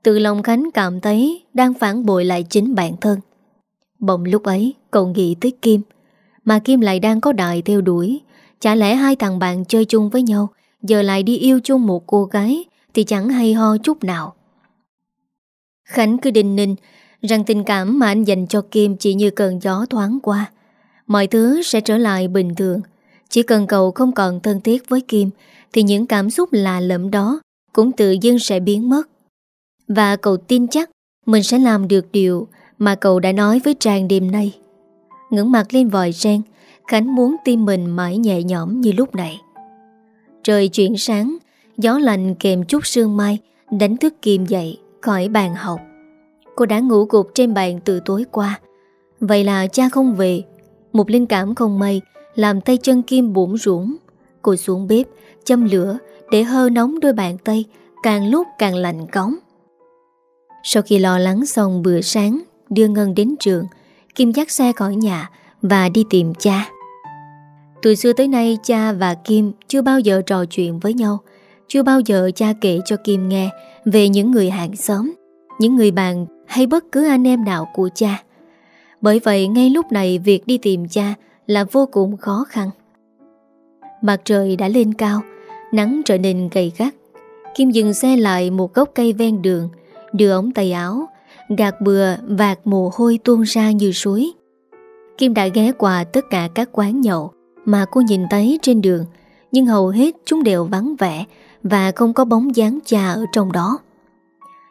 tự lòng Khánh cảm thấy đang phản bội lại chính bản thân. Bỗng lúc ấy cậu nghĩ tới Kim, mà Kim lại đang có đại theo đuổi. Chả lẽ hai thằng bạn chơi chung với nhau, giờ lại đi yêu chung một cô gái thì chẳng hay ho chút nào. Khánh cứ đinh ninh rằng tình cảm mà anh dành cho Kim chỉ như cơn gió thoáng qua. Mọi thứ sẽ trở lại bình thường. Chỉ cần cậu không còn thân thiết với Kim thì những cảm xúc lạ lẫm đó cũng tự dưng sẽ biến mất. Và cậu tin chắc mình sẽ làm được điều mà cậu đã nói với Trang đêm nay. Ngưỡng mặt lên vòi sen, Khánh muốn tim mình mãi nhẹ nhõm như lúc này. Trời chuyển sáng, gió lạnh kèm chút sương mai đánh thức Kim dậy khỏi bàn học. Cô đã ngủ gục trên bàn từ tối qua. Vậy là cha không về. Một linh cảm không may làm tay chân Kim bụng rũng. Cô xuống bếp, châm lửa để hơ nóng đôi bàn tay càng lúc càng lạnh cống. Sau khi lo lắng xong bữa sáng, đưa Ngân đến trường, Kim dắt xe khỏi nhà và đi tìm cha. Từ xưa tới nay cha và Kim chưa bao giờ trò chuyện với nhau, chưa bao giờ cha kể cho Kim nghe về những người hàng xóm, những người bạn hay bất cứ anh em nào của cha. Bởi vậy ngay lúc này việc đi tìm cha là vô cùng khó khăn. Mặt trời đã lên cao, nắng trở nên gầy gắt. Kim dừng xe lại một gốc cây ven đường, đưa ống tay áo, gạt bừa vạt mồ hôi tuôn ra như suối. Kim đã ghé qua tất cả các quán nhậu mà cô nhìn thấy trên đường, nhưng hầu hết chúng đều vắng vẻ và không có bóng dáng cha ở trong đó.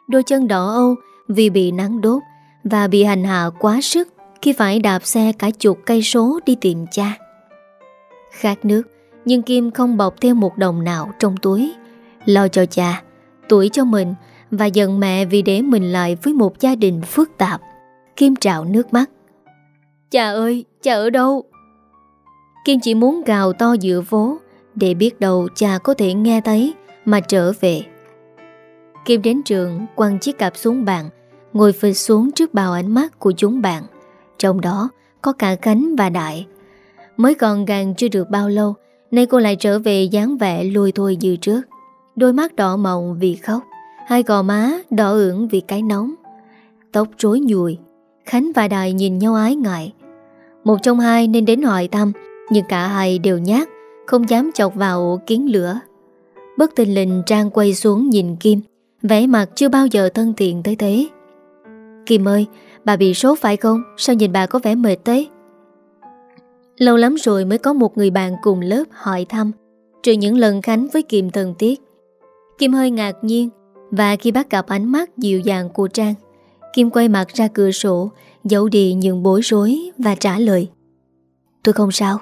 Đôi chân đỏ âu vì bị nắng đốt và bị hành hạ quá sức khi phải đạp xe cả chục cây số đi tìm cha. Khát nước, nhưng Kim không bọc thêm một đồng nào trong túi, lo cho cha, tuổi cho mình và giận mẹ vì để mình lại với một gia đình phức tạp. Kim trạo nước mắt. Cha ơi, cha ở đâu? Kim chỉ muốn gào to giữa phố để biết đâu cha có thể nghe thấy mà trở về. Kim đến trường quăng chiếc cặp xuống bàn, ngồi phịch xuống trước bao ánh mắt của chúng bạn. Trong đó có cả Khánh và Đại. Mới còn gàng chưa được bao lâu, nay cô lại trở về dáng vẻ lùi thôi như trước. Đôi mắt đỏ mộng vì khóc, hai gò má đỏ ửng vì cái nóng. Tóc rối nhùi, Khánh và Đại nhìn nhau ái ngại. Một trong hai nên đến hỏi thăm, nhưng cả hai đều nhát, không dám chọc vào ổ kiến lửa. Bất tình lình Trang quay xuống nhìn Kim, vẻ mặt chưa bao giờ thân thiện tới thế. Kim ơi, bà bị sốt phải không? Sao nhìn bà có vẻ mệt thế? Lâu lắm rồi mới có một người bạn cùng lớp hỏi thăm, trừ những lần Khánh với Kim thân thiết. Kim hơi ngạc nhiên, và khi bắt gặp ánh mắt dịu dàng của Trang, Kim quay mặt ra cửa sổ, giấu đi những bối rối và trả lời. Tôi không sao.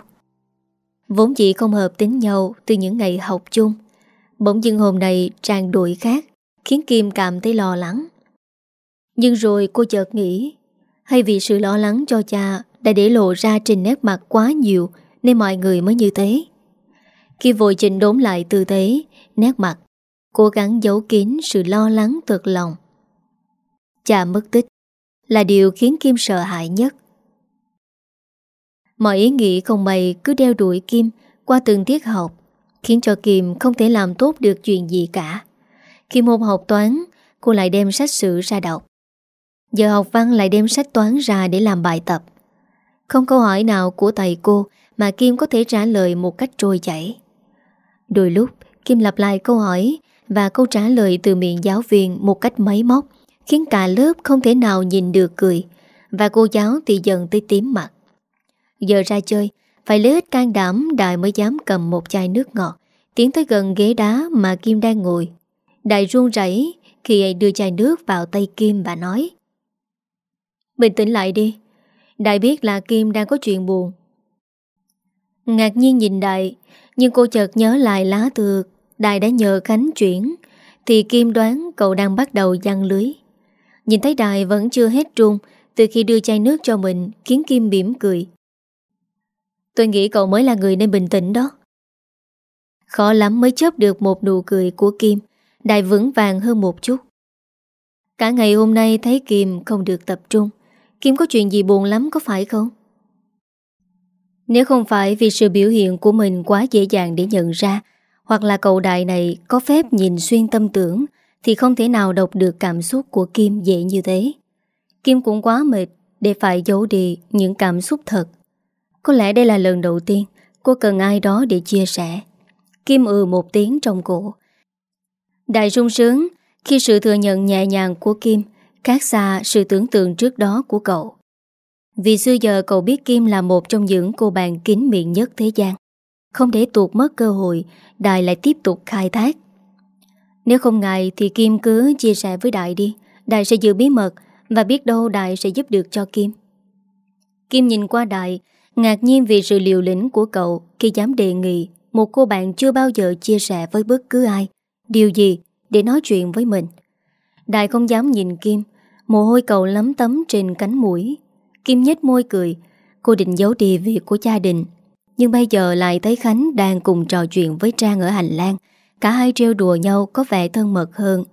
Vốn chỉ không hợp tính nhau từ những ngày học chung. Bỗng dưng hôm nay Trang đổi khác, khiến Kim cảm thấy lo lắng. Nhưng rồi cô chợt nghĩ, hay vì sự lo lắng cho cha đã để lộ ra trên nét mặt quá nhiều nên mọi người mới như thế. Khi vội trình đốn lại tư thế, nét mặt, cố gắng giấu kín sự lo lắng thật lòng. Cha mất tích là điều khiến Kim sợ hãi nhất. Mọi ý nghĩ không mày cứ đeo đuổi Kim qua từng tiết học, khiến cho Kim không thể làm tốt được chuyện gì cả. Khi môn học toán, cô lại đem sách sử ra đọc. Giờ học văn lại đem sách toán ra để làm bài tập. Không câu hỏi nào của thầy cô Mà Kim có thể trả lời một cách trôi chảy. Đôi lúc, Kim lặp lại câu hỏi Và câu trả lời từ miệng giáo viên Một cách máy móc, Khiến cả lớp không thể nào nhìn được cười, Và cô giáo thì dần tới tím mặt. Giờ ra chơi, Phải lấy hết can đảm Đại mới dám cầm một chai nước ngọt, Tiến tới gần ghế đá mà Kim đang ngồi. Đại run rẩy Khi ấy đưa chai nước vào tay Kim và nói Bình tĩnh lại đi. Đại biết là Kim đang có chuyện buồn. Ngạc nhiên nhìn Đại, Nhưng cô chợt nhớ lại lá thư. Đại đã nhờ Khánh chuyển, Thì Kim đoán cậu đang bắt đầu giăng lưới. Nhìn thấy Đại vẫn chưa hết trung Từ khi đưa chai nước cho mình, Khiến Kim mỉm cười. Tôi nghĩ cậu mới là người nên bình tĩnh đó. Khó lắm mới chớp được một nụ cười của Kim. Đại vững vàng hơn một chút. Cả ngày hôm nay thấy Kim không được tập trung. Kim có chuyện gì buồn lắm có phải không? Nếu không phải vì sự biểu hiện của mình quá dễ dàng để nhận ra, Hoặc là cậu đại này có phép nhìn xuyên tâm tưởng, Thì không thể nào đọc được cảm xúc của Kim dễ như thế. Kim cũng quá mệt để phải giấu đi những cảm xúc thật. Có lẽ đây là lần đầu tiên cô cần ai đó để chia sẻ. Kim ừ một tiếng trong cổ. Đại sung sướng, khi sự thừa nhận nhẹ nhàng của Kim khác xa sự tưởng tượng trước đó của cậu. Vì xưa giờ cậu biết Kim là một trong những cô bạn kín miệng nhất thế gian. Không để tuột mất cơ hội, Đại lại tiếp tục khai thác. Nếu không ngại thì Kim cứ chia sẻ với Đại đi. Đại sẽ giữ bí mật và biết đâu Đại sẽ giúp được cho Kim. Kim nhìn qua Đại, ngạc nhiên vì sự liều lĩnh của cậu khi dám đề nghị một cô bạn chưa bao giờ chia sẻ với bất cứ ai điều gì để nói chuyện với mình. Đại không dám nhìn Kim, Mồ hôi cầu lấm tấm trên cánh mũi. Kim nhếch môi cười, Cô định giấu đi việc của gia đình. Nhưng bây giờ lại thấy Khánh đang cùng trò chuyện với Trang ở hành lang, Cả hai treo đùa nhau có vẻ thân mật hơn.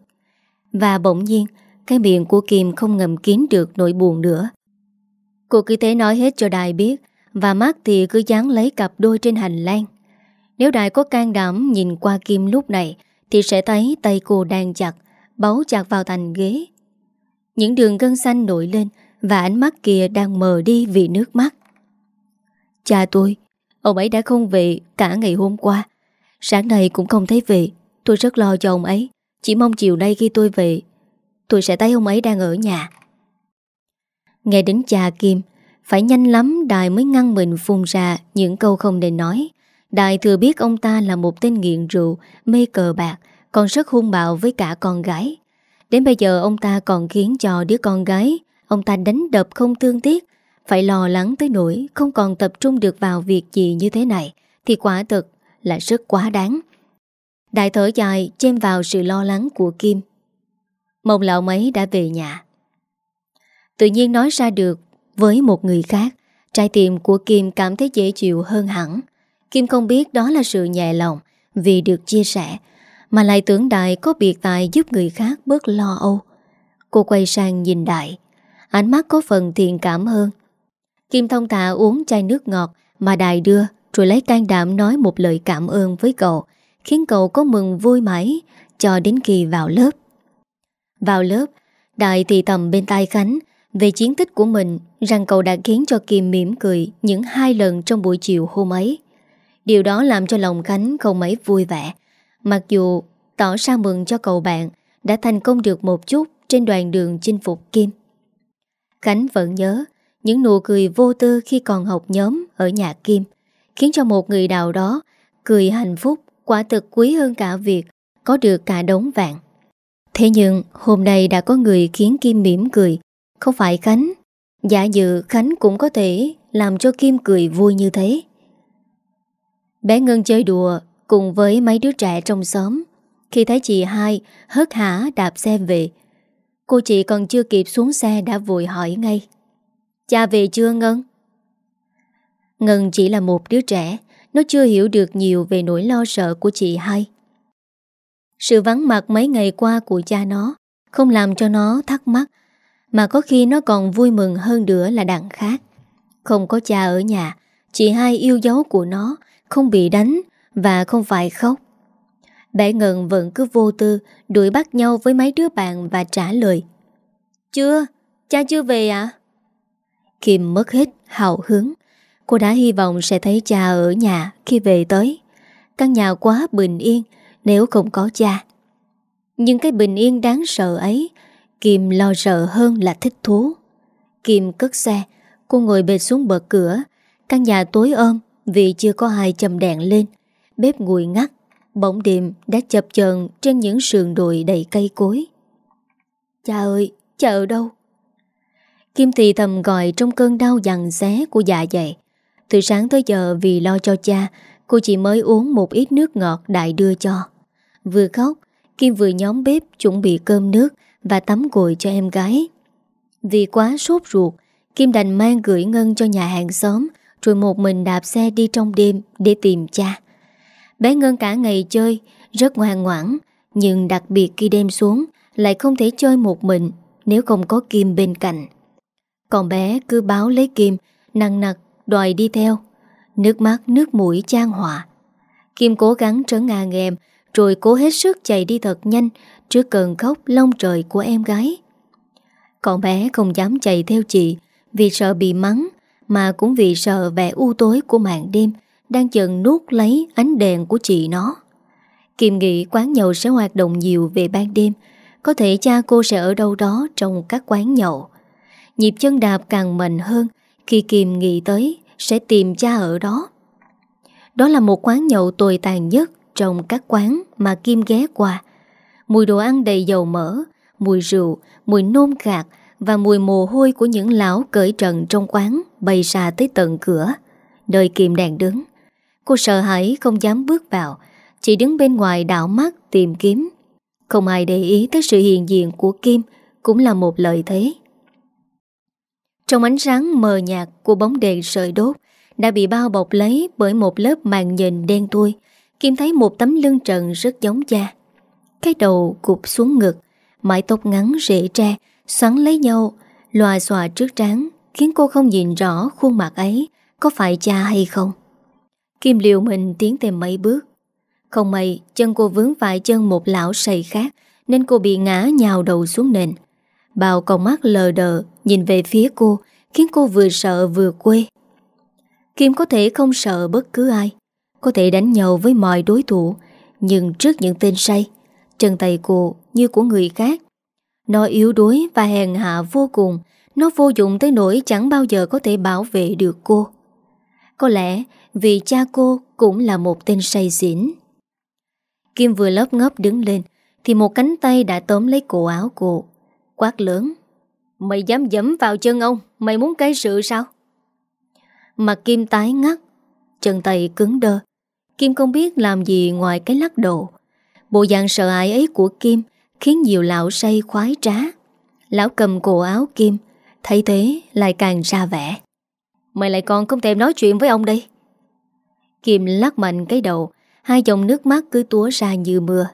Và bỗng nhiên, Cái miệng của Kim không ngầm kín được nỗi buồn nữa. Cô cứ thế nói hết cho Đại biết, Và mắt thì cứ dán lấy cặp đôi trên hành lang. Nếu Đại có can đảm nhìn qua Kim lúc này, Thì sẽ thấy tay cô đang chặt Báu chặt vào thành ghế. Những đường gân xanh nổi lên Và ánh mắt kia đang mờ đi vì nước mắt. Cha tôi, Ông ấy đã không về cả ngày hôm qua. Sáng nay cũng không thấy về. Tôi rất lo cho ông ấy. Chỉ mong chiều nay khi tôi về, Tôi sẽ thấy ông ấy đang ở nhà. Nghe đến cha Kim, Phải nhanh lắm Đài mới ngăn mình phun ra Những câu không nên nói. Đài thừa biết ông ta là một tên nghiện rượu, Mê cờ bạc còn rất hung bạo với cả con gái. Đến bây giờ ông ta còn khiến cho đứa con gái ông ta đánh đập không thương tiếc, phải lo lắng tới nỗi không còn tập trung được vào việc gì như thế này thì quả thực là rất quá đáng. Đại thở dài chêm vào sự lo lắng của Kim. Mong lão mấy đã về nhà. Tự nhiên nói ra được với một người khác, trái tim của Kim cảm thấy dễ chịu hơn hẳn. Kim không biết đó là sự nhẹ lòng vì được chia sẻ mà lại tưởng Đại có biệt tài giúp người khác bớt lo âu. Cô quay sang nhìn Đại, Ánh mắt có phần thiện cảm hơn. Kim thông thả uống chai nước ngọt Mà Đại đưa, Rồi lấy can đảm nói một lời cảm ơn với cậu, Khiến cậu có mừng vui mãi Cho đến khi vào lớp. Vào lớp, Đại thì tầm bên tai Khánh Về chiến tích của mình, Rằng cậu đã khiến cho Kim mỉm cười Những hai lần trong buổi chiều hôm ấy. Điều đó làm cho lòng Khánh không mấy vui vẻ. Mặc dù tỏ ra mừng cho cậu bạn đã thành công được một chút trên đoạn đường chinh phục Kim. Khánh vẫn nhớ những nụ cười vô tư khi còn học nhóm ở nhà Kim, khiến cho một người nào đó cười hạnh phúc quả thực quý hơn cả việc có được cả đống vàng. Thế nhưng hôm nay đã có người khiến Kim mỉm cười, không phải Khánh. Giả dự Khánh cũng có thể làm cho Kim cười vui như thế. Bé Ngân chơi đùa cùng với mấy đứa trẻ trong xóm. Khi thấy chị hai hớt hả đạp xe về, cô chị còn chưa kịp xuống xe đã vội hỏi ngay. Cha về chưa Ngân? Ngân chỉ là một đứa trẻ, nó chưa hiểu được nhiều về nỗi lo sợ của chị hai. Sự vắng mặt mấy ngày qua của cha nó không làm cho nó thắc mắc, mà có khi nó còn vui mừng hơn nữa là đằng khác. Không có cha ở nhà, chị hai yêu dấu của nó, không bị đánh, và không phải khóc. Bé Ngân vẫn cứ vô tư đuổi bắt nhau với mấy đứa bạn và trả lời. Chưa, cha chưa về à? Kim mất hết hào hứng Cô đã hy vọng sẽ thấy cha ở nhà khi về tới Căn nhà quá bình yên nếu không có cha Nhưng cái bình yên đáng sợ ấy Kim lo sợ hơn là thích thú Kim cất xe Cô ngồi bệt xuống bờ cửa Căn nhà tối ôm vì chưa có ai chầm đèn lên Bếp nguội ngắt Bóng đêm đã chập chờn trên những sườn đồi đầy cây cối. Cha ơi, cha ở đâu? Kim Thị thầm gọi trong cơn đau dằn xé của dạ dày. Từ sáng tới giờ vì lo cho cha Cô chỉ mới uống một ít nước ngọt đại đưa cho. Vừa khóc Kim vừa nhóm bếp chuẩn bị cơm nước Và tắm gội cho em gái. Vì quá sốt ruột Kim đành mang gửi ngân cho nhà hàng xóm Rồi một mình đạp xe đi trong đêm Để tìm cha. Bé Ngân cả ngày chơi, Rất ngoan ngoãn, Nhưng đặc biệt khi đêm xuống, Lại không thể chơi một mình Nếu không có Kim bên cạnh. Còn bé cứ báo lấy Kim Nặng nặc, đòi đi theo. Nước mắt, nước mũi trang họa Kim cố gắng trấn ngang em Rồi cố hết sức chạy đi thật nhanh Trước cơn khóc long trời của em gái. Còn bé không dám chạy theo chị Vì sợ bị mắng, Mà cũng vì sợ vẻ u tối của màn đêm đang dần nuốt lấy ánh đèn của chị nó Kim nghĩ quán nhậu sẽ hoạt động nhiều về ban đêm Có thể cha cô sẽ ở đâu đó trong các quán nhậu Nhịp chân đạp càng mạnh hơn Khi Kim nghĩ tới sẽ tìm cha ở đó. Đó là một quán nhậu tồi tàn nhất trong các quán mà Kim ghé qua. Mùi đồ ăn đầy dầu mỡ, mùi rượu, mùi nôn gạt và mùi mồ hôi của những lão cởi trần trong quán bay ra tới tận cửa, nơi Kim đang đứng. Cô sợ hãi không dám bước vào, chỉ đứng bên ngoài đảo mắt tìm kiếm. Không ai để ý tới sự hiện diện của Kim cũng là một lợi thế. Trong ánh sáng mờ nhạt của bóng đèn sợi đốt đã bị bao bọc lấy bởi một lớp màn nhìn đen thui. Kim thấy một tấm lưng trần rất giống cha. Cái đầu cụp xuống ngực, mái tóc ngắn rễ tre, xoắn lấy nhau, loà xòa trước trán, khiến cô không nhìn rõ khuôn mặt ấy có phải cha hay không. Kim liều mình tiến thêm mấy bước. Không may, chân cô vướng phải chân một lão sầy khác, nên cô bị ngã nhào đầu xuống nền. Bào con mắt lờ đờ nhìn về phía cô khiến cô vừa sợ vừa quê. Kim có thể không sợ bất cứ ai, có thể đánh nhau với mọi đối thủ, nhưng trước những tên say, chân tay cô như của người khác. Nó yếu đuối và hèn hạ vô cùng, nó vô dụng tới nỗi chẳng bao giờ có thể bảo vệ được cô. Có lẽ vì cha cô cũng là một tên say xỉn. Kim vừa lớp ngóp đứng lên thì một cánh tay đã tóm lấy cổ áo cô. Quát lớn, Mày dám dẫm vào chân ông, Mày muốn cái sự sao Mặt Kim tái ngắt, Chân tay cứng đơ Kim không biết làm gì ngoài cái lắc độ. Bộ dạng sợ hãi ấy của Kim Khiến nhiều lão say khoái trá Lão cầm cổ áo Kim, Thấy thế lại càng ra vẻ Mày lại còn không thèm nói chuyện với ông đây Kim lắc mạnh cái đầu, Hai dòng nước mắt cứ túa ra như mưa.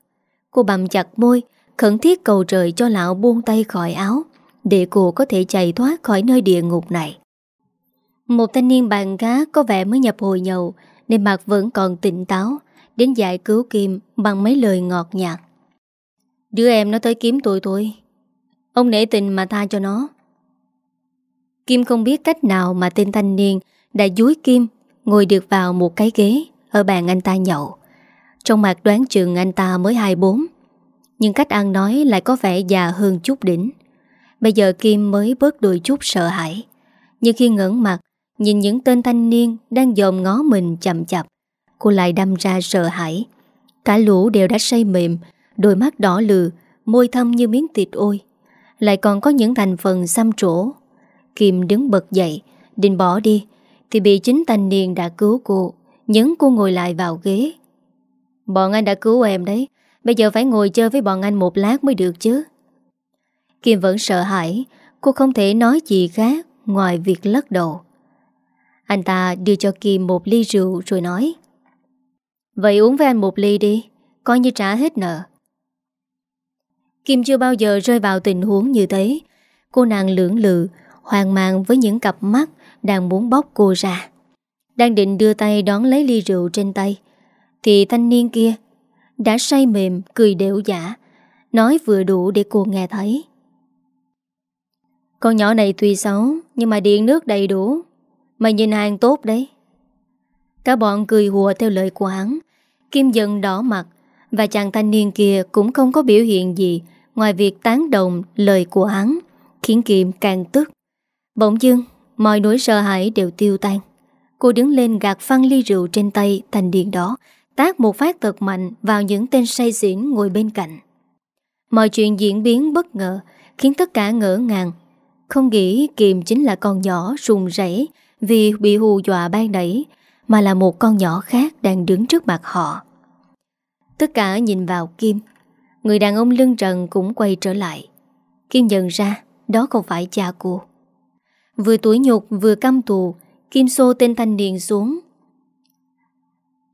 Cô bầm chặt môi, Khẩn thiết cầu trời cho lão buông tay khỏi áo, Để cô có thể chạy thoát khỏi nơi địa ngục này. Một thanh niên bàn cá có vẻ mới nhập hồi nhậu, Nên mặt vẫn còn tỉnh táo, Đến giải cứu Kim bằng mấy lời ngọt nhạt. Đứa em nó tới kiếm tôi tôi. Ông nể tình mà tha cho nó. Kim không biết cách nào mà tên thanh niên đã dúi Kim ngồi được vào một cái ghế ở bàn anh ta nhậu. Trong mặt đoán chừng anh ta mới 24 nhưng cách ăn nói lại có vẻ già hơn chút đỉnh. Bây giờ Kim mới bớt đôi chút sợ hãi, Nhưng khi ngẩn mặt, Nhìn những tên thanh niên Đang dòm ngó mình chậm chập Cô lại đâm ra sợ hãi. Cả lũ đều đã say mềm, Đôi mắt đỏ lừ, Môi thâm như miếng thịt ôi. Lại còn có những thành phần xăm trổ. Kim đứng bật dậy, Định bỏ đi thì bị chính thanh niên đã cứu cô, Nhấn cô ngồi lại vào ghế. Bọn anh đã cứu em đấy, Bây giờ phải ngồi chơi với bọn anh một lát mới được chứ. Kim vẫn sợ hãi, Cô không thể nói gì khác Ngoài việc lắc đầu. Anh ta đưa cho Kim một ly rượu rồi nói, Vậy uống với anh một ly đi, Coi như trả hết nợ. Kim chưa bao giờ rơi vào tình huống như thế. Cô nàng lưỡng lự Hoàng mang với những cặp mắt đang muốn bóc cô ra. Đang định đưa tay đón lấy ly rượu trên tay Thì thanh niên kia đã say mềm, cười đều giả, nói vừa đủ để cô nghe thấy. Con nhỏ này tuy xấu Nhưng mà điện nước đầy đủ Mày nhìn hàng tốt đấy. Cả bọn cười hùa theo lời của hắn Kim dần đỏ mặt Và chàng thanh niên kia cũng không có biểu hiện gì Ngoài việc tán đồng lời của hắn Khiến Kim càng tức. Bỗng dưng Mọi nỗi sợ hãi đều tiêu tan. Cô đứng lên gạt phăng ly rượu trên tay Thành điện đó Tác một phát thật mạnh vào những tên say xỉn ngồi bên cạnh. Mọi chuyện diễn biến bất ngờ Khiến tất cả ngỡ ngàng. Không nghĩ Kiềm chính là con nhỏ rùng rẩy Vì bị hù dọa ban đẩy, Mà là một con nhỏ khác đang đứng trước mặt họ. Tất cả nhìn vào Kim. Người đàn ông lưng trần cũng quay trở lại. Kim nhận ra Đó không phải cha cô. Vừa tuổi nhục vừa căm tù, Kim xô tên thanh niên xuống.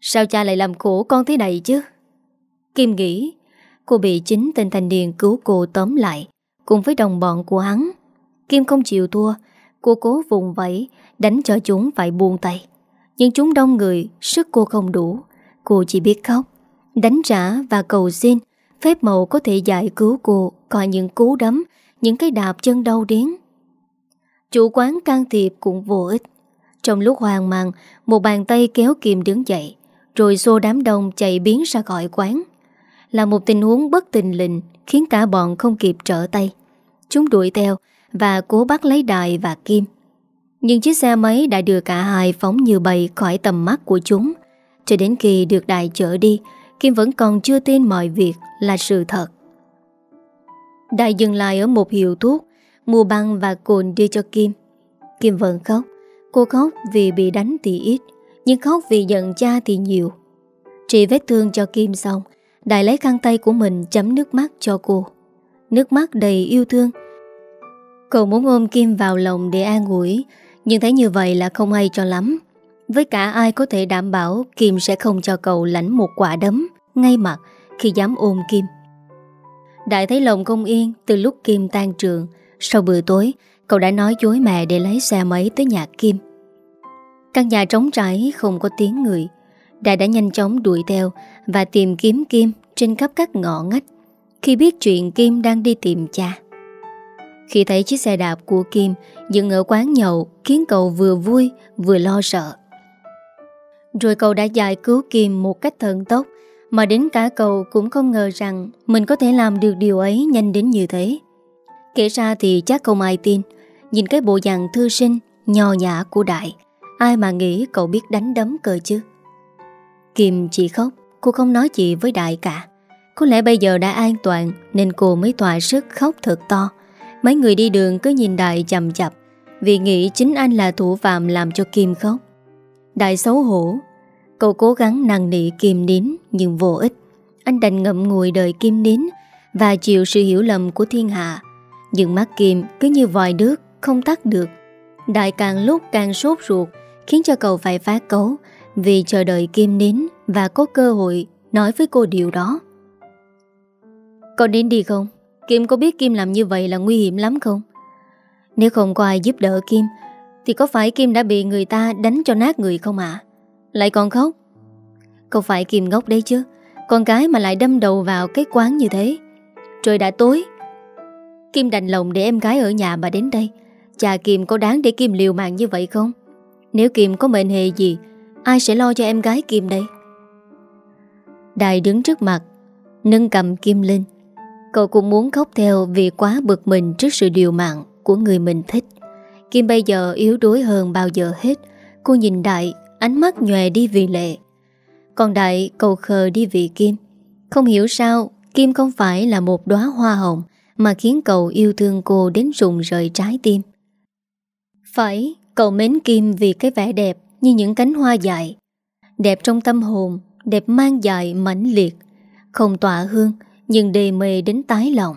Sao cha lại làm khổ con thế này chứ? Kim nghĩ, Cô bị chính tên thanh niên cứu cô tóm lại, Cùng với đồng bọn của hắn. Kim không chịu thua, Cô cố vùng vẫy, Đánh cho chúng phải buông tay. Nhưng chúng đông người, Sức cô không đủ. Cô chỉ biết khóc, Đánh trả và cầu xin, Phép màu có thể giải cứu cô, Coi những cú đấm, Những cái đạp chân đau điếng. Chủ quán can thiệp cũng vô ích. Trong lúc hoang mang, Một bàn tay kéo Kim đứng dậy, Rồi xô đám đông chạy biến ra khỏi quán. Là một tình huống bất tình lình, Khiến cả bọn không kịp trở tay. Chúng đuổi theo Và cố bắt lấy đài và Kim. Nhưng chiếc xe máy đã đưa cả hai phóng như bầy khỏi tầm mắt của chúng. Cho đến khi được đài chở đi, Kim vẫn còn chưa tin mọi việc là sự thật. Đại dừng lại ở một hiệu thuốc Mua băng và cồn đưa cho Kim. Kim vẫn khóc. Cô khóc vì bị đánh thì ít, Nhưng khóc vì giận cha thì nhiều. Trị vết thương cho Kim xong, Đại lấy khăn tay của mình chấm nước mắt cho cô. Nước mắt đầy yêu thương. Cậu muốn ôm Kim vào lòng để an ủi, Nhưng thấy như vậy là không hay cho lắm. Với cả ai có thể đảm bảo Kim sẽ không cho cậu lãnh một quả đấm Ngay mặt khi dám ôm Kim. Đại thấy lòng không yên Từ lúc Kim tan trường sau bữa tối, Cậu đã nói dối mẹ để lấy xe máy tới nhà Kim. Căn nhà trống trải không có tiếng người. Đại đã nhanh chóng đuổi theo Và tìm kiếm Kim trên khắp các ngõ ngách, Khi biết chuyện Kim đang đi tìm cha. Khi thấy chiếc xe đạp của Kim Dừng ở quán nhậu, Khiến cậu vừa vui, vừa lo sợ. Rồi cậu đã giải cứu Kim một cách thần tốc, Mà đến cả cậu cũng không ngờ rằng Mình có thể làm được điều ấy nhanh đến như thế. Kể ra thì chắc không ai tin. Nhìn cái bộ dạng thư sinh, Nho nhã của Đại, Ai mà nghĩ cậu biết đánh đấm cờ chứ? Kim chỉ khóc, Cô không nói gì với Đại cả. Có lẽ bây giờ đã an toàn, Nên cô mới tỏa sức khóc thật to. Mấy người đi đường cứ nhìn Đại chầm chập Vì nghĩ chính anh là thủ phạm Làm cho Kim khóc. Đại xấu hổ, Cậu cố gắng năn nị Kim nín, Nhưng vô ích. Anh đành ngậm ngùi đời Kim nín Và chịu sự hiểu lầm của thiên hạ. Nhưng mắt Kim cứ như vòi nước Không tắt được Đại càng lúc càng sốt ruột, Khiến cho cậu phải phát cấu, Vì chờ đợi Kim nín Và có cơ hội nói với cô điều đó Con đến đi không? Kim có biết Kim làm như vậy là nguy hiểm lắm không? Nếu không có ai giúp đỡ Kim, Thì có phải Kim đã bị người ta đánh cho nát người không ạ? À? Lại còn khóc Không phải Kim ngốc đấy chứ, Con gái mà lại đâm đầu vào cái quán như thế Trời đã tối Kim đành lòng để em gái ở nhà mà đến đây Cha Kim có đáng để Kim liều mạng như vậy không? Nếu Kim có mệnh hệ gì Ai sẽ lo cho em gái Kim đây? Đại đứng trước mặt Nâng cầm Kim lên Cậu cũng muốn khóc theo vì quá bực mình trước sự điều mạng của người mình thích. Kim bây giờ yếu đuối hơn bao giờ hết. Cô nhìn Đại, ánh mắt nhòe đi vì lệ. Còn Đại cầu khờ đi vì Kim. Không hiểu sao, Kim không phải là một đóa hoa hồng mà khiến cậu yêu thương cô đến rụng rời trái tim. Phải, cậu mến Kim vì cái vẻ đẹp như những cánh hoa dại. Đẹp trong tâm hồn, đẹp mang dài mãnh liệt, không tỏa hương nhưng đề mê đến tái lòng.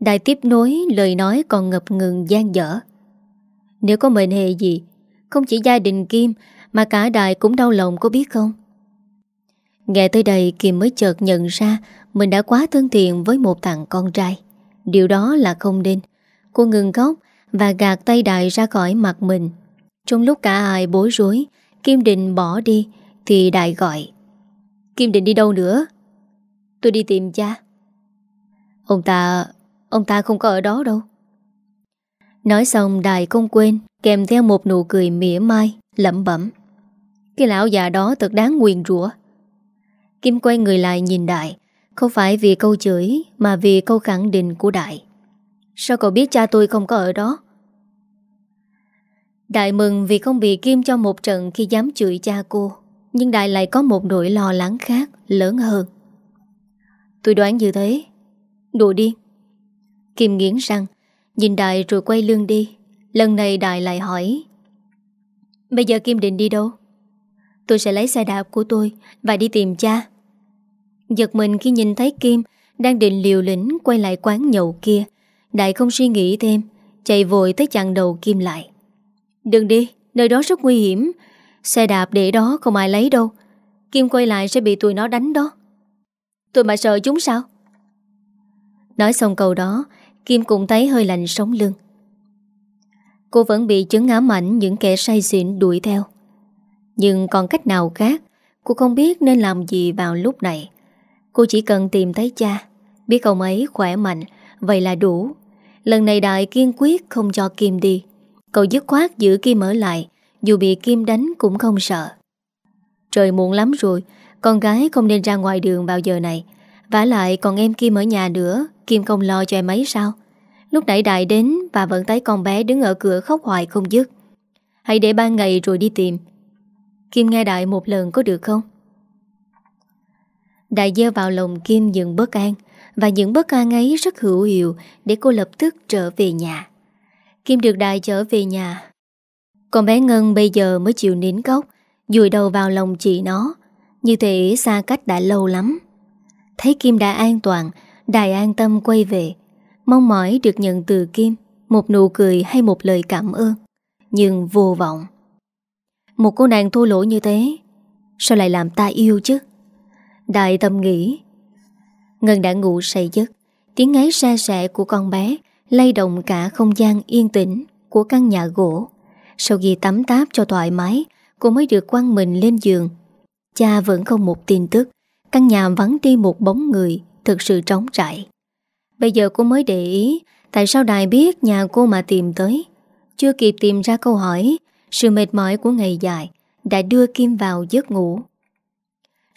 Đại tiếp nối lời nói còn ngập ngừng gian dở. Nếu có mệnh hệ gì, không chỉ gia đình Kim mà cả đại cũng đau lòng có biết không? Nghe tới đây Kim mới chợt nhận ra mình đã quá thân thiện với một thằng con trai. Điều đó là không nên. Cô ngừng khóc và gạt tay đại ra khỏi mặt mình. Trong lúc cả hai bối rối, Kim định bỏ đi thì đại gọi. Kim định đi đâu nữa? Tôi đi tìm cha Ông ta Ông ta không có ở đó đâu Nói xong Đại không quên Kèm theo một nụ cười mỉa mai Lẩm bẩm Cái lão già đó thật đáng nguyền rủa Kim quay người lại nhìn Đại không phải vì câu chửi, Mà vì câu khẳng định của Đại. Sao cậu biết cha tôi không có ở đó? Đại mừng vì không bị Kim cho một trận Khi dám chửi cha cô, Nhưng Đại lại có một nỗi lo lắng khác Lớn hơn. Tôi đoán như thế. Đồ đi. Kim nghiến răng, Nhìn Đại rồi quay lưng đi. Lần này Đại lại hỏi, Bây giờ Kim định đi đâu? Tôi sẽ lấy xe đạp của tôi Và đi tìm cha. Giật mình khi nhìn thấy Kim Đang định liều lĩnh quay lại quán nhậu kia. Đại không suy nghĩ thêm Chạy vội tới chặn đầu Kim lại. Đừng đi, nơi đó rất nguy hiểm. Xe đạp để đó không ai lấy đâu. Kim quay lại sẽ bị tụi nó đánh đó. Tụi mà sợ chúng sao? Nói xong câu đó Kim cũng thấy hơi lạnh sống lưng. Cô vẫn bị chứng ám ảnh Những kẻ say xỉn đuổi theo. Nhưng còn cách nào khác Cô không biết nên làm gì vào lúc này. Cô chỉ cần tìm thấy cha. Biết ông ấy khỏe mạnh, Vậy là đủ. Lần này Đại kiên quyết không cho Kim đi. Cậu dứt khoát giữ Kim ở lại, Dù bị Kim đánh cũng không sợ. Trời muộn lắm rồi, Con gái không nên ra ngoài đường vào giờ này. Vả lại còn em Kim ở nhà nữa, Kim không lo cho em ấy sao? Lúc nãy Đại đến và vẫn thấy con bé đứng ở cửa khóc hoài không dứt. Hãy để ba ngày rồi đi tìm. Kim nghe Đại một lần có được không? Đại gieo vào lòng Kim những bất an, Và những bất an ấy rất hữu hiệu Để cô lập tức trở về nhà. Kim được Đại trở về nhà. Còn bé Ngân bây giờ mới chịu nín cốc, Dùi đầu vào lòng chị nó. Như thể xa cách đã lâu lắm. Thấy Kim đã an toàn Đại an tâm quay về. Mong mỏi được nhận từ Kim, Một nụ cười hay một lời cảm ơn, Nhưng vô vọng. Một cô nàng thua lỗ như thế, Sao lại làm ta yêu chứ? Đại tâm nghĩ Ngân đã ngủ say giấc Tiếng ngáy xa xẻ của con bé lay động cả không gian yên tĩnh của căn nhà gỗ. Sau khi tắm táp cho thoải mái, cô mới được quăng mình lên giường. Cha vẫn không một tin tức, căn nhà vắng đi một bóng người, thực sự trống trải. Bây giờ cô mới để ý tại sao Đài biết nhà cô mà tìm tới. Chưa kịp tìm ra câu hỏi, sự mệt mỏi của ngày dài đã đưa Kim vào giấc ngủ.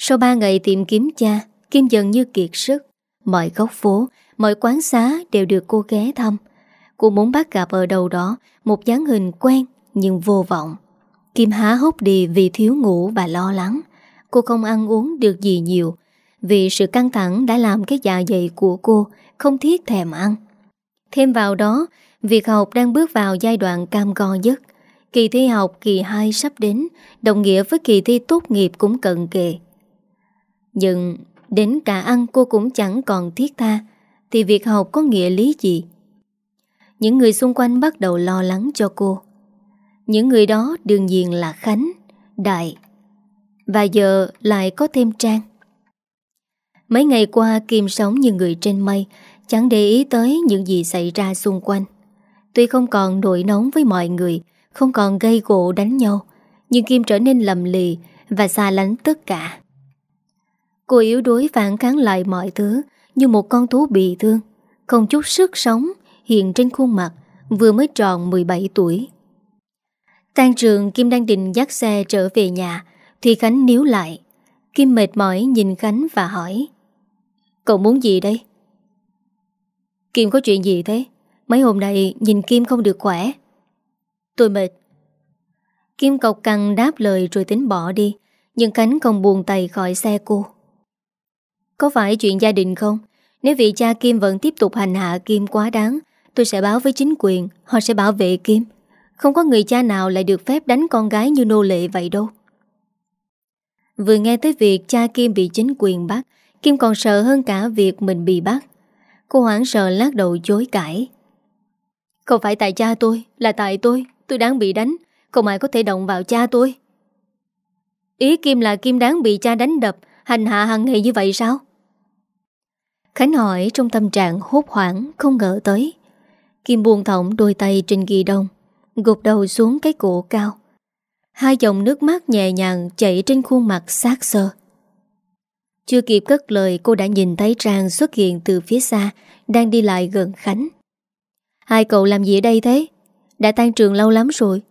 Sau ba ngày tìm kiếm cha, Kim dần như kiệt sức. Mọi góc phố, mọi quán xá đều được cô ghé thăm. Cô muốn bắt gặp ở đâu đó một dáng hình quen nhưng vô vọng. Kim há hốc đi vì thiếu ngủ và lo lắng. Cô không ăn uống được gì nhiều vì sự căng thẳng đã làm cái dạ dày của cô không thiết thèm ăn. Thêm vào đó, việc học đang bước vào giai đoạn cam go nhất. Kỳ thi học kỳ 2 sắp đến, đồng nghĩa với kỳ thi tốt nghiệp cũng cận kề. Nhưng đến cả ăn cô cũng chẳng còn thiết tha, thì việc học có nghĩa lý gì? Những người xung quanh bắt đầu lo lắng cho cô. Những người đó đương nhiên là Khánh, Đại, và giờ lại có thêm Trang. Mấy ngày qua Kim sống như người trên mây, chẳng để ý tới những gì xảy ra xung quanh. Tuy không còn nổi nóng với mọi người, không còn gây gỗ đánh nhau, nhưng Kim trở nên lầm lì và xa lánh tất cả. Cô yếu đuối phản kháng lại mọi thứ như một con thú bị thương, không chút sức sống hiện trên khuôn mặt, vừa mới tròn 17 tuổi. Tan trường Kim đang định dắt xe trở về nhà, thì Khánh níu lại. Kim mệt mỏi nhìn Khánh và hỏi Cậu muốn gì đây? Kim có chuyện gì thế? Mấy hôm nay nhìn Kim không được khỏe. Tôi mệt. Kim cọc cằn đáp lời rồi tính bỏ đi, nhưng Khánh không buồn tay khỏi xe cô. Có phải chuyện gia đình không? Nếu vị cha Kim vẫn tiếp tục hành hạ Kim quá đáng, tôi sẽ báo với chính quyền, họ sẽ bảo vệ Kim. Không có người cha nào lại được phép đánh con gái như nô lệ vậy đâu. Vừa nghe tới việc cha Kim bị chính quyền bắt, Kim còn sợ hơn cả việc mình bị bắt. Cô hoảng sợ lát đầu chối cãi. Không phải tại cha tôi, là tại tôi, tôi đáng bị đánh, không ai có thể động vào cha tôi. Ý Kim là Kim đáng bị cha đánh đập, hành hạ hàng ngày như vậy sao? Khánh hỏi trong tâm trạng hốt hoảng không ngờ tới. Kim buông thỏng đôi tay trên ghi đông, gục đầu xuống cái cổ cao. Hai dòng nước mắt nhẹ nhàng chảy trên khuôn mặt sát sơ. Chưa kịp cất lời cô đã nhìn thấy Trang xuất hiện từ phía xa, đang đi lại gần Khánh. Hai cậu làm gì ở đây thế? Đã tan trường lâu lắm rồi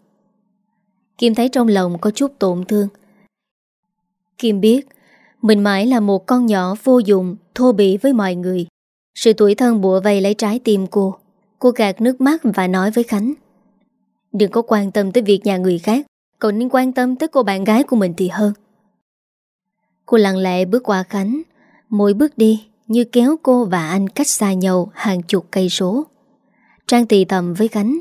Kim thấy trong lòng có chút tổn thương Kim biết Mình mãi là một con nhỏ vô dụng Thô bỉ với mọi người Sự tuổi thân bùa vây lấy trái tim cô Cô gạt nước mắt và nói với Khánh Đừng có quan tâm tới việc nhà người khác, Cậu nên quan tâm tới cô bạn gái của mình thì hơn Cô lặng lẽ bước qua Khánh Mỗi bước đi, như kéo cô và anh cách xa nhau hàng chục cây số. Trang tì thầm với Khánh.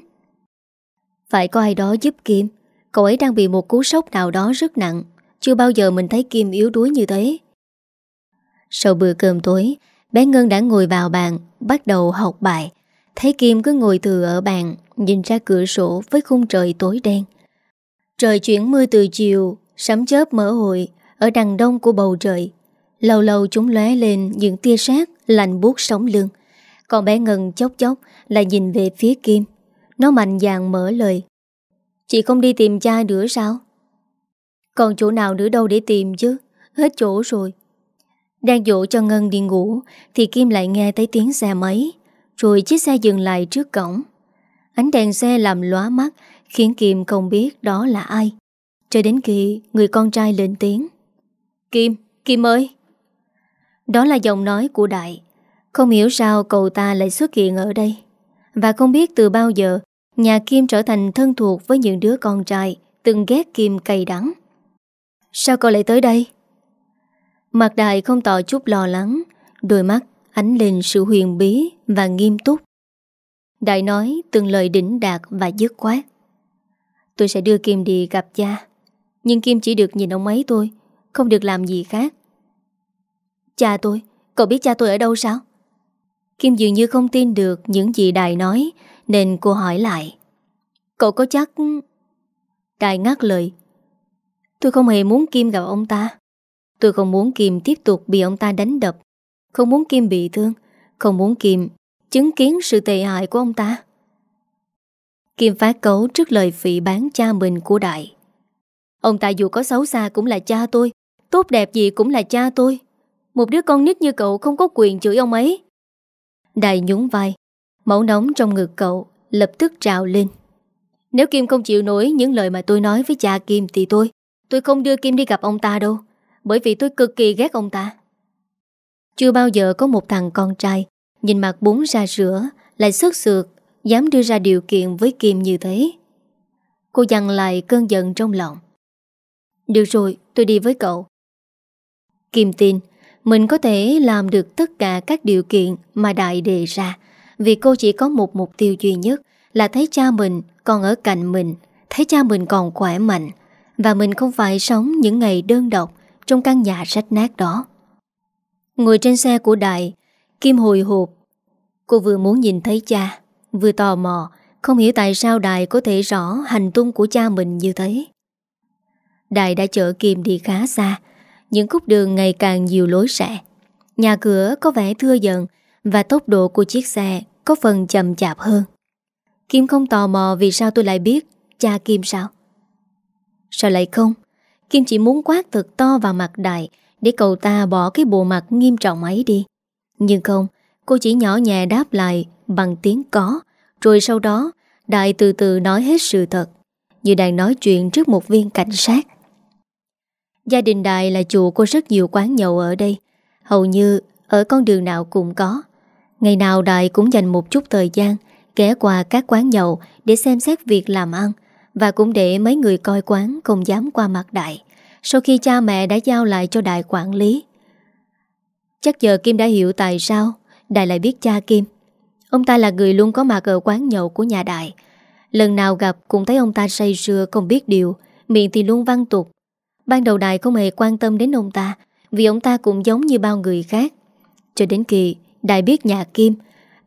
Phải có ai đó giúp Kim. Cậu ấy đang bị một cú sốc nào đó rất nặng. Chưa bao giờ mình thấy Kim yếu đuối như thế. Sau bữa cơm tối, bé Ngân đã ngồi vào bàn, bắt đầu học bài. Thấy Kim cứ ngồi thừa ở bàn, nhìn ra cửa sổ với khung trời tối đen. Trời chuyển mưa từ chiều, sấm chớp mở hội ở đằng đông của bầu trời. Lâu lâu chúng lóe lên những tia sát lạnh buốt sống lưng. Còn bé Ngân chốc chốc lại nhìn về phía Kim. Nó mạnh dạn mở lời. Chị không đi tìm cha nữa sao? Còn chỗ nào nữa đâu để tìm chứ? Hết chỗ rồi. Đang dỗ cho Ngân đi ngủ thì Kim lại nghe thấy tiếng xe máy. Rồi chiếc xe dừng lại trước cổng. Ánh đèn xe làm lóa mắt khiến Kim không biết đó là ai. Cho đến khi người con trai lên tiếng. Kim, Kim ơi! Đó là giọng nói của Đại Không hiểu sao cậu ta lại xuất hiện ở đây Và không biết từ bao giờ Nhà Kim trở thành thân thuộc với những đứa con trai Từng ghét Kim cay đắng Sao cậu lại tới đây? Mặt Đại không tỏ chút lo lắng. Đôi mắt ánh lên sự huyền bí Và nghiêm túc. Đại nói từng lời đỉnh đạt và dứt khoát. Tôi sẽ đưa Kim đi gặp cha Nhưng Kim chỉ được nhìn ông ấy thôi Không được làm gì khác. Cha tôi, cậu biết cha tôi ở đâu sao? Kim dường như không tin được những gì Đài nói Nên cô hỏi lại. Cậu có chắc... Đài ngắt lời. Tôi không hề muốn Kim gặp ông ta. Tôi không muốn Kim tiếp tục bị ông ta đánh đập. Không muốn Kim bị thương. Không muốn Kim chứng kiến sự tệ hại của ông ta. Kim phát cấu trước lời phỉ bán cha mình của Đại. Ông ta dù có xấu xa cũng là cha tôi. Tốt đẹp gì cũng là cha tôi. Một đứa con nít như cậu không có quyền chửi ông ấy. Đại nhún vai. Máu nóng trong ngực cậu Lập tức trào lên. Nếu Kim không chịu nổi những lời mà tôi nói với cha Kim Thì tôi Tôi không đưa Kim đi gặp ông ta đâu. Bởi vì tôi cực kỳ ghét ông ta. Chưa bao giờ có một thằng con trai Nhìn mặt bún ra rửa Lại sức sượt Dám đưa ra điều kiện với Kim như thế. Cô dằn lại cơn giận trong lòng. Được rồi tôi đi với cậu. Kim tin mình có thể làm được tất cả các điều kiện mà Đại đề ra vì cô chỉ có một mục tiêu duy nhất là thấy cha mình còn ở cạnh mình, thấy cha mình còn khỏe mạnh và mình không phải sống những ngày đơn độc trong căn nhà rách nát đó. Ngồi trên xe của Đại, Kim hồi hộp. Cô vừa muốn nhìn thấy cha, vừa tò mò, không hiểu tại sao Đại có thể rõ hành tung của cha mình như thế. Đại đã chở Kim đi khá xa, những khúc đường ngày càng nhiều lối rẽ. Nhà cửa có vẻ thưa dần và tốc độ của chiếc xe có phần chậm chạp hơn. Kim không tò mò vì sao tôi lại biết cha Kim sao. Sao lại không? Kim chỉ muốn quát thật to vào mặt đại để cậu ta bỏ cái bộ mặt nghiêm trọng ấy đi. Nhưng không, cô chỉ nhỏ nhẹ đáp lại bằng tiếng có, rồi sau đó đại từ từ nói hết sự thật, như đang nói chuyện trước một viên cảnh sát. Gia đình Đại là chủ của rất nhiều quán nhậu ở đây Hầu như ở con đường nào cũng có Ngày nào Đại cũng dành một chút thời gian Ghé qua các quán nhậu Để xem xét việc làm ăn và cũng để mấy người coi quán không dám qua mặt Đại. Sau khi cha mẹ đã giao lại cho Đại quản lý. Chắc giờ Kim đã hiểu tại sao Đại lại biết cha Kim. Ông ta là người luôn có mặt ở quán nhậu của nhà Đại. Lần nào gặp cũng thấy ông ta say sưa không biết điều, Miệng thì luôn văn tục. Ban đầu Đại không hề quan tâm đến ông ta, Vì ông ta cũng giống như bao người khác. Cho đến khi Đại biết nhà Kim,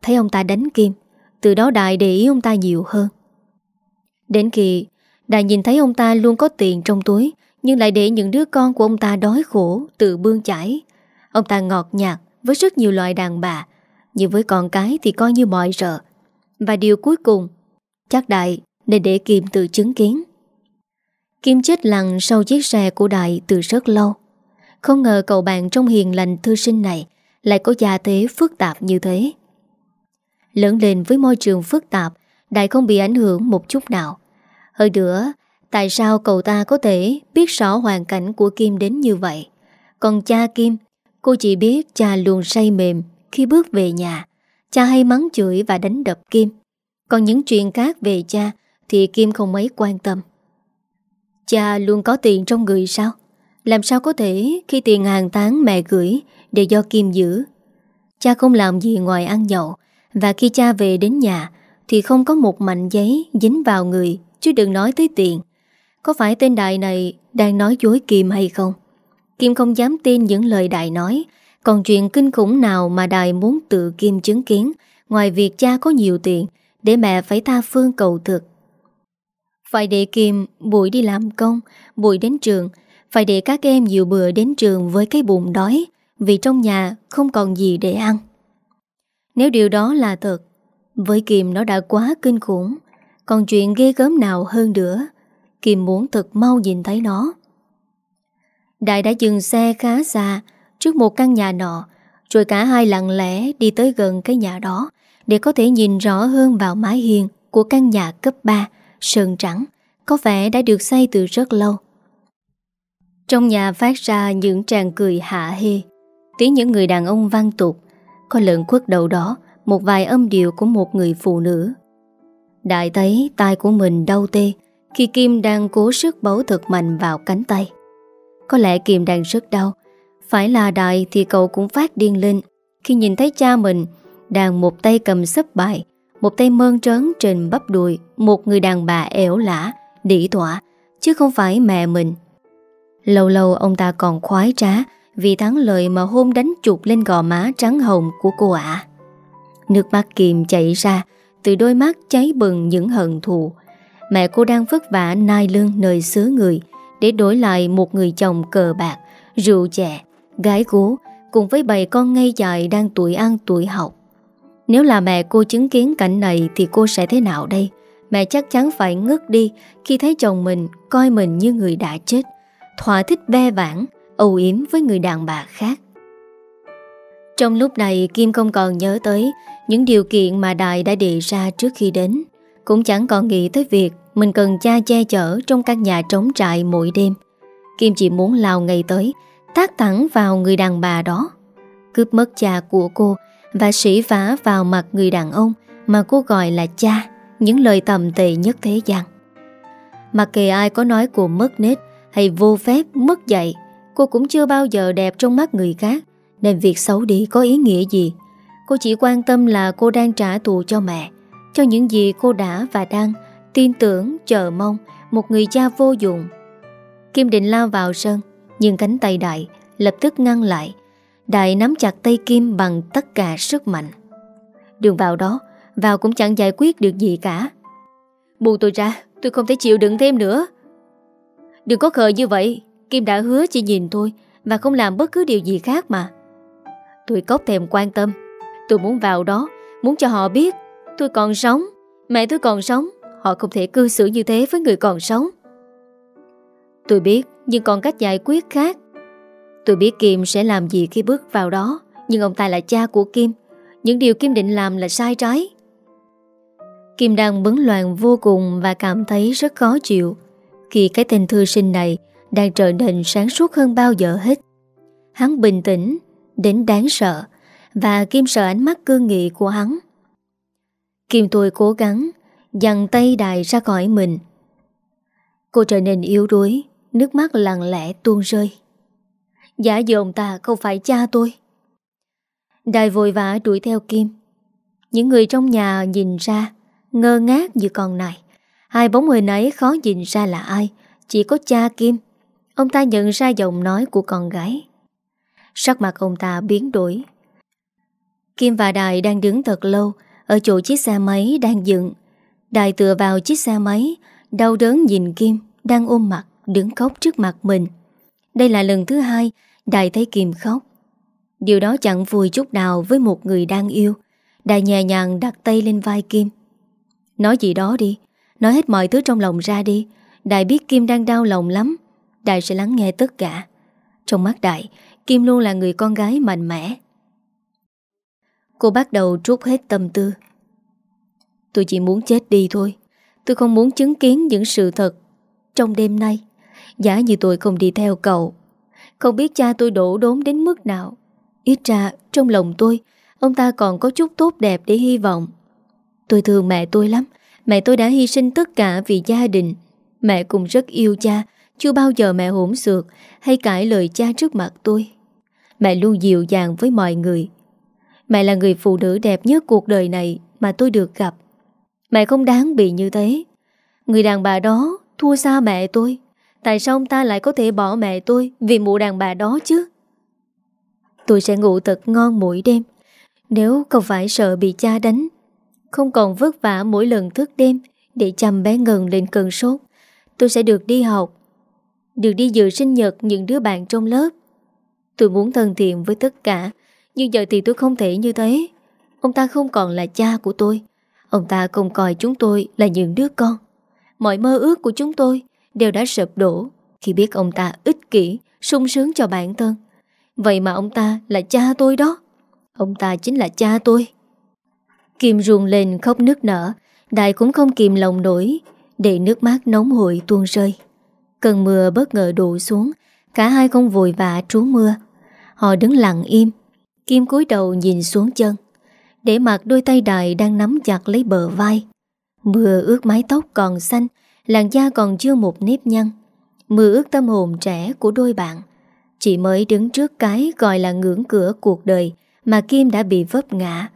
Thấy ông ta đánh Kim, Từ đó Đại để ý ông ta nhiều hơn. Đến khi Đại nhìn thấy ông ta luôn có tiền trong túi Nhưng lại để những đứa con của ông ta đói khổ Tự bươn chải Ông ta ngọt nhạt với rất nhiều loại đàn bà Nhưng với con cái thì coi như mọi sợ Và điều cuối cùng Chắc Đại nên để Kim tự chứng kiến Kim chết lặng sau chiếc xe của Đại từ rất lâu. Không ngờ cậu bạn trong hiền lành thư sinh này lại có gia thế phức tạp như thế. Lớn lên với môi trường phức tạp, Đại không bị ảnh hưởng một chút nào. Hơn nữa, Tại sao cậu ta có thể biết rõ hoàn cảnh của Kim đến như vậy? Còn cha Kim, Cô chỉ biết cha luôn say mềm Khi bước về nhà. Cha hay mắng chửi và đánh đập Kim. Còn những chuyện khác về cha Thì Kim không mấy quan tâm. Cha luôn có tiền trong người sao? Làm sao có thể Khi tiền hàng tháng mẹ gửi Đều do Kim giữ? Cha không làm gì ngoài ăn nhậu Và khi cha về đến nhà thì không có một mảnh giấy dính vào người, Chứ đừng nói tới tiền. Có phải tên đại này Đang nói dối Kim hay không? Kim không dám tin những lời đại nói. Còn chuyện kinh khủng nào mà đại muốn tự Kim chứng kiến? Ngoài việc cha có nhiều tiền, Để mẹ phải tha phương cầu thực. Phải để Kim buổi đi làm công Buổi đến trường. Phải để các em nhiều bữa đến trường với cái bụng đói, Vì trong nhà không còn gì để ăn. Nếu điều đó là thật với Kim nó đã quá kinh khủng. Còn chuyện ghê gớm nào hơn nữa? Kim muốn thật mau nhìn thấy nó. Đại đã dừng xe khá xa Trước một căn nhà nọ, Rồi cả hai lặng lẽ đi tới gần cái nhà đó Để có thể nhìn rõ hơn vào mái hiên Của căn nhà cấp 3 Sơn trắng, Có vẻ đã được xây từ rất lâu. Trong nhà phát ra những tràng cười hạ hê, Tiếng những người đàn ông vang tục, Có lợn khuất đầu đó một vài âm điệu của một người phụ nữ. Đại thấy tai của mình đau tê, Khi Kim đang cố sức bấu thật mạnh vào cánh tay. Có lẽ Kim đang rất đau, Phải là đại thì cậu cũng phát điên lên. Khi nhìn thấy cha mình Đang một tay cầm sấp bài, Một tay mơn trớn trên bắp đùi, Một người đàn bà ẻo lã Đỉ tỏa, Chứ không phải mẹ mình. Lâu lâu ông ta còn khoái trá Vì thắng lợi mà hôn đánh chụp lên gò má trắng hồng của cô ả Nước mắt Kim chảy ra Từ đôi mắt cháy bừng những hận thù Mẹ cô đang vất vả nai lưng nơi xứ người để đổi lại một người chồng cờ bạc, rượu chè, gái gú cùng với bầy con ngây dại đang tuổi ăn tuổi học. Nếu là mẹ cô chứng kiến cảnh này thì cô sẽ thế nào đây? Mẹ chắc chắn phải ngất đi khi thấy chồng mình coi mình như người đã chết, thỏa thích ve vãn, âu yếm với người đàn bà khác. Trong lúc này Kim không còn nhớ tới những điều kiện mà Đại đã đề ra trước khi đến. Cũng chẳng còn nghĩ tới việc mình cần cha che chở trong căn nhà trống trại mỗi đêm. Kim chỉ muốn lao ngày tới, tác thẳng vào người đàn bà đó. Cướp mất cha của cô và sỉ phá vào mặt người đàn ông mà cô gọi là cha, những lời tầm tệ nhất thế gian. Mặc kệ ai có nói cô mất nết hay vô phép mất dạy, cô cũng chưa bao giờ đẹp trong mắt người khác, nên việc xấu đi có ý nghĩa gì. Cô chỉ quan tâm là cô đang trả thù cho mẹ, cho những gì cô đã và đang tin tưởng, chờ mong một người cha vô dụng. Kim định lao vào sân, nhưng cánh tay Đại lập tức ngăn lại. Đại nắm chặt tay Kim bằng tất cả sức mạnh. Đường vào đó, vào cũng chẳng giải quyết được gì cả. Buông tôi ra, tôi không thể chịu đựng thêm nữa. Đừng có khờ như vậy, Kim đã hứa chỉ nhìn tôi và không làm bất cứ điều gì khác mà. Tôi cốc thèm quan tâm, tôi muốn vào đó, muốn cho họ biết tôi còn sống, mẹ tôi còn sống Họ không thể cư xử như thế với người còn sống. Tôi biết Nhưng còn cách giải quyết khác. Tôi biết Kim sẽ làm gì khi bước vào đó Nhưng ông ta là cha của Kim. Những điều Kim định làm là sai trái. Kim đang bấn loạn vô cùng Và cảm thấy rất khó chịu Khi cái tên thư sinh này Đang trở nên sáng suốt hơn bao giờ hết. Hắn bình tĩnh Đến đáng sợ và Kim sợ ánh mắt cương nghị của hắn. Kim tôi cố gắng Dằn tay đài ra khỏi mình. Cô trở nên yếu đuối, Nước mắt lặng lẽ tuôn rơi. Giả ông ta không phải cha tôi. Đài vội vã đuổi theo Kim. Những người trong nhà nhìn ra, Ngơ ngác như con này. Hai bóng người nấy khó nhìn ra là ai. Chỉ có cha Kim. Ông ta nhận ra giọng nói của con gái. Sắc mặt ông ta biến đổi. Kim và Đài đang đứng thật lâu, Ở chỗ chiếc xe máy đang dựng. Đại tựa vào chiếc xe máy, Đau đớn nhìn Kim Đang ôm mặt, đứng khóc trước mặt mình. Đây là lần thứ hai Đại thấy Kim khóc. Điều đó chẳng vui chút nào với một người đang yêu. Đại nhẹ nhàng đặt tay lên vai Kim. Nói gì đó đi, Nói hết mọi thứ trong lòng ra đi. Đại biết Kim đang đau lòng lắm Đại sẽ lắng nghe tất cả. Trong mắt Đại Kim luôn là người con gái mạnh mẽ Cô bắt đầu trút hết tâm tư. Tôi chỉ muốn chết đi thôi. Tôi không muốn chứng kiến những sự thật. Trong đêm nay, Giả như tôi không đi theo cậu, Không biết cha tôi đổ đốn đến mức nào. Ít ra, trong lòng tôi, Ông ta còn có chút tốt đẹp để hy vọng. Tôi thương mẹ tôi lắm. Mẹ tôi đã hy sinh tất cả vì gia đình. Mẹ cũng rất yêu cha. Chưa bao giờ mẹ hỗn xược Hay cãi lời cha trước mặt tôi. Mẹ luôn dịu dàng với mọi người. Mẹ là người phụ nữ đẹp nhất cuộc đời này Mà tôi được gặp. Mẹ không đáng bị như thế. Người đàn bà đó thua xa mẹ tôi. Tại sao ông ta lại có thể bỏ mẹ tôi Vì mụ đàn bà đó chứ? Tôi sẽ ngủ thật ngon mỗi đêm. Nếu không phải sợ bị cha đánh, Không còn vất vả mỗi lần thức đêm Để chăm bé Ngân lên cơn sốt, Tôi sẽ được đi học, Được đi dự sinh nhật những đứa bạn trong lớp. Tôi muốn thân thiện với tất cả. Nhưng giờ thì tôi không thể như thế. Ông ta không còn là cha của tôi. Ông ta không coi chúng tôi là những đứa con. Mọi mơ ước của chúng tôi Đều đã sụp đổ. Khi biết ông ta ích kỷ, sung sướng cho bản thân, Vậy mà ông ta là cha tôi đó. Ông ta chính là cha tôi. Kim ruồng lên khóc nước nở. Đại cũng không kìm lòng nổi, Để nước mắt nóng hổi tuôn rơi. Cơn mưa bất ngờ đổ xuống, Cả hai không vội vã trú mưa. Họ đứng lặng im Kim cúi đầu nhìn xuống chân, Để mặc đôi tay đại đang nắm chặt lấy bờ vai. Mưa ướt mái tóc còn xanh, Làn da còn chưa một nếp nhăn. Mưa ướt tâm hồn trẻ của đôi bạn. Chị mới đứng trước cái gọi là ngưỡng cửa cuộc đời Mà Kim đã bị vấp ngã.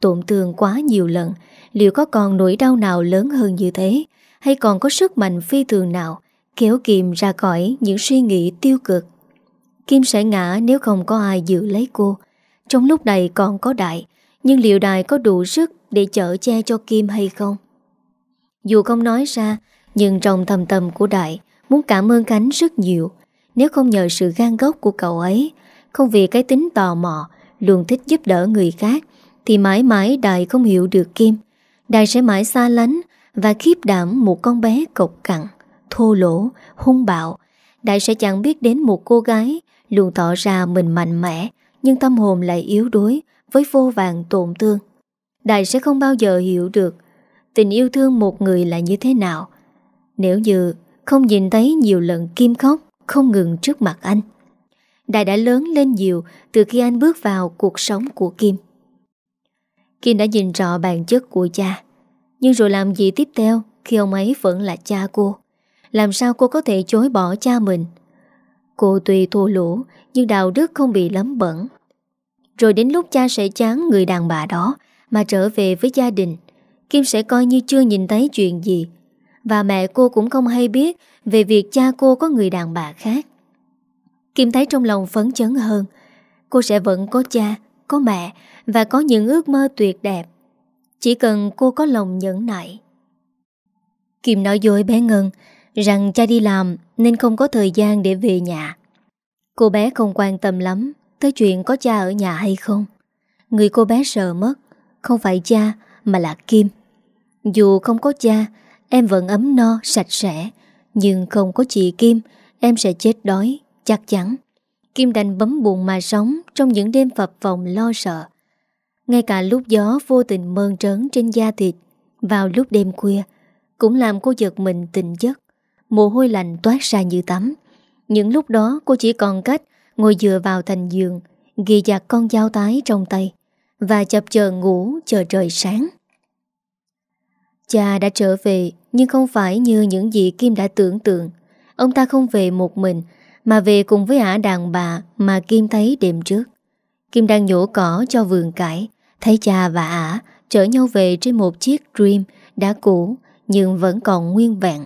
Tổn thương quá nhiều lần, Liệu có còn nỗi đau nào lớn hơn như thế? Hay còn có sức mạnh phi thường nào Kéo Kim ra khỏi những suy nghĩ tiêu cực? Kim sẽ ngã nếu không có ai giữ lấy cô. Trong lúc này còn có Đại Nhưng liệu Đại có đủ sức để chở che cho Kim hay không? Dù không nói ra Nhưng trong thầm tâm của Đại Muốn cảm ơn Khánh rất nhiều. Nếu không nhờ sự gan gốc của cậu ấy Không vì cái tính tò mò Luôn thích giúp đỡ người khác Thì mãi mãi Đại không hiểu được Kim. Đại sẽ mãi xa lánh Và khiếp đảm một con bé cộc cặn Thô lỗ, hung bạo. Đại sẽ chẳng biết đến một cô gái Luôn tỏ ra mình mạnh mẽ nhưng tâm hồn lại yếu đuối Với vô vàng tổn thương. Đại sẽ không bao giờ hiểu được Tình yêu thương một người là như thế nào Nếu như không nhìn thấy nhiều lần Kim khóc Không ngừng trước mặt anh. Đại đã lớn lên nhiều Từ khi anh bước vào cuộc sống của Kim. Kim đã nhìn rõ bản chất của cha, Nhưng rồi làm gì tiếp theo Khi ông ấy vẫn là cha cô? Làm sao cô có thể chối bỏ cha mình? Cô tuy thua lỗ, Nhưng đạo đức không bị lắm bẩn rồi đến lúc cha sẽ chán người đàn bà đó Mà trở về với gia đình, Kim sẽ coi như chưa nhìn thấy chuyện gì. Và mẹ cô cũng không hay biết Về việc cha cô có người đàn bà khác. Kim thấy trong lòng phấn chấn hơn, Cô sẽ vẫn có cha, Có mẹ Và có những ước mơ tuyệt đẹp. Chỉ cần cô có lòng nhẫn nại. Kim nói dối bé Ngân Rằng cha đi làm Nên không có thời gian để về nhà. Cô bé không quan tâm lắm. Tới chuyện có cha ở nhà hay không? Người cô bé sợ mất Không phải cha mà là Kim. Dù không có cha Em vẫn ấm no, sạch sẽ. Nhưng không có chị Kim Em sẽ chết đói, chắc chắn. Kim đành bấm buồn mà sống Trong những đêm phập phòng lo sợ. Ngay cả lúc gió vô tình mơn trớn trên da thịt Vào lúc đêm khuya Cũng làm cô giật mình tỉnh giấc. Mồ hôi lạnh toát ra như tắm. Những lúc đó cô chỉ còn cách Ngồi dựa vào thành giường Ghi giặt con dao tái trong tay và chập chờ ngủ chờ trời sáng. Cha đã trở về nhưng không phải như những gì Kim đã tưởng tượng. Ông ta không về một mình mà về cùng với ả đàn bà mà Kim thấy đêm trước. Kim đang nhổ cỏ cho vườn cải, thấy cha và ả chở nhau về trên một chiếc Dream đã cũ nhưng vẫn còn nguyên vẹn.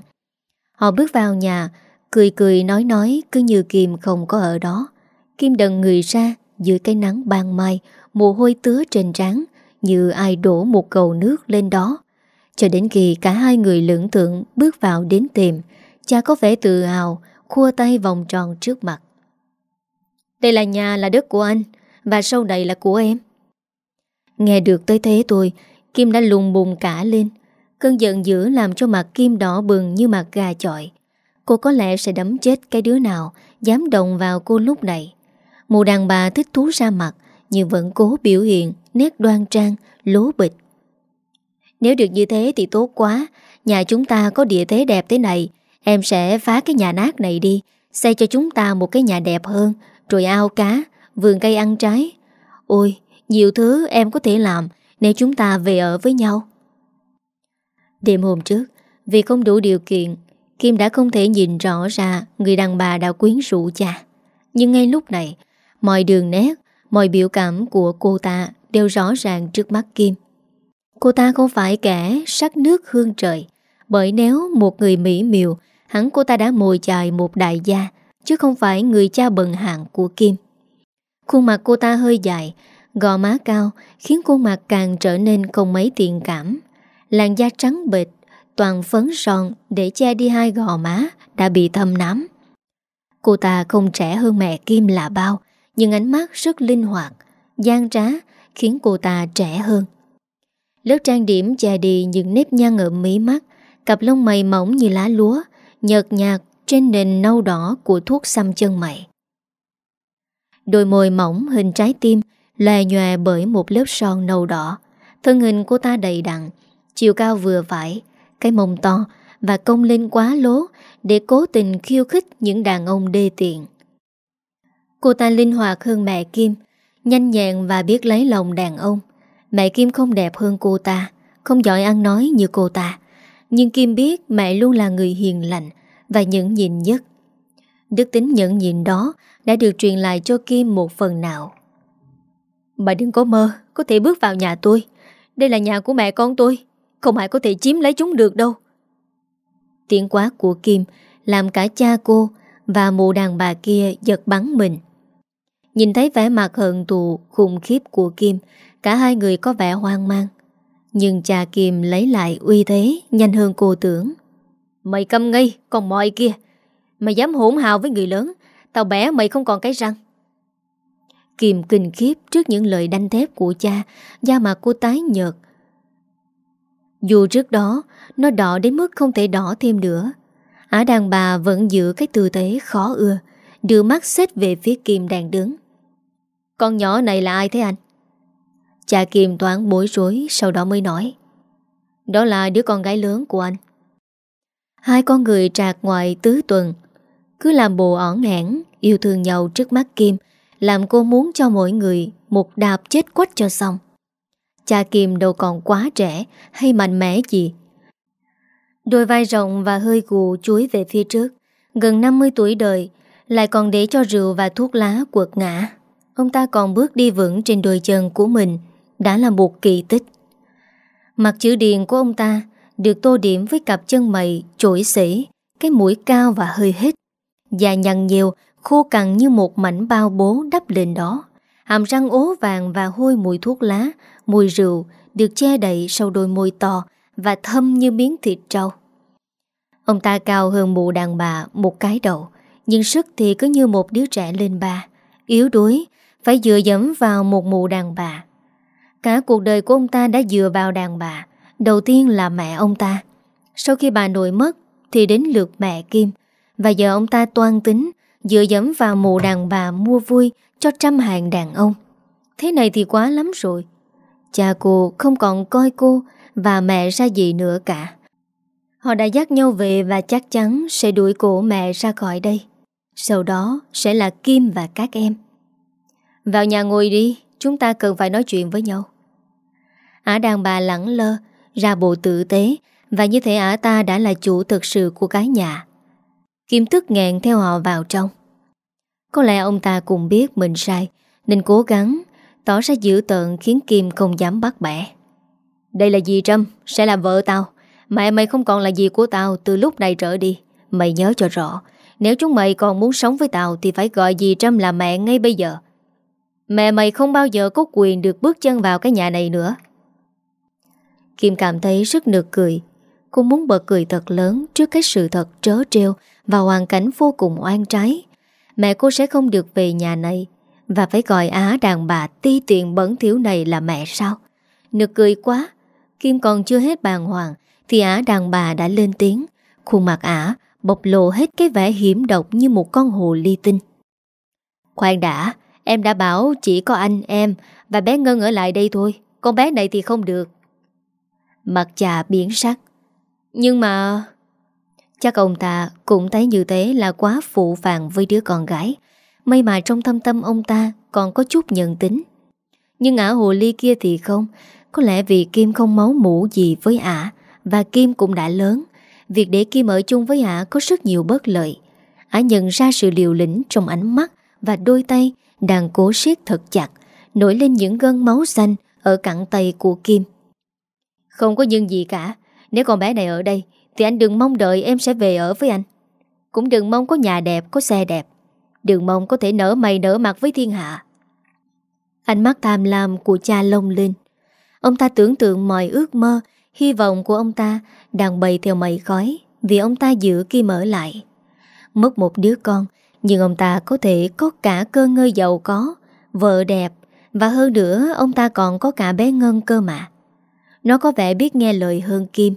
Họ bước vào nhà, cười cười nói nói cứ như Kim không có ở đó. Kim đần người ra dưới cái nắng ban mai mồ hôi tứa trên trán như ai đổ một cầu nước lên đó. Cho đến khi cả hai người lưỡng tượng bước vào đến tìm, cha có vẻ tự hào, khua tay vòng tròn trước mặt. Đây là nhà là đất của anh, và sau này là của em. Nghe được tới thế tôi, Kim đã lùng bùng cả lên. Cơn giận dữ làm cho mặt Kim đỏ bừng như mặt gà chọi. Cô có lẽ sẽ đấm chết cái đứa nào dám động vào cô lúc này. Mụ đàn bà thích thú ra mặt, nhưng vẫn cố biểu hiện nét đoan trang, lố bịch. Nếu được như thế thì tốt quá. Nhà chúng ta có địa thế đẹp thế này Em sẽ phá cái nhà nát này đi Xây cho chúng ta một cái nhà đẹp hơn Rồi ao cá Vườn cây ăn trái. Ôi nhiều thứ em có thể làm Nếu chúng ta về ở với nhau. Đêm hôm trước Vì không đủ điều kiện Kim đã không thể nhìn rõ ra Người đàn bà đã quyến rũ cha. Nhưng ngay lúc này Mọi đường nét, Mọi biểu cảm của cô ta Đều rõ ràng trước mắt Kim. Cô ta không phải kẻ sắc nước hương trời, Bởi nếu một người mỹ miều, Hẳn cô ta đã mồi chài một đại gia, Chứ không phải người cha bần hạng của Kim. Khuôn mặt cô ta hơi dài, Gò má cao, Khiến khuôn mặt càng trở nên không mấy tiện cảm. Làn da trắng bệt Toàn phấn son để che đi hai gò má Đã bị thâm nám. Cô ta không trẻ hơn mẹ Kim là bao nhưng ánh mắt rất linh hoạt, gian trá, Khiến cô ta trẻ hơn. Lớp trang điểm che đi những nếp nhăn ở mí mắt, Cặp lông mày mỏng như lá lúa, Nhợt nhạt trên nền nâu đỏ của thuốc xăm chân mày. Đôi môi mỏng hình trái tim Lè nhòe bởi một lớp son nâu đỏ. Thân hình cô ta đầy đặn, Chiều cao vừa phải, Cái mông to và công lên quá lố Để cố tình khiêu khích những đàn ông đê tiện. Cô ta linh hoạt hơn mẹ Kim Nhanh nhẹn và biết lấy lòng đàn ông. Mẹ Kim không đẹp hơn cô ta Không giỏi ăn nói như cô ta. Nhưng Kim biết mẹ luôn là người hiền lành Và nhẫn nhịn nhất. Đức tính nhẫn nhịn đó Đã được truyền lại cho Kim một phần nào. Bà đừng có mơ Có thể bước vào nhà tôi. Đây là nhà của mẹ con tôi Không ai có thể chiếm lấy chúng được đâu. Tiếng quát của Kim Làm cả cha cô Và mụ đàn bà kia giật bắn mình Nhìn thấy vẻ mặt hận thù, khủng khiếp của Kim, Cả hai người có vẻ hoang mang. Nhưng cha Kim lấy lại uy thế, Nhanh hơn cô tưởng. Mày câm ngây còn mọi kia. Mày dám hỗn hào với người lớn, Tao bé mày không còn cái răng. Kim kinh khiếp trước những lời đanh thép của cha, Da mặt cô tái nhợt. Dù trước đó, Nó đỏ đến mức không thể đỏ thêm nữa. Ả đàn bà vẫn giữ cái tư thế khó ưa, Đưa mắt xếp về phía Kim đang đứng. Con nhỏ này là ai thế anh? Cha Kim toán bối rối, Sau đó mới nói. Đó là đứa con gái lớn của anh. Hai con người trạc ngoài tứ tuần, Cứ làm bộ ỏn hẻn Yêu thương nhau trước mắt Kim, Làm cô muốn cho mỗi người Một đạp chết quách cho xong. Cha Kim đâu còn quá trẻ Hay mạnh mẽ gì. Đôi vai rộng và hơi gù chuối về phía trước, Gần 50 tuổi đời, Lại còn để cho rượu và thuốc lá quật ngã. Ông ta còn bước đi vững trên đôi chân của mình, Đã là một kỳ tích. Mặt chữ điền của ông ta Được tô điểm với cặp chân mày Chổi xỉ, Cái mũi cao và hơi hít, Và nhằn nhiều, Khô cằn như một mảnh bao bố đắp lên đó. Hàm răng ố vàng và hôi mùi thuốc lá, Mùi rượu Được che đậy sau đôi môi to Và thâm như miếng thịt trâu. Ông ta cao hơn mụ đàn bà Một cái đầu, Nhưng sức thì cứ như một đứa trẻ lên ba, Yếu đuối phải dựa dẫm vào một mụ đàn bà. Cả cuộc đời của ông ta đã dựa vào đàn bà. Đầu tiên là mẹ ông ta. Sau khi bà nội mất, Thì đến lượt mẹ Kim. Và giờ ông ta toan tính Dựa dẫm vào mụ đàn bà mua vui Cho trăm hàng đàn ông. Thế này thì quá lắm rồi. Cha cô không còn coi cô Và mẹ ra gì nữa cả. Họ đã dắt nhau về Và chắc chắn sẽ đuổi cổ mẹ ra khỏi đây. Sau đó sẽ là Kim và các em. Vào nhà ngồi đi, Chúng ta cần phải nói chuyện với nhau. Ả đàn bà lẳng lơ, Ra bộ tử tế, Và như thế ả ta đã là chủ thực sự của cái nhà. Kim tức nghẹn theo họ vào trong. Có lẽ ông ta cũng biết mình sai, Nên cố gắng, Tỏ ra dữ tợn khiến Kim không dám bắt bẻ. Đây là dì Trâm? Sẽ là vợ tao. Mẹ mày không còn là gì của tao, từ lúc này trở đi, Mày nhớ cho rõ, Nếu chúng mày còn muốn sống với tao Thì phải gọi dì Trâm là mẹ ngay bây giờ. Mẹ mày không bao giờ có quyền được bước chân vào cái nhà này nữa Kim cảm thấy rất nực cười Cô muốn bật cười thật lớn trước cái sự thật trớ trêu và hoàn cảnh vô cùng oan trái. Mẹ cô sẽ không được về nhà này và phải gọi Á đàn bà ti tiện bẩn thiếu này là mẹ sao? Nực cười quá, Kim còn chưa hết bàng hoàng thì Á đàn bà đã lên tiếng. Khuôn mặt Á bộc lộ hết cái vẻ hiểm độc như một con hồ ly tinh. Khoan đã, em đã bảo chỉ có anh, em và bé Ngân ở lại đây thôi. Con bé này thì không được. Mặt trà biến sắc. Nhưng mà Chắc ông ta cũng thấy như thế là quá phụ phàng với đứa con gái. May mà trong thâm tâm ông ta còn có chút nhận tính. Nhưng ả hồ ly kia thì không. Có lẽ vì Kim không máu mũ gì với ả Và Kim cũng đã lớn. Việc để Kim ở chung với ả có rất nhiều bất lợi. Ả nhận ra sự liều lĩnh trong ánh mắt Và đôi tay đang cố siết thật chặt Nổi lên những gân máu xanh Ở cẳng tay của Kim. Không có nhân gì cả Nếu con bé này ở đây Thì anh đừng mong đợi em sẽ về ở với anh. Cũng đừng mong có nhà đẹp, có xe đẹp. Đừng mong có thể nở mày nở mặt với thiên hạ. Ánh mắt tham lam của cha lông lên. Ông ta tưởng tượng mọi ước mơ Hy vọng của ông ta Đang bày theo mây khói Vì ông ta giữ Kim ở lại. Mất một đứa con nhưng ông ta có thể có cả cơ ngơi giàu có, Vợ đẹp, Và hơn nữa, ông ta còn có cả bé Ngân cơ mà. Nó có vẻ biết nghe lời hơn Kim.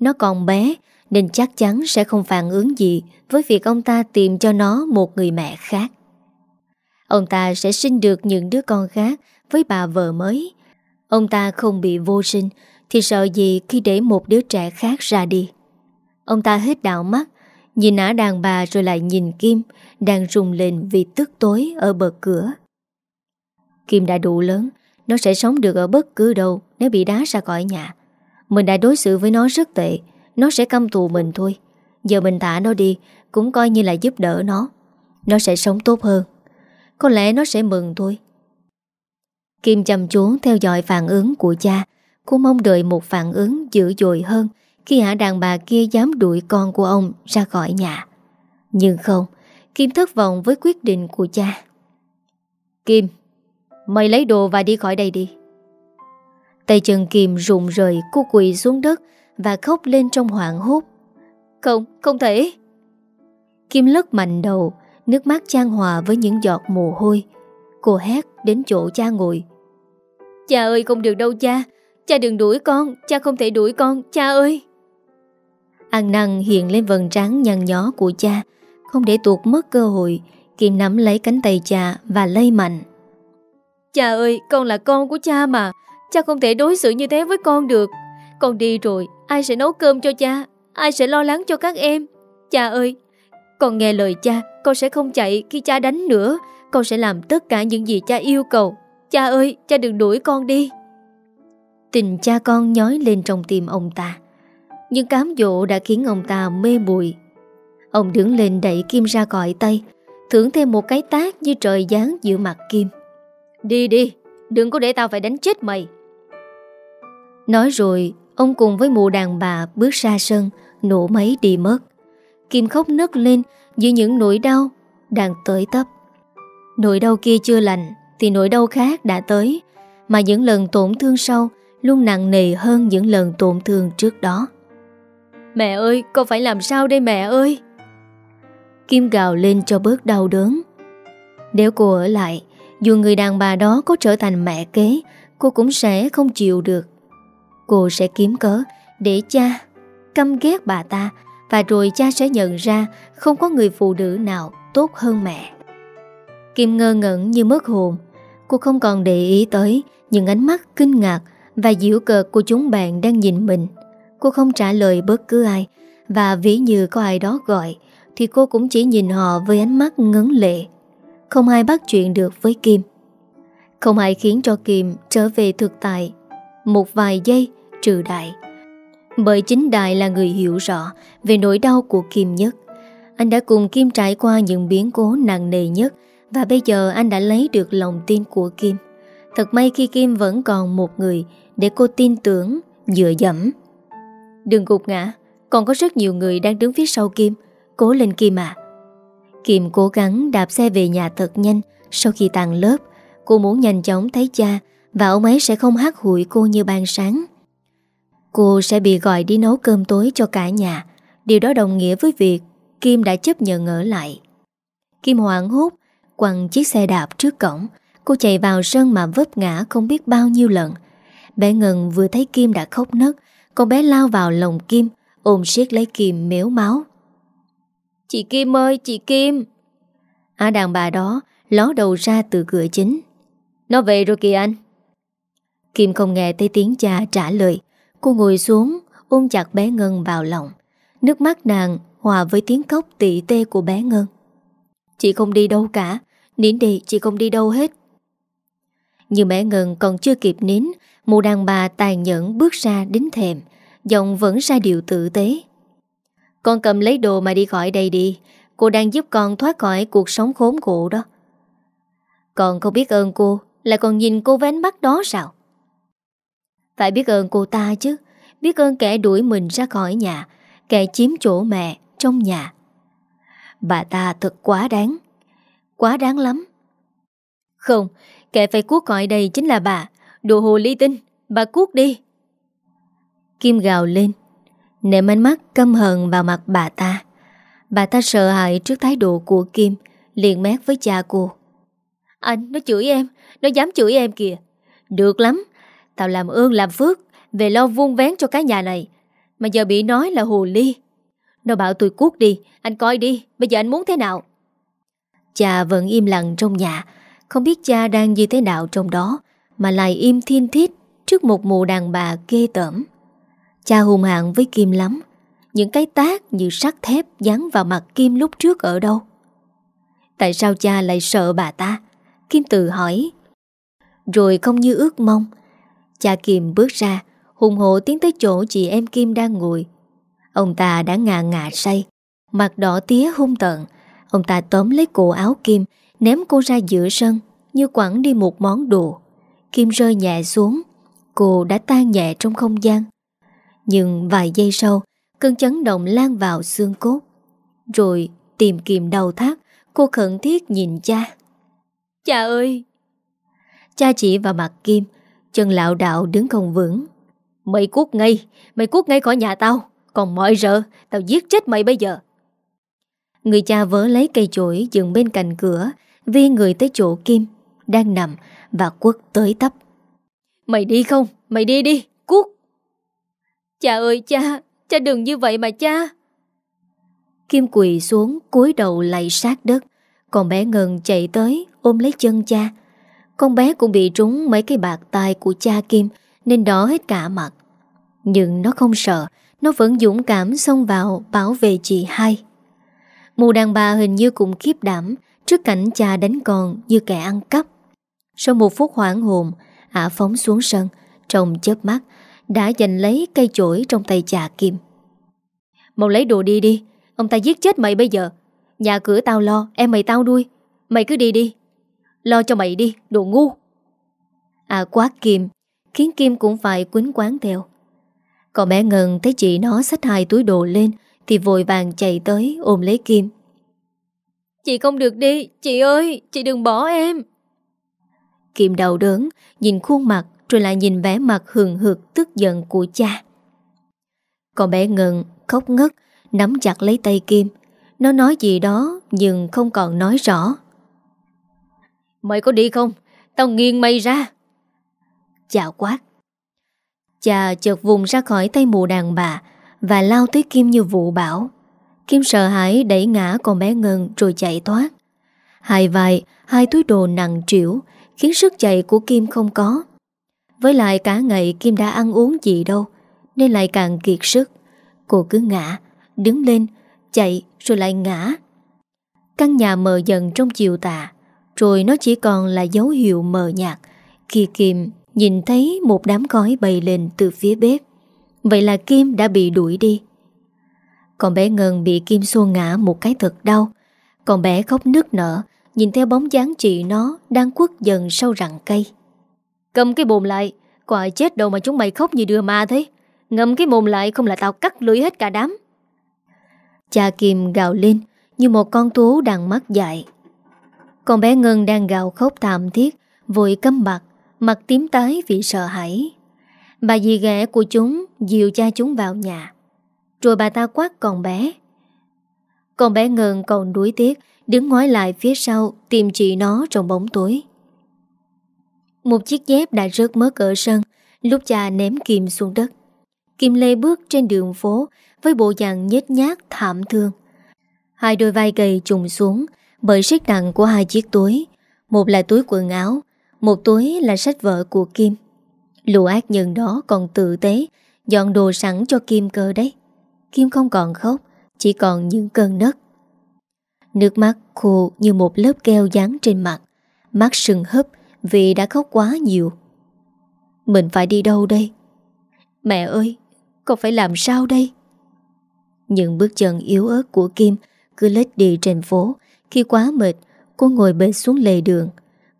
Nó còn bé, Nên chắc chắn sẽ không phản ứng gì Với việc ông ta tìm cho nó một người mẹ khác. Ông ta sẽ sinh được những đứa con khác Với bà vợ mới. Ông ta không bị vô sinh, Thì sợ gì khi để một đứa trẻ khác ra đi. Ông ta hết đạo mắt Nhìn ả đàn bà rồi lại nhìn Kim, Đang rung lên vì tức tối ở bờ cửa. Kim đã đủ lớn, Nó sẽ sống được ở bất cứ đâu Nếu bị đá ra khỏi nhà. Mình đã đối xử với nó rất tệ, Nó sẽ căm thù mình thôi. Giờ mình thả nó đi, Cũng coi như là giúp đỡ nó. Nó sẽ sống tốt hơn. Có lẽ nó sẽ mừng thôi. Kim chăm chú theo dõi phản ứng của cha. Cô mong đợi một phản ứng dữ dội hơn khi hả đàn bà kia dám đuổi con của ông ra khỏi nhà. Nhưng không Kim thất vọng với quyết định của cha. Kim Mày lấy đồ và đi khỏi đây đi. Tay chân Kim rụng rời Cô quỳ xuống đất Và khóc lên trong hoảng hốt. Không, không thể. Kim lất mạnh đầu Nước mắt trang hòa với những giọt mồ hôi. Cô hét đến chỗ cha ngồi. Cha ơi không được đâu cha. Cha đừng đuổi con Cha không thể đuổi con Cha ơi. Ăn năn hiện lên vần trắng nhăn nhó của cha Không để tuột mất cơ hội Kim nắm lấy cánh tay cha Và lây mạnh. Cha ơi con là con của cha mà Cha không thể đối xử như thế với con được. Con đi rồi Ai sẽ nấu cơm cho cha Ai sẽ lo lắng cho các em? Cha ơi Con nghe lời cha Con sẽ không chạy khi cha đánh nữa Con sẽ làm tất cả những gì cha yêu cầu. Cha ơi cha đừng đuổi con đi. Tình cha con nhói lên trong tim ông ta nhưng cám dỗ đã khiến ông ta mê bụi Ông đứng lên đẩy Kim ra còi tay, Thưởng thêm một cái tác như trời giáng giữa mặt Kim. Đi đi, Đừng có để tao phải đánh chết mày. Nói rồi, Ông cùng với mụ đàn bà bước ra sân, Nổ máy đi mất. Kim khóc nấc lên Giữa những nỗi đau Đang tới tấp. Nỗi đau kia chưa lành Thì nỗi đau khác đã tới, Mà những lần tổn thương sau Luôn nặng nề hơn những lần tổn thương trước đó. Mẹ ơi, Con phải làm sao đây mẹ ơi? Kim gào lên cho bớt đau đớn. Nếu cô ở lại, Dù người đàn bà đó có trở thành mẹ kế, Cô cũng sẽ không chịu được. Cô sẽ kiếm cớ Để cha căm ghét bà ta Và rồi cha sẽ nhận ra Không có người phụ nữ nào tốt hơn mẹ. Kim ngơ ngẩn như mất hồn. Cô không còn để ý tới Những ánh mắt kinh ngạc Và diễu cợt của chúng bạn đang nhìn mình. Cô không trả lời bất cứ ai. Và ví như có ai đó gọi, Thì cô cũng chỉ nhìn họ với ánh mắt ngấn lệ. Không ai bắt chuyện được với Kim. Không ai khiến cho Kim trở về thực tại. Một vài giây, trừ Đại. Bởi chính Đại là người hiểu rõ Về nỗi đau của Kim nhất. Anh đã cùng Kim trải qua những biến cố nặng nề nhất, Và bây giờ anh đã lấy được lòng tin của Kim. Thật may khi Kim vẫn còn một người Để cô tin tưởng, Dựa dẫm. Đừng gục ngã, Còn có rất nhiều người đang đứng phía sau Kim. Cố lên Kim à Kim cố gắng đạp xe về nhà thật nhanh. Sau khi tàn lớp, Cô muốn nhanh chóng thấy cha Và ông ấy sẽ không hát hụi cô như ban sáng. Cô sẽ bị gọi đi nấu cơm tối cho cả nhà. Điều đó đồng nghĩa với việc Kim đã chấp nhận ở lại. Kim hoảng hốt, Quăng chiếc xe đạp trước cổng. Cô chạy vào sân mà vấp ngã không biết bao nhiêu lần. Bé Ngân vừa thấy Kim đã khóc nấc con bé lao vào lòng Kim Ôm siết lấy Kim méo máu. Chị Kim ơi chị Kim. À đàn bà đó Ló đầu ra từ cửa chính. Nó về rồi kìa anh. Kim không nghe thấy tiếng cha trả lời. Cô ngồi xuống Ôm chặt bé Ngân vào lòng. Nước mắt nàng hòa với tiếng khóc tị tê của bé Ngân. Chị không đi đâu cả. Nín đi chị không đi đâu hết nhưng mẹ Ngân còn chưa kịp nín Một đàn bà tàn nhẫn bước ra đến thềm, Giọng vẫn ra điều tử tế. Con cầm lấy đồ mà đi khỏi đây đi, Cô đang giúp con thoát khỏi cuộc sống khốn khổ đó. Con không biết ơn cô, là còn nhìn cô với ánh mắt đó sao? Phải biết ơn cô ta chứ, Biết ơn kẻ đuổi mình ra khỏi nhà, Kẻ chiếm chỗ mẹ trong nhà. Bà ta thật quá đáng Quá đáng lắm. Không Kẻ phải cuốc gọi đây chính là bà. Đồ hồ ly tinh, Bà cuốc đi. Kim gào lên Nệm ánh mắt căm hờn vào mặt bà ta. Bà ta sợ hãi trước thái độ của Kim, liền mét với cha cô. Anh, nó chửi em, Nó dám chửi em kìa. Được lắm, Tao làm ơn làm phước Về lo vuông vén cho cái nhà này. Mà giờ bị nói là hồ ly. Nó bảo tôi cuốc đi, Anh coi đi, Bây giờ anh muốn thế nào? Cha vẫn im lặng trong nhà không biết cha đang như thế nào trong đó, Mà lại im thiên thiết Trước một mụ đàn bà ghê tởm. Cha hùng hạng với Kim lắm, Những cái tác như sắt thép Dán vào mặt Kim lúc trước ở đâu? Tại sao cha lại sợ bà ta? Kim tự hỏi. Rồi không như ước mong, Cha Kim bước ra, Hùng hộ tiến tới chỗ chị em Kim đang ngồi. Ông ta đã ngà ngà say, Mặt đỏ tía hung tợn. Ông ta tóm lấy cổ áo Kim Ném cô ra giữa sân Như quẳng đi một món đồ. Kim rơi nhẹ xuống Cô đã tan nhẹ trong không gian. Nhưng vài giây sau Cơn chấn động lan vào xương cốt. Rồi tìm kìm đầu thác Cô khẩn thiết nhìn cha. Cha ơi! Cha chỉ vào mặt Kim Chân lạo đạo đứng không vững. Mày cút ngay Mày cút ngay khỏi nhà tao. Còn mọi rợ Tao giết chết mày bây giờ. Người cha vớ lấy cây chổi dựng bên cạnh cửa Vi người tới chỗ Kim Đang nằm và quất tới tấp. Mày đi không? Mày đi đi Cút Cha ơi cha Cha đừng như vậy mà cha. Kim quỳ xuống cúi đầu lạy sát đất. Còn bé Ngân chạy tới Ôm lấy chân cha. Con bé cũng bị trúng mấy cái bạc tai của cha Kim Nên đỏ hết cả mặt. Nhưng nó không sợ Nó vẫn dũng cảm xông vào Bảo vệ chị hai. Mụ đàn bà hình như cũng khiếp đảm Trước cảnh cha đánh con như kẻ ăn cắp, Sau một phút hoảng hồn, Ả phóng xuống sân, Trong chớp mắt, Đã giành lấy cây chổi trong tay cha Kim. Mau lấy đồ đi đi, Ông ta giết chết mày bây giờ. Nhà cửa tao lo, Em mày tao nuôi. Mày cứ đi đi, Lo cho mày đi, Đồ ngu. À quá Kim Khiến Kim cũng phải quýnh quán theo. Còn bé Ngân thấy chị nó xách hai túi đồ lên Thì vội vàng chạy tới ôm lấy Kim. Chị không được đi. Chị ơi, Chị đừng bỏ em. Kim đầu đớn, Nhìn khuôn mặt, Rồi lại nhìn vẻ mặt hừng hực, tức giận của cha. Còn bé Ngân khóc ngất, Nắm chặt lấy tay Kim. Nó nói gì đó, Nhưng không còn nói rõ. Mày có đi không? Tao nghiêng mày ra. Chào quát. Cha chợt vùng ra khỏi tay mụ đàn bà Và lao tới Kim như vụ bão Kim sợ hãi đẩy ngã con bé Ngân Rồi chạy thoát. Hai vai, hai túi đồ nặng trĩu Khiến sức chạy của Kim không có. Với lại cả ngày Kim đã ăn uống gì đâu Nên lại càng kiệt sức. Cô cứ ngã, đứng lên Chạy rồi lại ngã. Căn nhà mờ dần trong chiều tà Rồi nó chỉ còn là dấu hiệu mờ nhạt. Khi Kim nhìn thấy một đám khói bay lên từ phía bếp Vậy là Kim đã bị đuổi đi. Còn bé Ngân bị Kim xô ngã một cái thật đau. Còn bé khóc nức nở Nhìn theo bóng dáng chị nó Đang quất dần sau rặng cây. Cầm cái bồn lại ai chết đâu mà chúng mày khóc như đưa ma thế. Ngâm cái mồm lại không là tao cắt lưỡi hết cả đám. Cha Kim gào lên Như một con thú đang mắt dại. Con bé Ngân đang gào khóc thảm thiết Vội câm mặt Mặt tím tái vì sợ hãi. Bà dì ghẻ của chúng Dìu cha chúng vào nhà rồi bà ta quát con bé. Con bé Ngân còn đuối tiếc, Đứng ngoái lại phía sau, Tìm chị nó trong bóng tối. Một chiếc dép đã rớt mất ở sân, Lúc cha ném Kim xuống đất. Kim Lê bước trên đường phố Với bộ dạng nhét nhát thảm thương. Hai đôi vai gầy trùng xuống Bởi sức nặng của hai chiếc túi. Một là túi quần áo, Một túi là sách vở của Kim. Lũ ác nhân đó còn tự tế, Dọn đồ sẵn cho Kim cơ đấy. Kim không còn khóc, Chỉ còn những cơn nấc. Nước mắt khô như một lớp keo dán trên mặt. Mắt sừng hấp Vì đã khóc quá nhiều. Mình phải đi đâu đây? Mẹ ơi, Con phải làm sao đây? Những bước chân yếu ớt của Kim Cứ lết đi trên phố. Khi quá mệt, Cô ngồi bệt xuống lề đường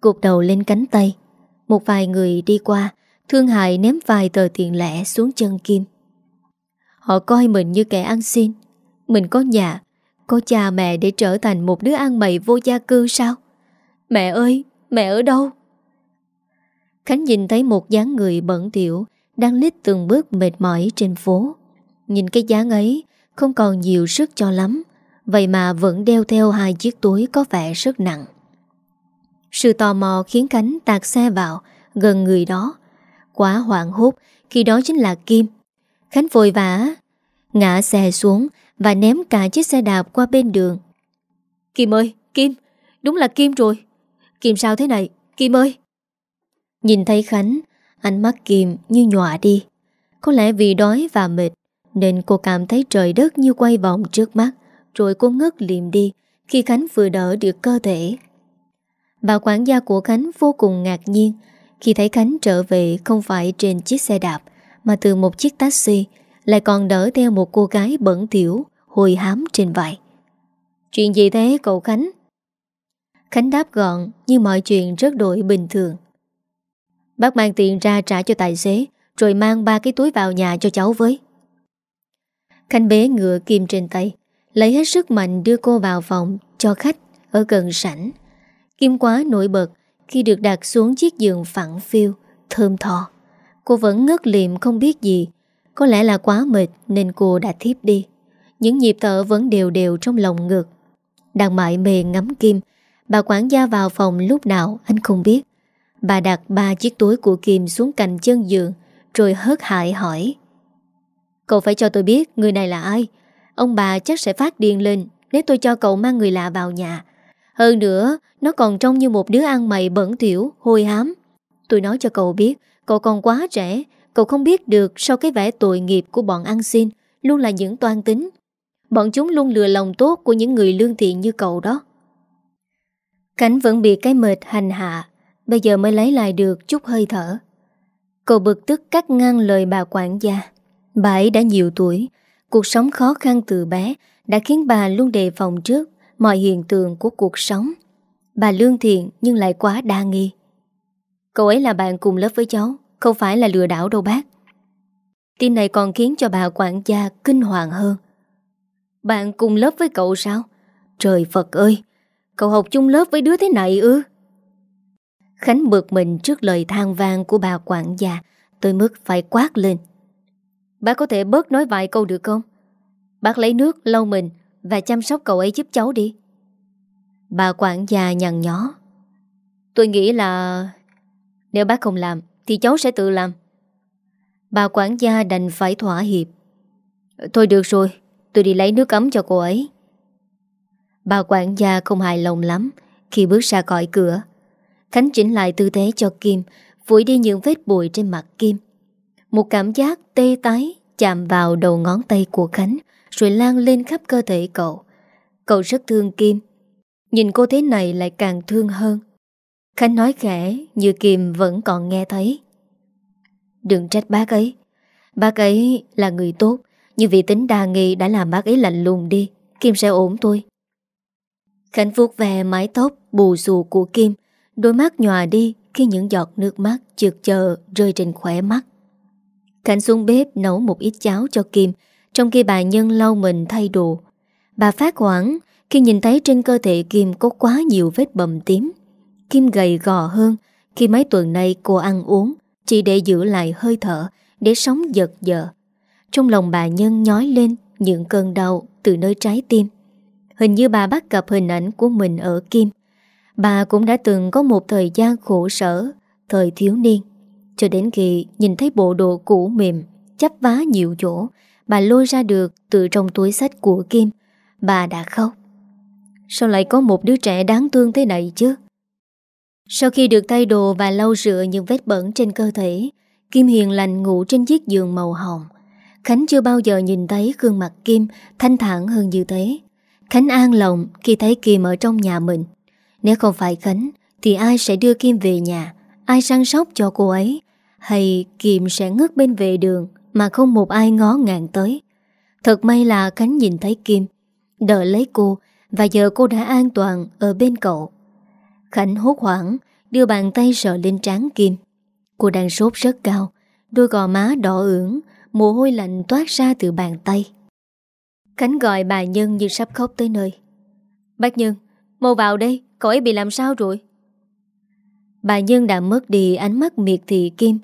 Cục đầu lên cánh tay. Một vài người đi qua, Thương hại ném vài tờ tiền lẻ xuống chân Kim. Họ coi mình như kẻ ăn xin. Mình có nhà, Có cha mẹ để trở thành một đứa ăn mày vô gia cư sao? Mẹ ơi, Mẹ ở đâu? Khánh nhìn thấy một dáng người bẩn tiểu Đang lít từng bước mệt mỏi trên phố. Nhìn cái dáng ấy, Không còn nhiều sức cho lắm, Vậy mà vẫn đeo theo hai chiếc túi có vẻ rất nặng. Sự tò mò khiến Khánh tạt xe vào Gần người đó. Quá hoảng hốt, Khi đó chính là Kim. Khánh vội vã Ngã xe xuống Và ném cả chiếc xe đạp qua bên đường. Kim ơi Kim Đúng là Kim rồi. Kim sao thế này? Kim ơi! Nhìn thấy Khánh Ánh mắt Kim như nhọa đi. Có lẽ vì đói và mệt Nên cô cảm thấy trời đất như quay vòng trước mắt Rồi cô ngất liệm đi Khi Khánh vừa đỡ được cơ thể. Bà quản gia của Khánh vô cùng ngạc nhiên Khi thấy Khánh trở về không phải trên chiếc xe đạp mà từ một chiếc taxi Lại còn đỡ theo một cô gái bẩn tiểu Hồi hám trên vai Chuyện gì thế cậu Khánh Khánh đáp gọn như mọi chuyện rất đổi bình thường. Bác mang tiền ra trả cho tài xế rồi mang ba cái túi vào nhà cho cháu với. Khánh bế ngựa kim trên tay lấy hết sức mạnh đưa cô vào phòng cho khách ở gần sảnh. Kim quá nổi bật khi được đặt xuống chiếc giường phẳng phiêu, thơm tho. Cô vẫn ngất liệm không biết gì. Có lẽ là quá mệt nên cô đã thiếp đi. Những nhịp thở vẫn đều đều trong lòng ngực. Đang mãi mê ngắm Kim, Bà quản gia vào phòng lúc nào anh không biết Bà đặt ba chiếc túi của Kim xuống cạnh chân giường, Rồi hớt hại hỏi Cậu phải cho tôi biết người này là ai Ông bà chắc sẽ phát điên lên Nếu tôi cho cậu mang người lạ vào nhà Hơn nữa, Nó còn trông như một đứa ăn mày bẩn thiểu Hôi hám Tôi nói cho cậu biết Cậu còn quá trẻ, Cậu không biết được sau cái vẻ tội nghiệp của bọn ăn xin Luôn là những toan tính. Bọn chúng luôn lừa lòng tốt của những người lương thiện như cậu đó. Khánh vẫn bị cái mệt hành hạ, Bây giờ mới lấy lại được chút hơi thở. Cậu bực tức cắt ngang lời bà quản gia. Bà ấy đã nhiều tuổi, Cuộc sống khó khăn từ bé Đã khiến bà luôn đề phòng trước Mọi hiện tượng của cuộc sống. Bà lương thiện nhưng lại quá đa nghi. Cậu ấy là bạn cùng lớp với cháu, Không phải là lừa đảo đâu bác. Tin này còn khiến cho bà quản gia kinh hoàng hơn. Bạn cùng lớp với cậu sao? Trời Phật ơi, Cậu học chung lớp với đứa thế này ư? Khánh bực mình trước lời than vang của bà quản gia tôi mức phải quát lên. Bác có thể bớt nói vài câu được không? Bác lấy nước lau mình Và chăm sóc cậu ấy giúp cháu đi. Bà quản gia nhằn nhó. Tôi nghĩ là nếu bác không làm, Thì cháu sẽ tự làm. Bà quản gia đành phải thỏa hiệp. Thôi được rồi, Tôi đi lấy nước ấm cho cô ấy. Bà quản gia không hài lòng lắm Khi bước ra khỏi cửa. Khánh chỉnh lại tư thế cho Kim Vụi đi những vết bụi trên mặt Kim. Một cảm giác tê tái Chạm vào đầu ngón tay của Khánh, Rồi lan lên khắp cơ thể cậu. Cậu rất thương Kim. Nhìn cô thế này lại càng thương hơn. Khánh nói khẽ Như Kim vẫn còn nghe thấy. Đừng trách bác ấy. Bác ấy là người tốt, Nhưng vì tính đa nghi đã làm bác ấy lạnh lùng đi, Kim sẽ ổn thôi. Khánh vuốt về mái tóc bù xù của Kim, Đôi mắt nhòa đi khi những giọt nước mắt trượt chờ rơi trên khỏe mắt. Khánh xuống bếp nấu một ít cháo cho Kim, Trong khi bà Nhân lau mình thay đồ. Bà phát hoảng khi nhìn thấy trên cơ thể Kim có quá nhiều vết bầm tím. Kim gầy gò hơn. Khi mấy tuần nay cô ăn uống Chỉ để giữ lại hơi thở Để sống giật giờ Trong lòng bà Nhân nhói lên những cơn đau từ nơi trái tim. Hình như bà bắt gặp hình ảnh của mình ở Kim. Bà cũng đã từng có một thời gian khổ sở, Thời thiếu niên. Cho đến khi nhìn thấy bộ đồ cũ mềm, chắp vá nhiều chỗ, Bà lôi ra được từ trong túi sách của Kim. Bà đã khóc. Sao lại có một đứa trẻ đáng thương thế này chứ? Sau khi được thay đồ và lau rửa những vết bẩn trên cơ thể Kim hiền lành ngủ trên chiếc giường màu hồng Khánh chưa bao giờ nhìn thấy gương mặt Kim thanh thản hơn như thế. Khánh an lòng khi thấy Kim ở trong nhà mình. Nếu không phải Khánh, thì ai sẽ đưa Kim về nhà? Ai săn sóc cho cô ấy? Hay Kim sẽ ngất bên vệ đường mà không một ai ngó ngàng tới? Thật may là Khánh nhìn thấy Kim, đợi lấy cô và giờ cô đã an toàn ở bên cậu. Khánh hốt hoảng, đưa bàn tay sờ lên trán Kim. Cô đang sốt rất cao, đôi gò má đỏ ửng, mồ hôi lạnh toát ra từ bàn tay. Khánh gọi bà Nhân như sắp khóc tới nơi. Bác Nhân, mau vào đây, cậu ấy bị làm sao rồi? Bà Nhân đã mất đi ánh mắt miệt thị Kim.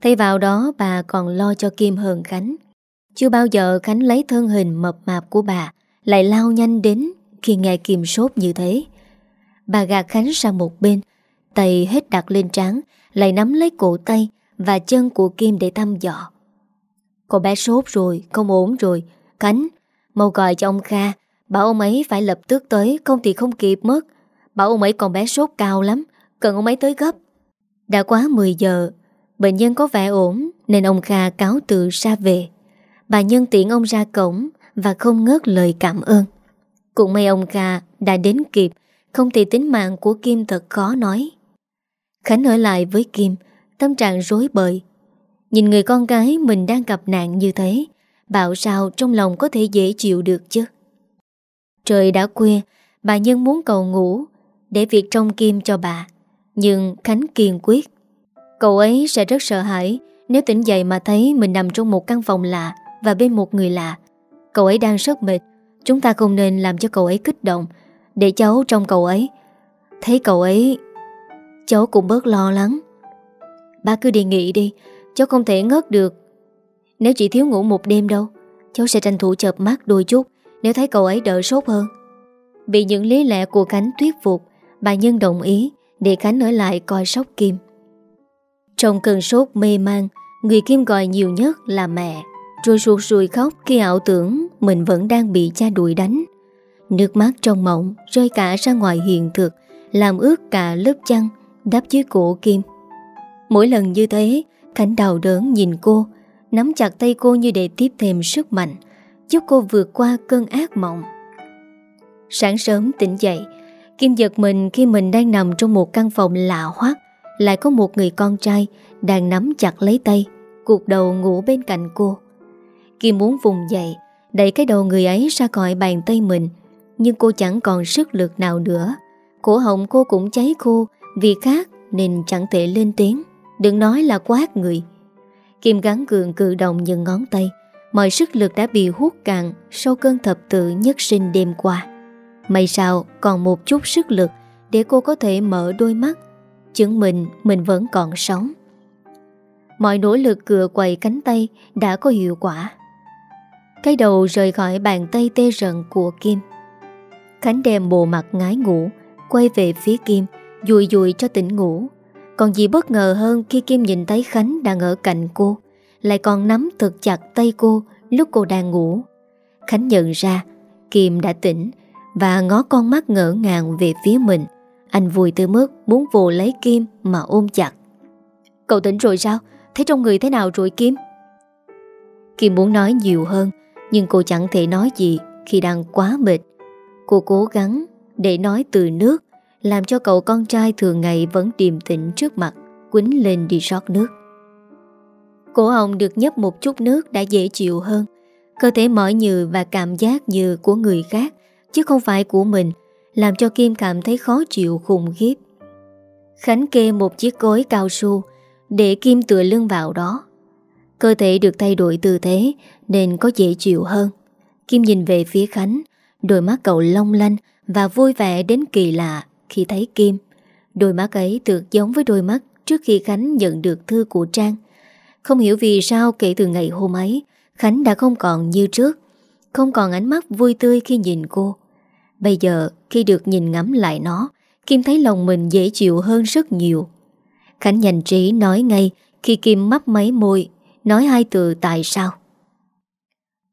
Thay vào đó bà còn lo cho Kim hơn Khánh. Chưa bao giờ Khánh lấy thân hình mập mạp của bà lại lao nhanh đến khi nghe Kim sốt như thế. Bà gạt Khánh sang một bên, tay hết đặt lên trán, lại nắm lấy cổ tay và chân của Kim để thăm dò. Cô bé sốt rồi, không ổn rồi. Khánh, mau gọi cho ông Kha, bảo ông ấy phải lập tức tới, không thì không kịp mất. Bảo ông ấy còn bé sốt cao lắm, cần ông ấy tới gấp. Đã quá 10 giờ, bệnh nhân có vẻ ổn nên ông Kha cáo từ ra về. Bà Nhân tiện ông ra cổng và không ngớt lời cảm ơn. Cũng may ông Kha đã đến kịp, không thì tính mạng của Kim thật khó nói. Khánh ở lại với Kim, tâm trạng rối bời. Nhìn người con gái mình đang gặp nạn như thế, bảo sao trong lòng có thể dễ chịu được chứ. Trời đã khuya, bà Nhân muốn cầu ngủ để việc trông Kim cho bà. Nhưng Khánh kiên quyết. Cậu ấy sẽ rất sợ hãi nếu tỉnh dậy mà thấy mình nằm trong một căn phòng lạ và bên một người lạ. Cậu ấy đang rất mệt, chúng ta không nên làm cho cậu ấy kích động để cháu trong cậu ấy. Thấy cậu ấy, cháu cũng bớt lo lắng. Ba cứ đi nghỉ đi, cháu không thể ngớt được. Nếu chỉ thiếu ngủ một đêm đâu, cháu sẽ tranh thủ chợp mắt đôi chút nếu thấy cậu ấy đỡ sốt hơn. Bị những lý lẽ của Khánh thuyết phục, bà Nhân đồng ý để Khánh ở lại coi sóc Kim. Trong cơn sốt mê man, người Kim gọi nhiều nhất là mẹ, rồi ruột rùi khóc khi ảo tưởng mình vẫn đang bị cha đuổi đánh. Nước mắt trong mộng rơi cả ra ngoài hiện thực, làm ướt cả lớp chăn đắp dưới cổ Kim. Mỗi lần như thế, Khánh đau đớn nhìn cô, nắm chặt tay cô như để tiếp thêm sức mạnh, giúp cô vượt qua cơn ác mộng. Sáng sớm tỉnh dậy, Kim giật mình khi mình đang nằm trong một căn phòng lạ hoắc Lại có một người con trai đang nắm chặt lấy tay cục đầu ngủ bên cạnh cô Kim muốn vùng dậy Đẩy cái đầu người ấy ra khỏi bàn tay mình nhưng cô chẳng còn sức lực nào nữa. Cổ họng cô cũng cháy khô, Vì khác nên chẳng thể lên tiếng. Đừng nói là quát người. Kim gắn cường cự động những ngón tay. Mọi sức lực đã bị hút cạn Sau cơn thập tự nhất sinh đêm qua. May sao còn một chút sức lực Để cô có thể mở đôi mắt, Chứng minh mình vẫn còn sống. Mọi nỗ lực cựa quầy cánh tay Đã có hiệu quả. Cái đầu rời khỏi bàn tay tê rần của Kim. Khánh đem bộ mặt ngái ngủ Quay về phía Kim Dùi dùi cho tỉnh ngủ Còn gì bất ngờ hơn khi Kim nhìn thấy Khánh đang ở cạnh cô Lại còn nắm thật chặt tay cô lúc cô đang ngủ Khánh nhận ra Kim đã tỉnh và ngó con mắt ngỡ ngàng về phía mình. Anh vui tới mức muốn vồ lấy Kim mà ôm chặt. Cậu tỉnh rồi sao? Thấy trong người thế nào rồi Kim? Kim muốn nói nhiều hơn, nhưng cô chẳng thể nói gì khi đang quá mệt. Cô cố gắng để nói từ nước, làm cho cậu con trai thường ngày vẫn điềm tĩnh trước mặt, quýnh lên đi rót nước. Cổ họng được nhấp một chút nước đã dễ chịu hơn. Cơ thể mỏi nhừ và cảm giác như của người khác chứ không phải của mình, làm cho Kim cảm thấy khó chịu khủng khiếp. Khánh kê một chiếc gối cao su để Kim tựa lưng vào đó. Cơ thể được thay đổi tư thế nên có dễ chịu hơn. Kim nhìn về phía Khánh, đôi mắt cậu long lanh và vui vẻ đến kỳ lạ khi thấy Kim. Đôi mắt ấy tược giống với đôi mắt trước khi Khánh nhận được thư của Trang. Không hiểu vì sao kể từ ngày hôm ấy, Khánh đã không còn như trước, không còn ánh mắt vui tươi khi nhìn cô. Bây giờ khi được nhìn ngắm lại nó Kim thấy lòng mình dễ chịu hơn rất nhiều Khánh nhanh trí nói ngay Khi Kim mấp mấy môi Nói hai từ tại sao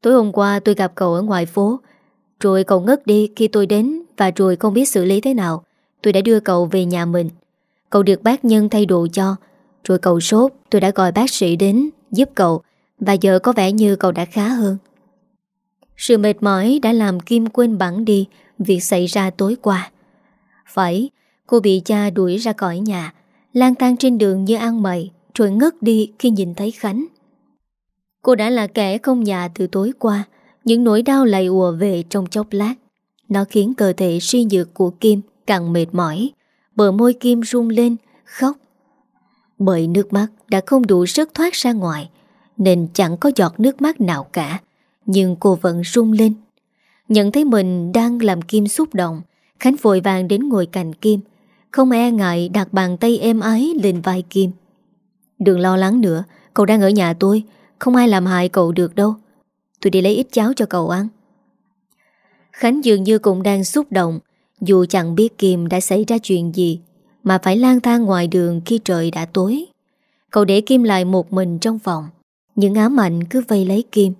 Tối hôm qua tôi gặp cậu ở ngoài phố rồi cậu ngất đi khi tôi đến Và rồi không biết xử lý thế nào. Tôi đã đưa cậu về nhà mình. Cậu được bác nhân thay đồ cho. Rồi cậu sốt, tôi đã gọi bác sĩ đến Giúp cậu Và giờ có vẻ như cậu đã khá hơn. Sự mệt mỏi đã làm Kim quên bẵng đi Việc xảy ra tối qua. Phải, Cô bị cha đuổi ra khỏi nhà, lang thang trên đường như ăn mày, Rồi ngất đi khi nhìn thấy Khánh. Cô đã là kẻ không nhà từ tối qua. Những nỗi đau lại ùa về trong chốc lát. Nó khiến cơ thể suy nhược của Kim càng mệt mỏi. Bờ môi Kim rung lên, Khóc. Bởi nước mắt đã không đủ sức thoát ra ngoài, Nên chẳng có giọt nước mắt nào cả, Nhưng cô vẫn rung lên. Nhận thấy mình đang làm Kim xúc động, Khánh vội vàng đến ngồi cạnh Kim. Không e ngại đặt bàn tay êm ái lên vai Kim. Đừng lo lắng nữa, Cậu đang ở nhà tôi, Không ai làm hại cậu được đâu. Tôi đi lấy ít cháo cho cậu ăn. Khánh dường như cũng đang xúc động, Dù chẳng biết Kim đã xảy ra chuyện gì, Mà phải lang thang ngoài đường khi trời đã tối. Cậu để Kim lại một mình trong phòng. Những ám ảnh cứ vây lấy Kim.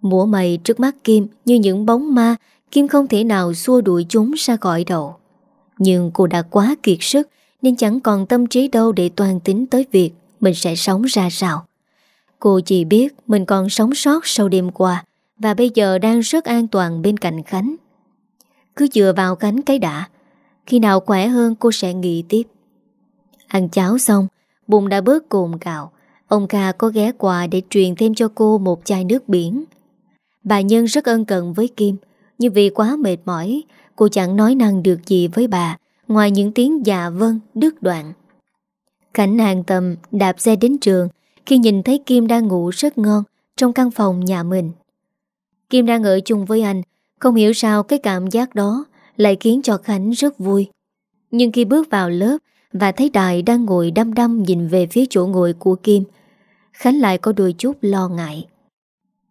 Mùa mày trước mắt Kim Như những bóng ma, Kim không thể nào xua đuổi chúng ra khỏi đầu. Nhưng cô đã quá kiệt sức, Nên chẳng còn tâm trí đâu để toàn tính tới việc Mình sẽ sống ra sao. Cô chỉ biết mình còn sống sót sau đêm qua Và bây giờ đang rất an toàn bên cạnh Khánh. Cứ dựa vào Khánh cái đã Khi nào khỏe hơn cô sẽ nghỉ tiếp. Ăn cháo xong Bụng đã bớt cồn cào Ông ca có ghé quà để truyền thêm cho cô một chai nước biển. Bà Nhân rất ân cần với Kim. Nhưng vì quá mệt mỏi Cô chẳng nói năng được gì với bà Ngoài những tiếng dạ vâng, đứt đoạn. Cảnh hàng tâm đạp xe đến trường khi nhìn thấy Kim đang ngủ rất ngon Trong căn phòng nhà mình. Kim đang ở chung với anh, Không hiểu sao cái cảm giác đó Lại khiến cho Khánh rất vui. Nhưng khi bước vào lớp Và thấy Đại đang ngồi đăm đăm Nhìn về phía chỗ ngồi của Kim, Khánh lại có đôi chút lo ngại.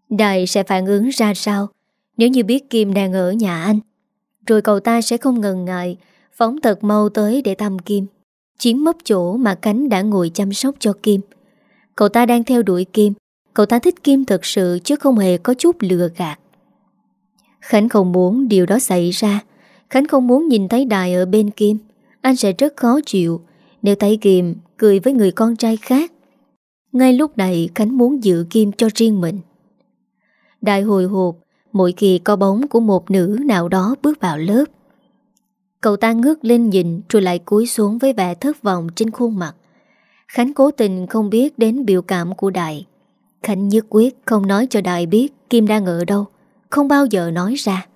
Đại sẽ phản ứng ra sao? Nếu như biết Kim đang ở nhà anh, Rồi cậu ta sẽ không ngần ngại Phóng thật mau tới để thăm Kim. Chiếm mất chỗ mà Khánh đã ngồi chăm sóc cho Kim. Cậu ta đang theo đuổi Kim. Cậu ta thích Kim thật sự Chứ không hề có chút lừa gạt. Khánh không muốn điều đó xảy ra. Khánh không muốn nhìn thấy Đài ở bên Kim. Anh sẽ rất khó chịu Nếu thấy Kim cười với người con trai khác. Ngay lúc này, Khánh muốn giữ Kim cho riêng mình. Đại hồi hộp, Mỗi khi có bóng của một nữ nào đó bước vào lớp, Cậu ta ngước lên nhìn Rồi lại cúi xuống với vẻ thất vọng trên khuôn mặt. Khánh cố tình không biết đến biểu cảm của Đại Khánh nhất quyết không nói cho Đại biết Kim đang ở đâu, Không bao giờ nói ra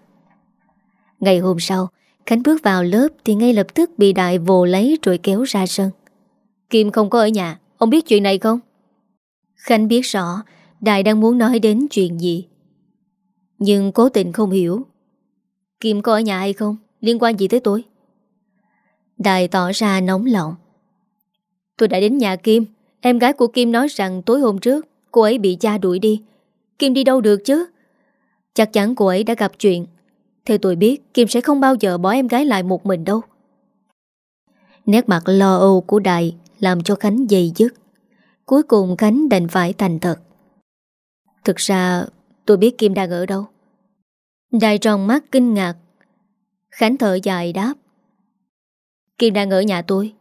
Ngày hôm sau, Khánh bước vào lớp thì ngay lập tức bị Đại vồ lấy rồi kéo ra sân Kim không có ở nhà, Ông biết chuyện này không? Khánh biết rõ Đại đang muốn nói đến chuyện gì Nhưng cố tình không hiểu Kim có ở nhà hay không? Liên quan gì tới tôi? Đại tỏ ra nóng lòng Tôi đã đến nhà Kim. Em gái của Kim nói rằng tối hôm trước, Cô ấy bị cha đuổi đi. Kim đi đâu được chứ? Chắc chắn cô ấy đã gặp chuyện. Theo tôi biết, Kim sẽ không bao giờ bỏ em gái lại một mình đâu. Nét mặt lo âu của Đại Làm cho Khánh dày dứt. Cuối cùng Khánh đành phải thành thật. Thực ra, tôi biết Kim đang ở đâu. Đại tròn mắt kinh ngạc. Khánh thở dài đáp. Kim đang ở nhà tôi.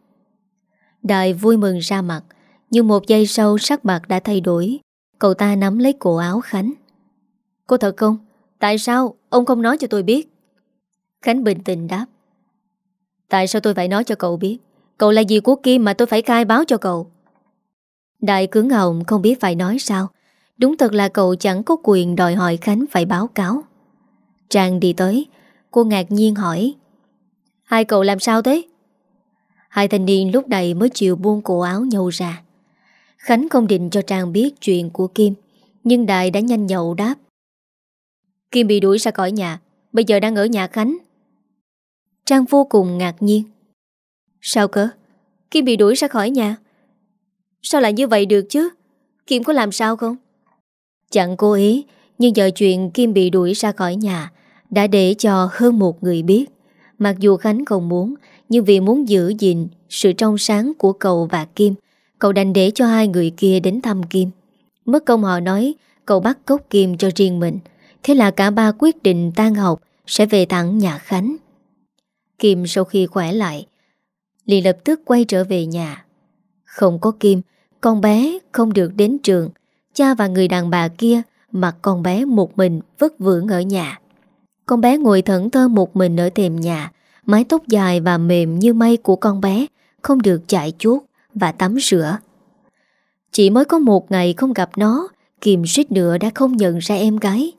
Đại vui mừng ra mặt Nhưng một giây sau, sắc mặt đã thay đổi Cậu ta nắm lấy cổ áo Khánh Cô thật không? Tại sao ông không nói cho tôi biết? Khánh bình tĩnh đáp Tại sao tôi phải nói cho cậu biết? Cậu là gì của Kim mà tôi phải khai báo cho cậu? Đại cứng hồng không biết phải nói sao Đúng thật là cậu chẳng có quyền đòi hỏi Khánh phải báo cáo Trang đi tới Cô ngạc nhiên hỏi, Hai cậu làm sao thế? Hai thanh niên lúc này mới chịu buông cổ áo nhậu ra Khánh không định cho Trang biết chuyện của Kim, Nhưng Đại đã nhanh nhậu đáp Kim bị đuổi ra khỏi nhà, Bây giờ đang ở nhà Khánh Trang vô cùng ngạc nhiên Sao cơ? Kim bị đuổi ra khỏi nhà Sao lại như vậy được chứ? Kim có làm sao không? Chẳng cố ý, Nhưng giờ chuyện Kim bị đuổi ra khỏi nhà Đã để cho hơn một người biết Mặc dù Khánh không muốn nhưng vì muốn giữ gìn Sự trong sáng của cậu và Kim. Cậu đành để cho hai người kia đến thăm Kim. Mất công họ nói Cậu bắt cốc Kim cho riêng mình. Thế là cả ba quyết định tan học Sẽ về thẳng nhà Khánh. Kim sau khi khỏe lại liền lập tức quay trở về nhà. Không có Kim Con bé không được đến trường. Cha và người đàn bà kia mặc con bé một mình vất vưởng ở nhà. Con bé ngồi thẫn thơ một mình ở thềm nhà, mái tóc dài và mềm như mây của con bé không được chạy chuốt và tắm rửa. Chỉ mới có một ngày không gặp nó, Kim suýt nữa đã không nhận ra em gái.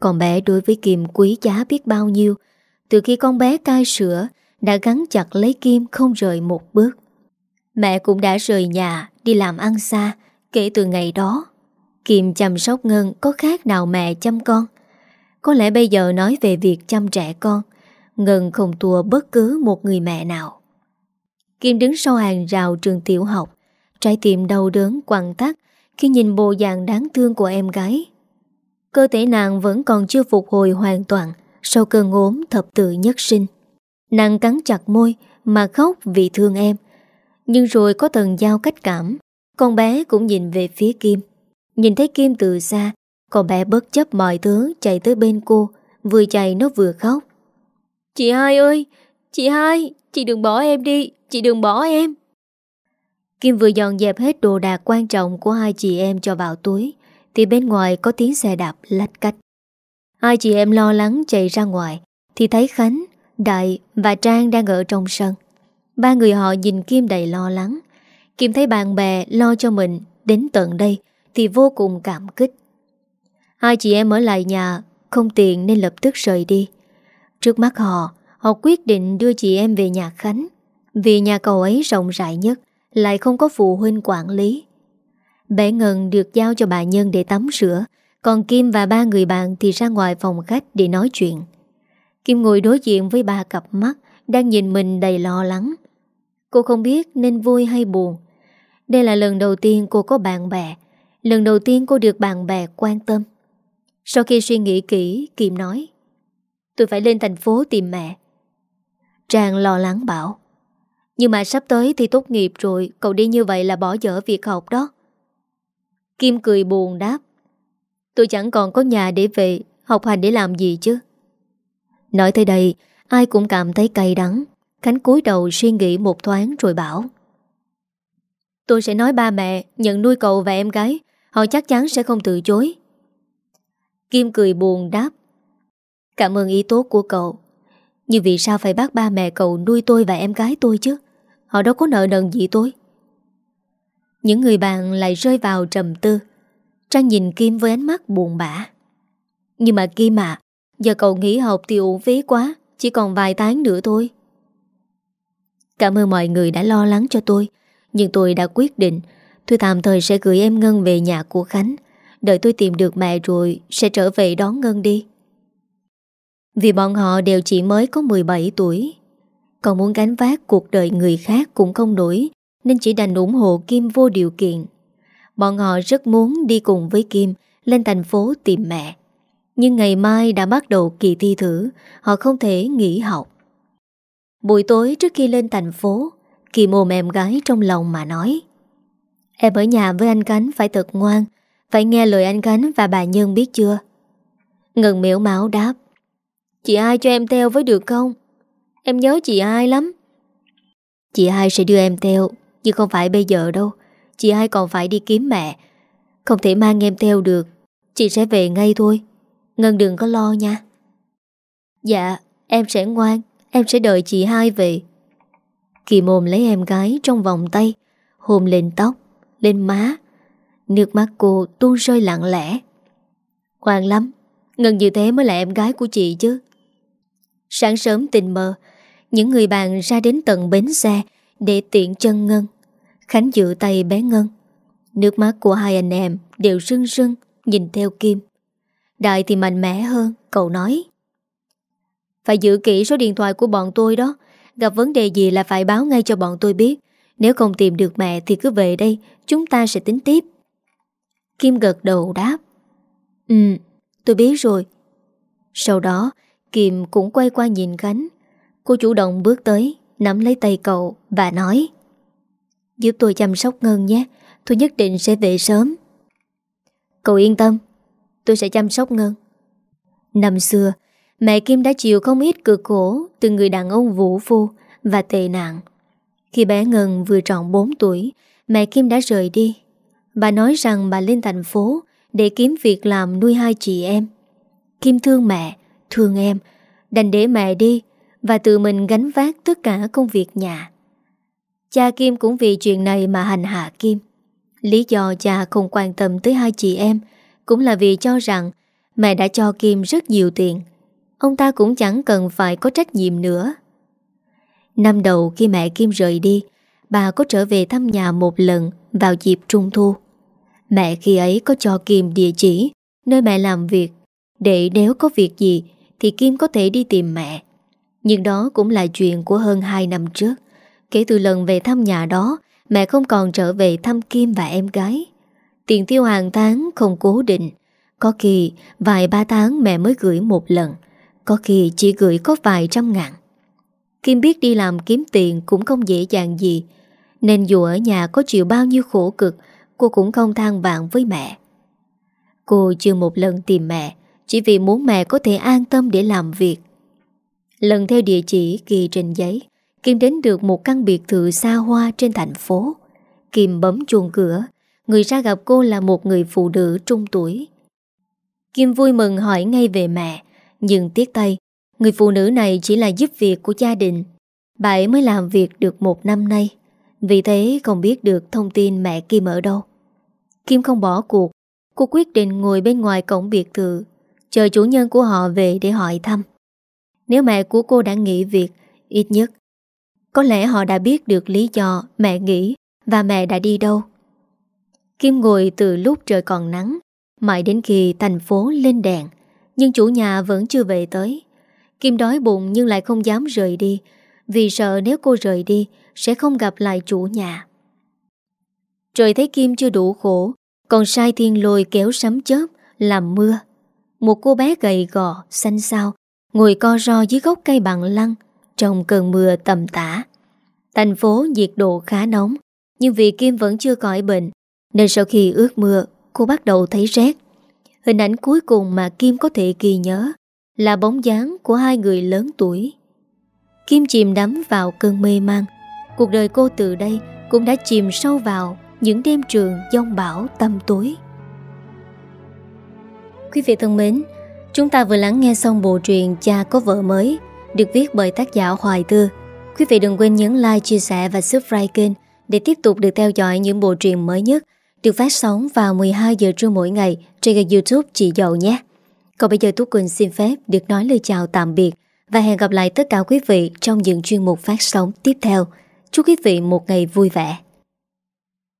Con bé đối với Kim quý giá biết bao nhiêu, từ khi con bé cai sữa đã gắn chặt lấy Kim không rời một bước. Mẹ cũng đã rời nhà đi làm ăn xa kể từ ngày đó. Kim chăm sóc Ngân có khác nào mẹ chăm con. Có lẽ bây giờ nói về việc chăm trẻ con, Ngân không thua bất cứ một người mẹ nào. Kim đứng sau hàng rào trường tiểu học, trái tim đau đớn quặn tắt khi nhìn bộ dạng đáng thương của em gái. Cơ thể nàng vẫn còn chưa phục hồi hoàn toàn sau cơn ốm thập tự nhất sinh. Nàng cắn chặt môi mà khóc vì thương em. Nhưng rồi có tầng giao cách cảm, con bé cũng nhìn về phía Kim. Nhìn thấy Kim từ xa, con bé bất chấp mọi thứ chạy tới bên cô, vừa chạy nó vừa khóc. Chị hai ơi, chị hai, chị đừng bỏ em đi, chị đừng bỏ em. Kim vừa dọn dẹp hết đồ đạc quan trọng của hai chị em cho vào túi, thì bên ngoài có tiếng xe đạp lách cách. Hai chị em lo lắng chạy ra ngoài, thì thấy Khánh, Đại và Trang đang ở trong sân. Ba người họ nhìn Kim đầy lo lắng. Kim thấy bạn bè lo cho mình đến tận đây thì vô cùng cảm kích. Hai chị em ở lại nhà không tiền nên lập tức rời đi. Trước mắt họ, họ quyết định đưa chị em về nhà Khánh. Vì nhà cậu ấy rộng rãi nhất, lại không có phụ huynh quản lý. Bé Ngân được giao cho bà Nhân để tắm rửa, còn Kim và ba người bạn thì ra ngoài phòng khách để nói chuyện. Kim ngồi đối diện với ba cặp mắt đang nhìn mình đầy lo lắng. Cô không biết nên vui hay buồn. Đây là lần đầu tiên cô có bạn bè, lần đầu tiên cô được bạn bè quan tâm. Sau khi suy nghĩ kỹ, Kim nói Tôi phải lên thành phố tìm mẹ. Trang lo lắng bảo Nhưng mà sắp tới thì tốt nghiệp rồi, cậu đi như vậy là bỏ dở việc học đó. Kim cười buồn đáp Tôi chẳng còn có nhà để về Học hành để làm gì chứ Nói tới đây Ai cũng cảm thấy cay đắng Khánh cúi đầu suy nghĩ một thoáng rồi bảo Tôi sẽ nói ba mẹ Nhận nuôi cậu và em gái Họ chắc chắn sẽ không từ chối Kim cười buồn đáp Cảm ơn ý tốt của cậu. Nhưng vì sao phải bắt ba mẹ cậu nuôi tôi và em gái tôi chứ? Họ đâu có nợ nần gì tôi. Những người bạn lại rơi vào trầm tư. Trang nhìn Kim với ánh mắt buồn bã. Nhưng mà Kim à Giờ cậu nghỉ học thì uổng phí quá, Chỉ còn vài tháng nữa thôi. Cảm ơn mọi người đã lo lắng cho tôi, Nhưng tôi đã quyết định Tôi tạm thời sẽ gửi em Ngân về nhà của Khánh. Đợi tôi tìm được mẹ rồi Sẽ trở về đón Ngân đi. Vì bọn họ đều chỉ mới có 17 tuổi. Còn muốn gánh vác cuộc đời người khác cũng không nổi, Nên chỉ đành ủng hộ Kim vô điều kiện. Bọn họ rất muốn đi cùng với Kim, Lên thành phố tìm mẹ. Nhưng ngày mai đã bắt đầu kỳ thi thử, Họ không thể nghỉ học. Buổi tối trước khi lên thành phố Kim ôm em gái trong lòng mà nói, Em ở nhà với anh Cánh phải thật ngoan, Phải nghe lời anh Cánh và bà Nhân biết chưa? Ngân miễu máu đáp Chị ai cho em theo với được không? Em nhớ chị ai lắm. Chị hai sẽ đưa em theo, Nhưng không phải bây giờ đâu. Chị hai còn phải đi kiếm mẹ. Không thể mang em theo được. Chị sẽ về ngay thôi. Ngân đừng có lo nha. Dạ em sẽ ngoan. Em sẽ đợi chị hai về. Kỳ mồm lấy em gái trong vòng tay, Hôn lên tóc, Lên má. Nước mắt cô tuôn rơi lặng lẽ. Ngoan lắm. Ngân như thế mới là em gái của chị chứ. Sáng sớm tình mơ, Những người bạn ra đến tận bến xe Để tiện chân Ngân. Khánh giữ tay bé Ngân. Nước mắt của hai anh em đều rưng rưng Nhìn theo Kim. Đại thì mạnh mẽ hơn, Cậu nói. Phải giữ kỹ số điện thoại của bọn tôi đó. Gặp vấn đề gì là phải báo ngay cho bọn tôi biết. Nếu không tìm được mẹ thì cứ về đây, Chúng ta sẽ tính tiếp. Kim gật đầu đáp. Ừ tôi biết rồi. Sau đó Kim cũng quay qua nhìn gánh, Cô chủ động bước tới Nắm lấy tay cậu và nói Giúp tôi chăm sóc Ngân nhé Tôi nhất định sẽ về sớm. Cậu yên tâm Tôi sẽ chăm sóc Ngân. Năm xưa Mẹ Kim đã chịu không ít cực khổ Từ người đàn ông vũ phu Và tệ nạn. Khi bé Ngân vừa tròn 4 tuổi Mẹ Kim đã rời đi. Bà nói rằng bà lên thành phố để kiếm việc làm nuôi hai chị em. Kim thương mẹ, thương em, đành để mẹ đi và tự mình gánh vác tất cả công việc nhà. Cha Kim cũng vì chuyện này mà hành hạ Kim. Lý do cha không quan tâm tới hai chị em cũng là vì cho rằng mẹ đã cho Kim rất nhiều tiền. Ông ta cũng chẳng cần phải có trách nhiệm nữa. Năm đầu khi mẹ Kim rời đi, bà có trở về thăm nhà một lần vào dịp trung thu. Mẹ khi ấy có cho Kim địa chỉ nơi mẹ làm việc để nếu có việc gì thì Kim có thể đi tìm mẹ. Nhưng đó cũng là chuyện của hơn 2 năm trước. Kể từ lần về thăm nhà đó, mẹ không còn trở về thăm Kim và em gái. Tiền tiêu hàng tháng không cố định. Có kỳ vài ba tháng mẹ mới gửi một lần. Có kỳ chỉ gửi có vài trăm ngàn. Kim biết đi làm kiếm tiền cũng không dễ dàng gì. Nên dù ở nhà có chịu bao nhiêu khổ cực, cô cũng không than vạn với mẹ. Cô chưa một lần tìm mẹ, chỉ vì muốn mẹ có thể an tâm để làm việc. Lần theo địa chỉ ghi trên giấy, Kim đến được một căn biệt thự xa hoa trên thành phố. Kim bấm chuông cửa, người ra gặp cô là một người phụ nữ trung tuổi. Kim vui mừng hỏi ngay về mẹ, nhưng tiếc tay, người phụ nữ này chỉ là giúp việc của gia đình. Bà ấy mới làm việc được một năm nay, vì thế không biết được thông tin mẹ Kim ở đâu. Kim không bỏ cuộc, cô quyết định ngồi bên ngoài cổng biệt thự, chờ chủ nhân của họ về để hỏi thăm. Nếu mẹ của cô đã nghỉ việc, ít nhất có lẽ họ đã biết được lý do mẹ nghỉ và mẹ đã đi đâu. Kim ngồi từ lúc trời còn nắng, mãi đến khi thành phố lên đèn, nhưng chủ nhà vẫn chưa về tới. Kim đói bụng nhưng lại không dám rời đi, vì sợ nếu cô rời đi sẽ không gặp lại chủ nhà. Trời thấy Kim chưa đủ khổ, còn sai thiên lôi kéo sấm chớp, làm mưa. Một cô bé gầy gò, xanh xao, ngồi co ro dưới gốc cây bằng lăng, trong cơn mưa tầm tã. Thành phố nhiệt độ khá nóng, nhưng vì Kim vẫn chưa khỏi bệnh, nên sau khi ướt mưa, cô bắt đầu thấy rét. Hình ảnh cuối cùng mà Kim có thể ghi nhớ là bóng dáng của hai người lớn tuổi. Kim chìm đắm vào cơn mê mang. Cuộc đời cô từ đây cũng đã chìm sâu vào những đêm trường giông bão tâm tối. Quý vị thân mến, chúng ta vừa lắng nghe xong bộ truyện Cha có vợ mới được viết bởi tác giả Hoài Tư. Quý vị đừng quên nhấn like, chia sẻ và subscribe kênh để tiếp tục được theo dõi những bộ truyện mới nhất được phát sóng vào 12 giờ trưa mỗi ngày trên kênh youtube Chị Dậu nhé. Còn bây giờ Tú Quỳnh xin phép được nói lời chào tạm biệt và hẹn gặp lại tất cả quý vị trong những chuyên mục phát sóng tiếp theo. Chúc quý vị một ngày vui vẻ.